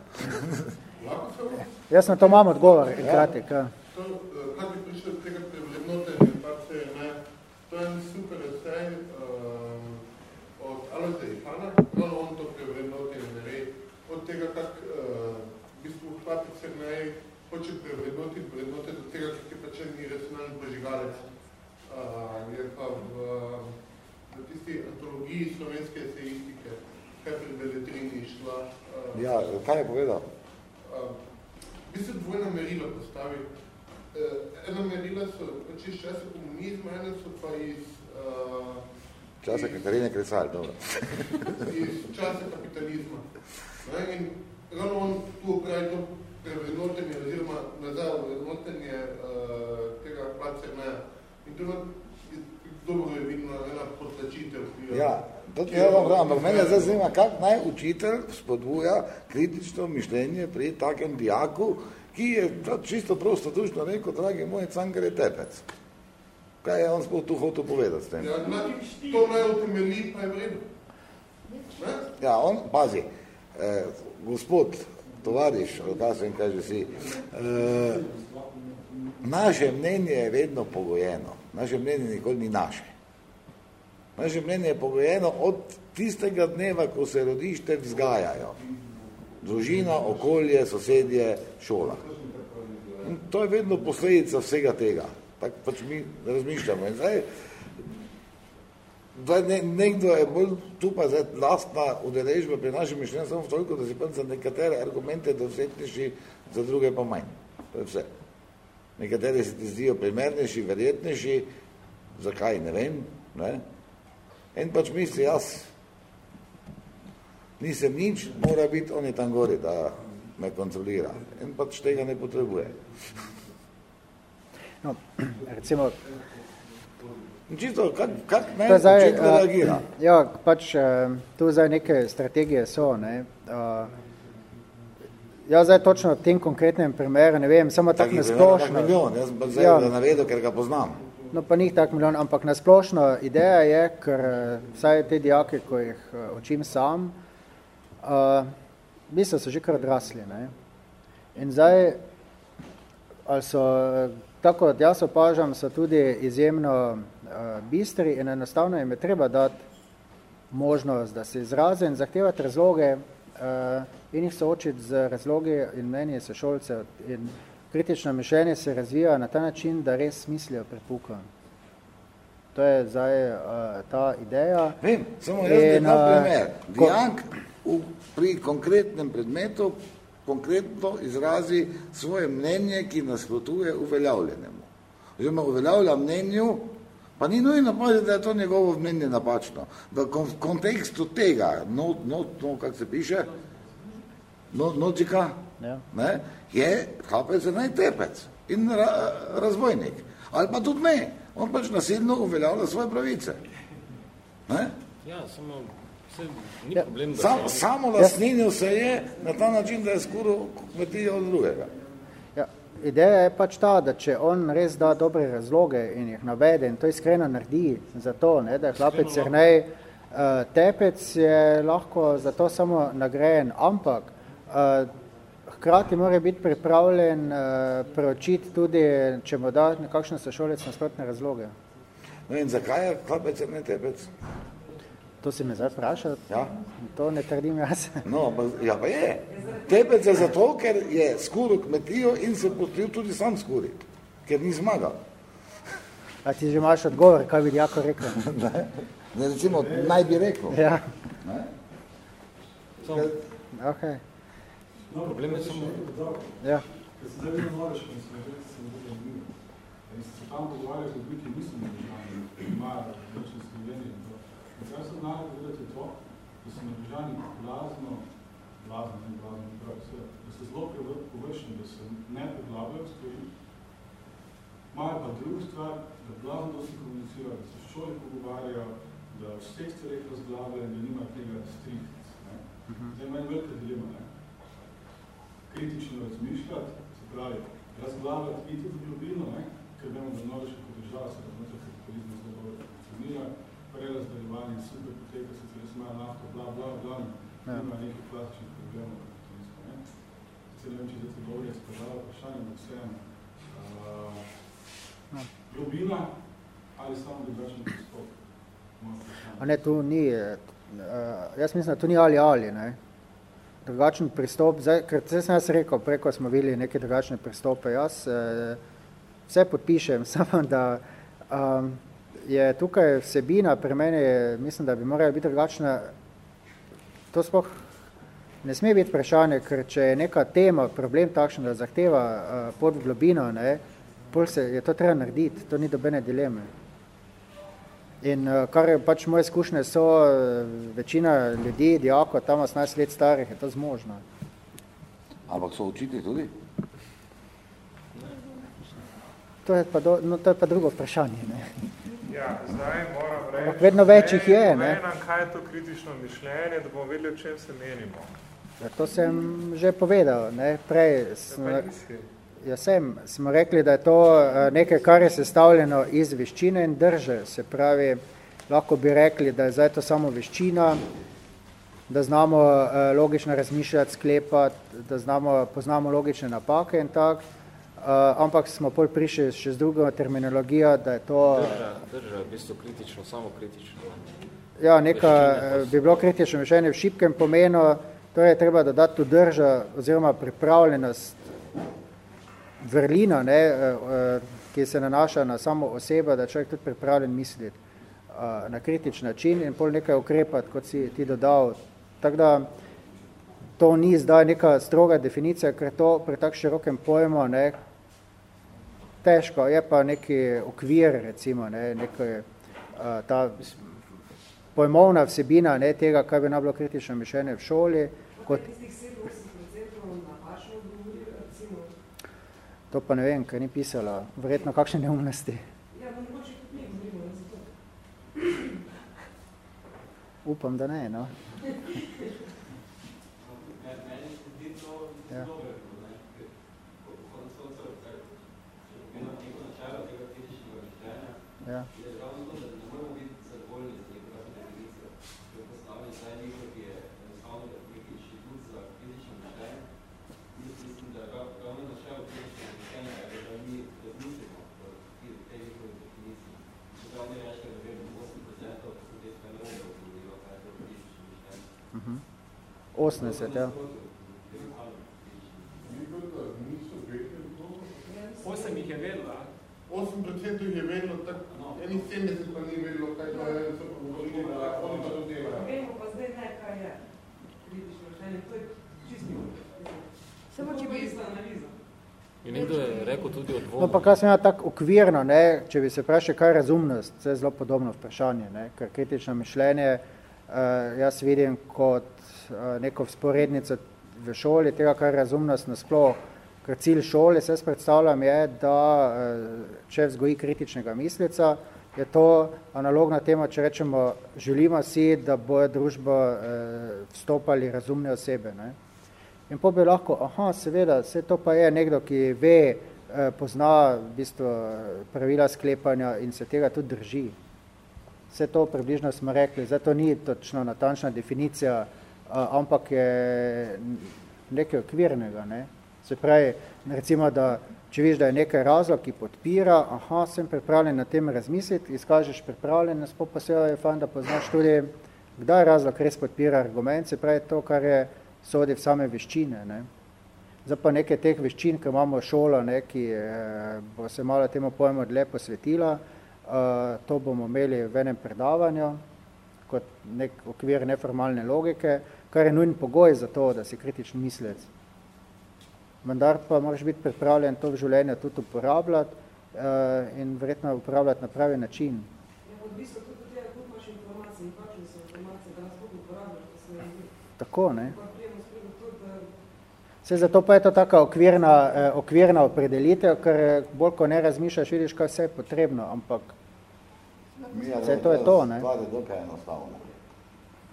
Jaz na to imam odgovor, ja. kratek. Ja. To, eh, kaj bi prišel tega prevrednotenja, pa se ne, to je en super esej um, od Alojza Ifana, on, on to prevrednotenje ne ve, od tega, kak uh, v bistvu se ne hoče prevrednotiti, vrednote do tega, kak je pa v, v tisti antologiji slovenske esejistike, kaj pri Beletrini šla. Uh, ja, kaj je povedal? Uh, bi se dvojna merila postavil. Uh, e, ena merila so pač iz časa komunizma, ena so pa iz... Uh, časa iz, Katarine Kresal, dobro. iz časa kapitalizma. Ne, in ravno on tu pravi to prevrednotenje oziroma nazaj vrednotenje uh, tega placernaja In to dobro je vidno ena potlačitev. ki jo- Ja, to ti jo- vam pravim, ampak mene zdaj zanima, kak naj učitelj spodbuja kritično mišljenje pri takem dijaku, ki je to čisto prostodušno rekel, dragi moj cankar je tepec. Kaj je on sploh tu hotel povedati s tem? Ja, na, to naj utemeli, pa je v redu. Ne? Ja, on, pazi, eh, gospod, tovariš, kaj sem kaj že si, eh, naše mnenje je vedno pogojeno. Naše mnenje nikoli ni naše. Naše mnenje je pogojeno od tistega dneva, ko se rodište vzgajajo. Družina, okolje, sosedje, šola. In to je vedno posledica vsega tega. Tako pač mi razmišljamo. In zdaj, zdaj ne, nekdo je bolj tu pa zdaj lastna udeležba pri našem mišljenju samo v toliko, da si pa za nekatere argumente dovzetnejši, za druge pa manj. To je vse. Nekateri se ti zdijo primernejši, verjetnejši, zakaj, ne vem. Ne? En pač misli, jaz nisem nič, mora biti, on je tam gori, da me kontrolira. En pač tega ne potrebuje. No, recimo, čisto, kak, kak To naj je zdaj, učitelj eh, reagira? Ja, pač eh, tu zdaj neke strategije so. Ne. Eh, Ja, zdaj točno v tem konkretnem primeru, ne vem, samo tako nasplošno. tak milijon, jaz pa zdaj Ja. navedel, ker ga poznam. No, pa njih tak milijon, ampak nasplošno ideja je, ker eh, vsaj te dijake, ko jih eh, učim sam, uh, v bistvu so že kar odrasli. Ne? In zdaj, ali so, eh, tako kot jaz opažam, so tudi izjemno uh, bistri in enostavno jim je treba dati možnost, da se izraze in zahtevati razloge in jih soočiti z razlogi in mnenje sošolcev. In kritično mišljenje se razvija na ta način, da res mislijo prepuka. To je zdaj uh, ta ideja. Vem, samo jaz In, eh, primer. Dijak v, pri konkretnem predmetu konkretno izrazi svoje mnenje, ki nasprotuje uveljavljenemu. Oziroma uveljavlja mnenju, pa ni nujno povedati, da je to njegovo mnenje napačno. V kon- kontekstu tega, no, no, no kako se piše, no, nočika, Ja. ne, je hlapec je najtepec in ra, razvojnik. Ali pa tudi ne, on pač nasilno uveljavlja svoje pravice. Ne? Ja, samo vse, ni Ja. problem, da Sam, se- samo lastninil se je na ta način, da je skuril kmetijo od drugega. Ja, ideja je pač ta, da če on res da dobre razloge in jih navede in to iskreno naredi za to, ne, da je hlapec Jernej uh, tepec, je lahko za to samo nagrajen, ampak uh, hkrati mora biti pripravljen uh, preučiti tudi, če mu da nekakšen sošolec nasprotne razloge. No in zakaj je hlapec ne tepec? To si me zdaj vprašal? Ja. To ne trdim jaz. No, pa, ja pa je. Tepec je zato, ker je skuril kmetijo in se potril tudi sam skuriti, ker ni zmagal. A ti že imaš odgovor, kaj bi jako rekel? ne, ne, recimo, naj bi rekel. Ja. Ne? Okay. Problem je samo... Ja. Ker se zdaj vedno moraš, ko sem že se zelo zanimivo. In se tam ljudmi, ki niso nadržani, ki imajo večne Slovenije in to. In znali povedati to, da so nadržani blazno, blazno, ne blazno, ne pravi vse, da so zelo površni, da se ne poglabljajo stvari, imajo pa drugo stvar, da blazno dosti komunicirajo, da se s šoli pogovarjajo, da v vseh stvareh razglabljajo in da nima tega strikt. Ne? Zdaj ima en velika dilema, ne? kritično razmišljati, se pravi, razglavljati iti v globino, ne? ker vemo, da Norveška kot država se raznotraj kapitalizma zelo dobro funkcionira, prerazdeljevanje super poteka, se res imajo nafto, bla, bla, bla, Ja. nima nekih klasičnih problemov kapitalizma. Ne? Se ne vem, če zdaj to dobro je spražala vprašanje, ampak vseeno. Uh, globina ali samo drugačen pristop? A ne, tu ni, eh, jaz mislim, da tu ni ali ali, ne. Drugačen pristop, zdaj, ker zdaj sem jaz rekel, preko smo videli neke drugačne pristope, jaz eh, vse podpišem, samo da um, je tukaj vsebina pri meni, mislim, da bi morala biti drugačna, to sploh ne sme biti vprašanje, ker če je neka tema, problem takšen, da zahteva uh, pod globino, ne, pol se je to treba narediti, to ni dobene dileme. In uh, kar je pač moje izkušnje so, uh, večina ljudi, dijako, tam 18 let starih, je to zmožno. Ampak so učitelji tudi? To je pa, do, no, to je pa drugo vprašanje. Ne. Ja, zdaj moram reči, Ampak vedno več jih je, ne. nam, kaj je to kritično mišljenje, da bomo vedeli, o čem se menimo. Ja, to sem že povedal, ne, prej. Smo, ja, sem, smo rekli, da je to eh, nekaj, kar je sestavljeno iz veščine in drže. Se pravi, lahko bi rekli, da je zdaj to samo veščina, da znamo eh, logično razmišljati, sklepati, da znamo, poznamo logične napake in tako. Uh, ampak smo pol prišli še z drugo terminologijo, da je to... Drža, drža v bistvu kritično, samo kritično. Ja, neka bi bilo kritično mišljenje v šipkem pomenu, to je treba dodati tu drža oziroma pripravljenost vrlina, ne, ki se nanaša na samo osebo, da je človek tudi pripravljen misliti na kritični način in pol nekaj ukrepati, kot si ti dodal. Tako da, to ni zdaj neka stroga definicija, ker to pri tak širokem pojmu, ne, težko, je pa neki okvir, recimo, ne, nekaj, uh, ta pojmovna vsebina ne, tega, kaj bi nabilo kritično mišljenje v šoli. Kot... To pa ne vem, kaj ni pisala. Verjetno kakšne neumnosti. Upam, da ne, no. Ja. Mhm. 80, ja. Osem jih je vedela. 8% jih je vedelo, tako eni 70 pa ni vedelo, kaj to je, so pa govorili, da oni pa to delajo. Vemo pa zdaj ne, kaj je kritično mišljenje, to je čisti. Samo če bi ista analiza. In nekdo je rekel tudi o dvomu. No, pa kaj sem ja tako okvirno, ne, če bi se vprašal, kaj je razumnost, to je zelo podobno vprašanje, ne, ker kritično mišljenje uh, jaz vidim kot uh, neko vzporednico v šoli tega, kar je razumnost nasploh, ker cilj šole, se jaz predstavljam, je, da če vzgoji kritičnega mislica, je to analogna tema, če rečemo, želimo si, da bojo družbo uh, vstopali razumne osebe, ne. In po bi lahko, aha, seveda, vse to pa je nekdo, ki ve, eh, pozna v bistvu pravila sklepanja in se tega tudi drži. Vse to približno smo rekli, zdaj to ni točno natančna definicija, ampak je nekaj okvirnega. Ne? Se pravi, recimo, da če viš, da je nekaj razlog, ki podpira, aha, sem pripravljen na tem razmisliti, izkažeš pripravljenost, pa se je fajn, da poznaš tudi, kdaj razlog res podpira argument, se pravi to, kar je sodi v same veščine. Ne. Zdaj pa nekaj teh veščin, ki imamo šolo, ne, ki eh, bo se malo temu pojmu dlje posvetila, eh, to bomo imeli v enem predavanju kot nek okvir neformalne logike, kar je nujen pogoj za to, da si kritičen mislec. Vendar pa moraš biti pripravljen to v življenju tudi uporabljati eh, in verjetno uporabljati na pravi način. Se Tako, ne. Vse zato pa je to taka okvirna, eh, okvirna opredelitev, ker bolj ko ne razmišljaš, vidiš, kaj vse je potrebno, ampak vse to je to, ne. Stvar je dokaj enostavna.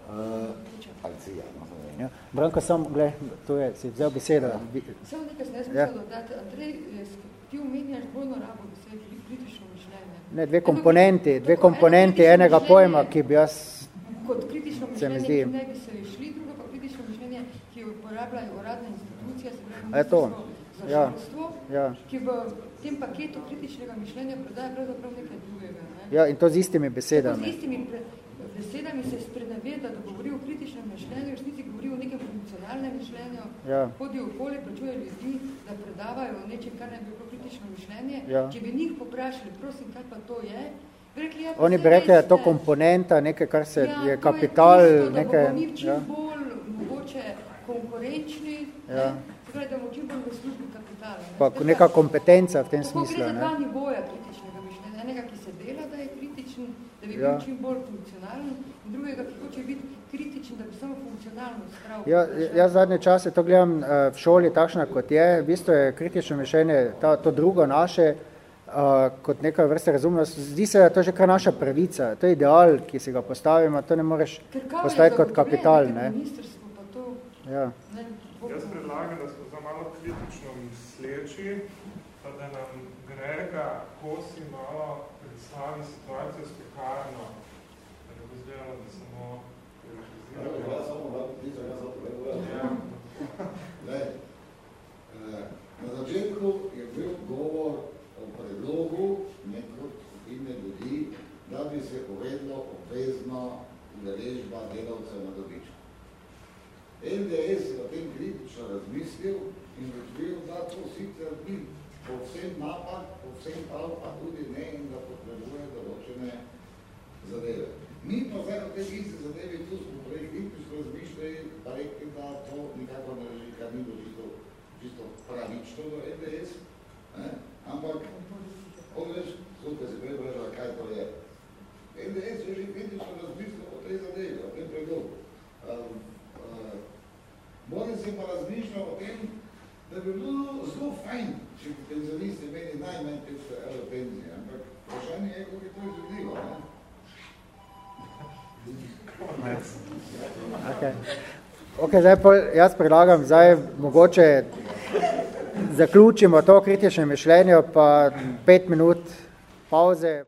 Uh, akcija, no, ja. Branko, sam, gled, tu je, si vzel besedo. Ja. Samo nekaj sem jaz Ja. dodati. Andrej, ti omenjaš dvojno rabo besed, kritično mišljenje. Ne, dve komponenti, dve komponenti enega pojma, ki bi jaz, Kot kritično mišljenje, ki ne bi se išli, drugo pa kritično mišljenje, ki uporabljajo uradne institucije, se pravi to? Za Ja. šolstvo, Ja. ki v tem paketu kritičnega mišljenja prodaja pravzaprav nekaj drugega. Ne? ja, in to z istimi Tako Z besedami. istimi besedami se sprenaveda, da govori o kritičnem mišljenju, v resnici govori o nekem funkcionalnem mišljenju, Ja. hodi okoli, plačuje ljudi, da predavajo o nečem, kar ne bi bilo kritično mišljenje. Ja. Če bi njih poprašali, prosim, kaj pa to je, Rekli, ja, Oni bi rekli, da je to komponenta, nekaj, kar se ja, je kapital, je tisto, nekaj... Da bomo čim Ja. bolj mogoče konkurenčni, Ja. ne? Torej, da bomo čim bolj v službi kapitala. Ne? Pa neka kompetenca v tem Tako smislu, gre za dva nivoja kritičnega mišljenja. Enega, ki se dela, da je kritičen, da bi Ja. bil čim bolj funkcionalen, in drugega, ki hoče biti kritičen, da bi samo funkcionalno spravil. Ja, jaz zadnje čase to gledam eh, v šoli takšna, kot je. V bistvu je kritično mišljenje, ta, to drugo naše, uh, kot neka vrsta razumnost. Zdi se, da je to že kar naša pravica. To je ideal, ki si ga postavimo, to ne moreš postaviti kot kapital. Ne? Ministrstvo pa to, Ja. ne, bo- Jaz predlagam, da smo za malo kritično misleči, pa da nam Grega Kosi malo predstavi situacijo s pekarno. Da bo izgledalo, da samo Na začetku je bil govor o predlogu neke skupine ljudi, da bi se uvedlo obvezno udeležba delavcev na dobičku. LDS je o tem kritično razmislil in ugotovil, da to sicer ni povsem napad, povsem prav, pa tudi ne in da potrebuje določene zadeve. Mi pa zdaj o tej isti zadevi, tu smo prej kritično razmišljali, pa rekli, da to nikako ne reži, kar ni bilo čisto, pravično do LDS, ne? ampak, on veš, skupaj se prej vprašala, kaj to je. LDS je že kritično razmislil o tej zadevi, o tem predlogu. Um, uh, Moram se pa razmišljal o tem, da bi bilo zelo fajn, če bi penzionisti imeli najmanj 500 evrov penzije, ampak vprašanje je, kako je to izvedljivo. Ne? Okay. Ok, zdaj pol, jaz predlagam, zdaj mogoče zaključimo to kritično mišljenje, pa pet minut pauze.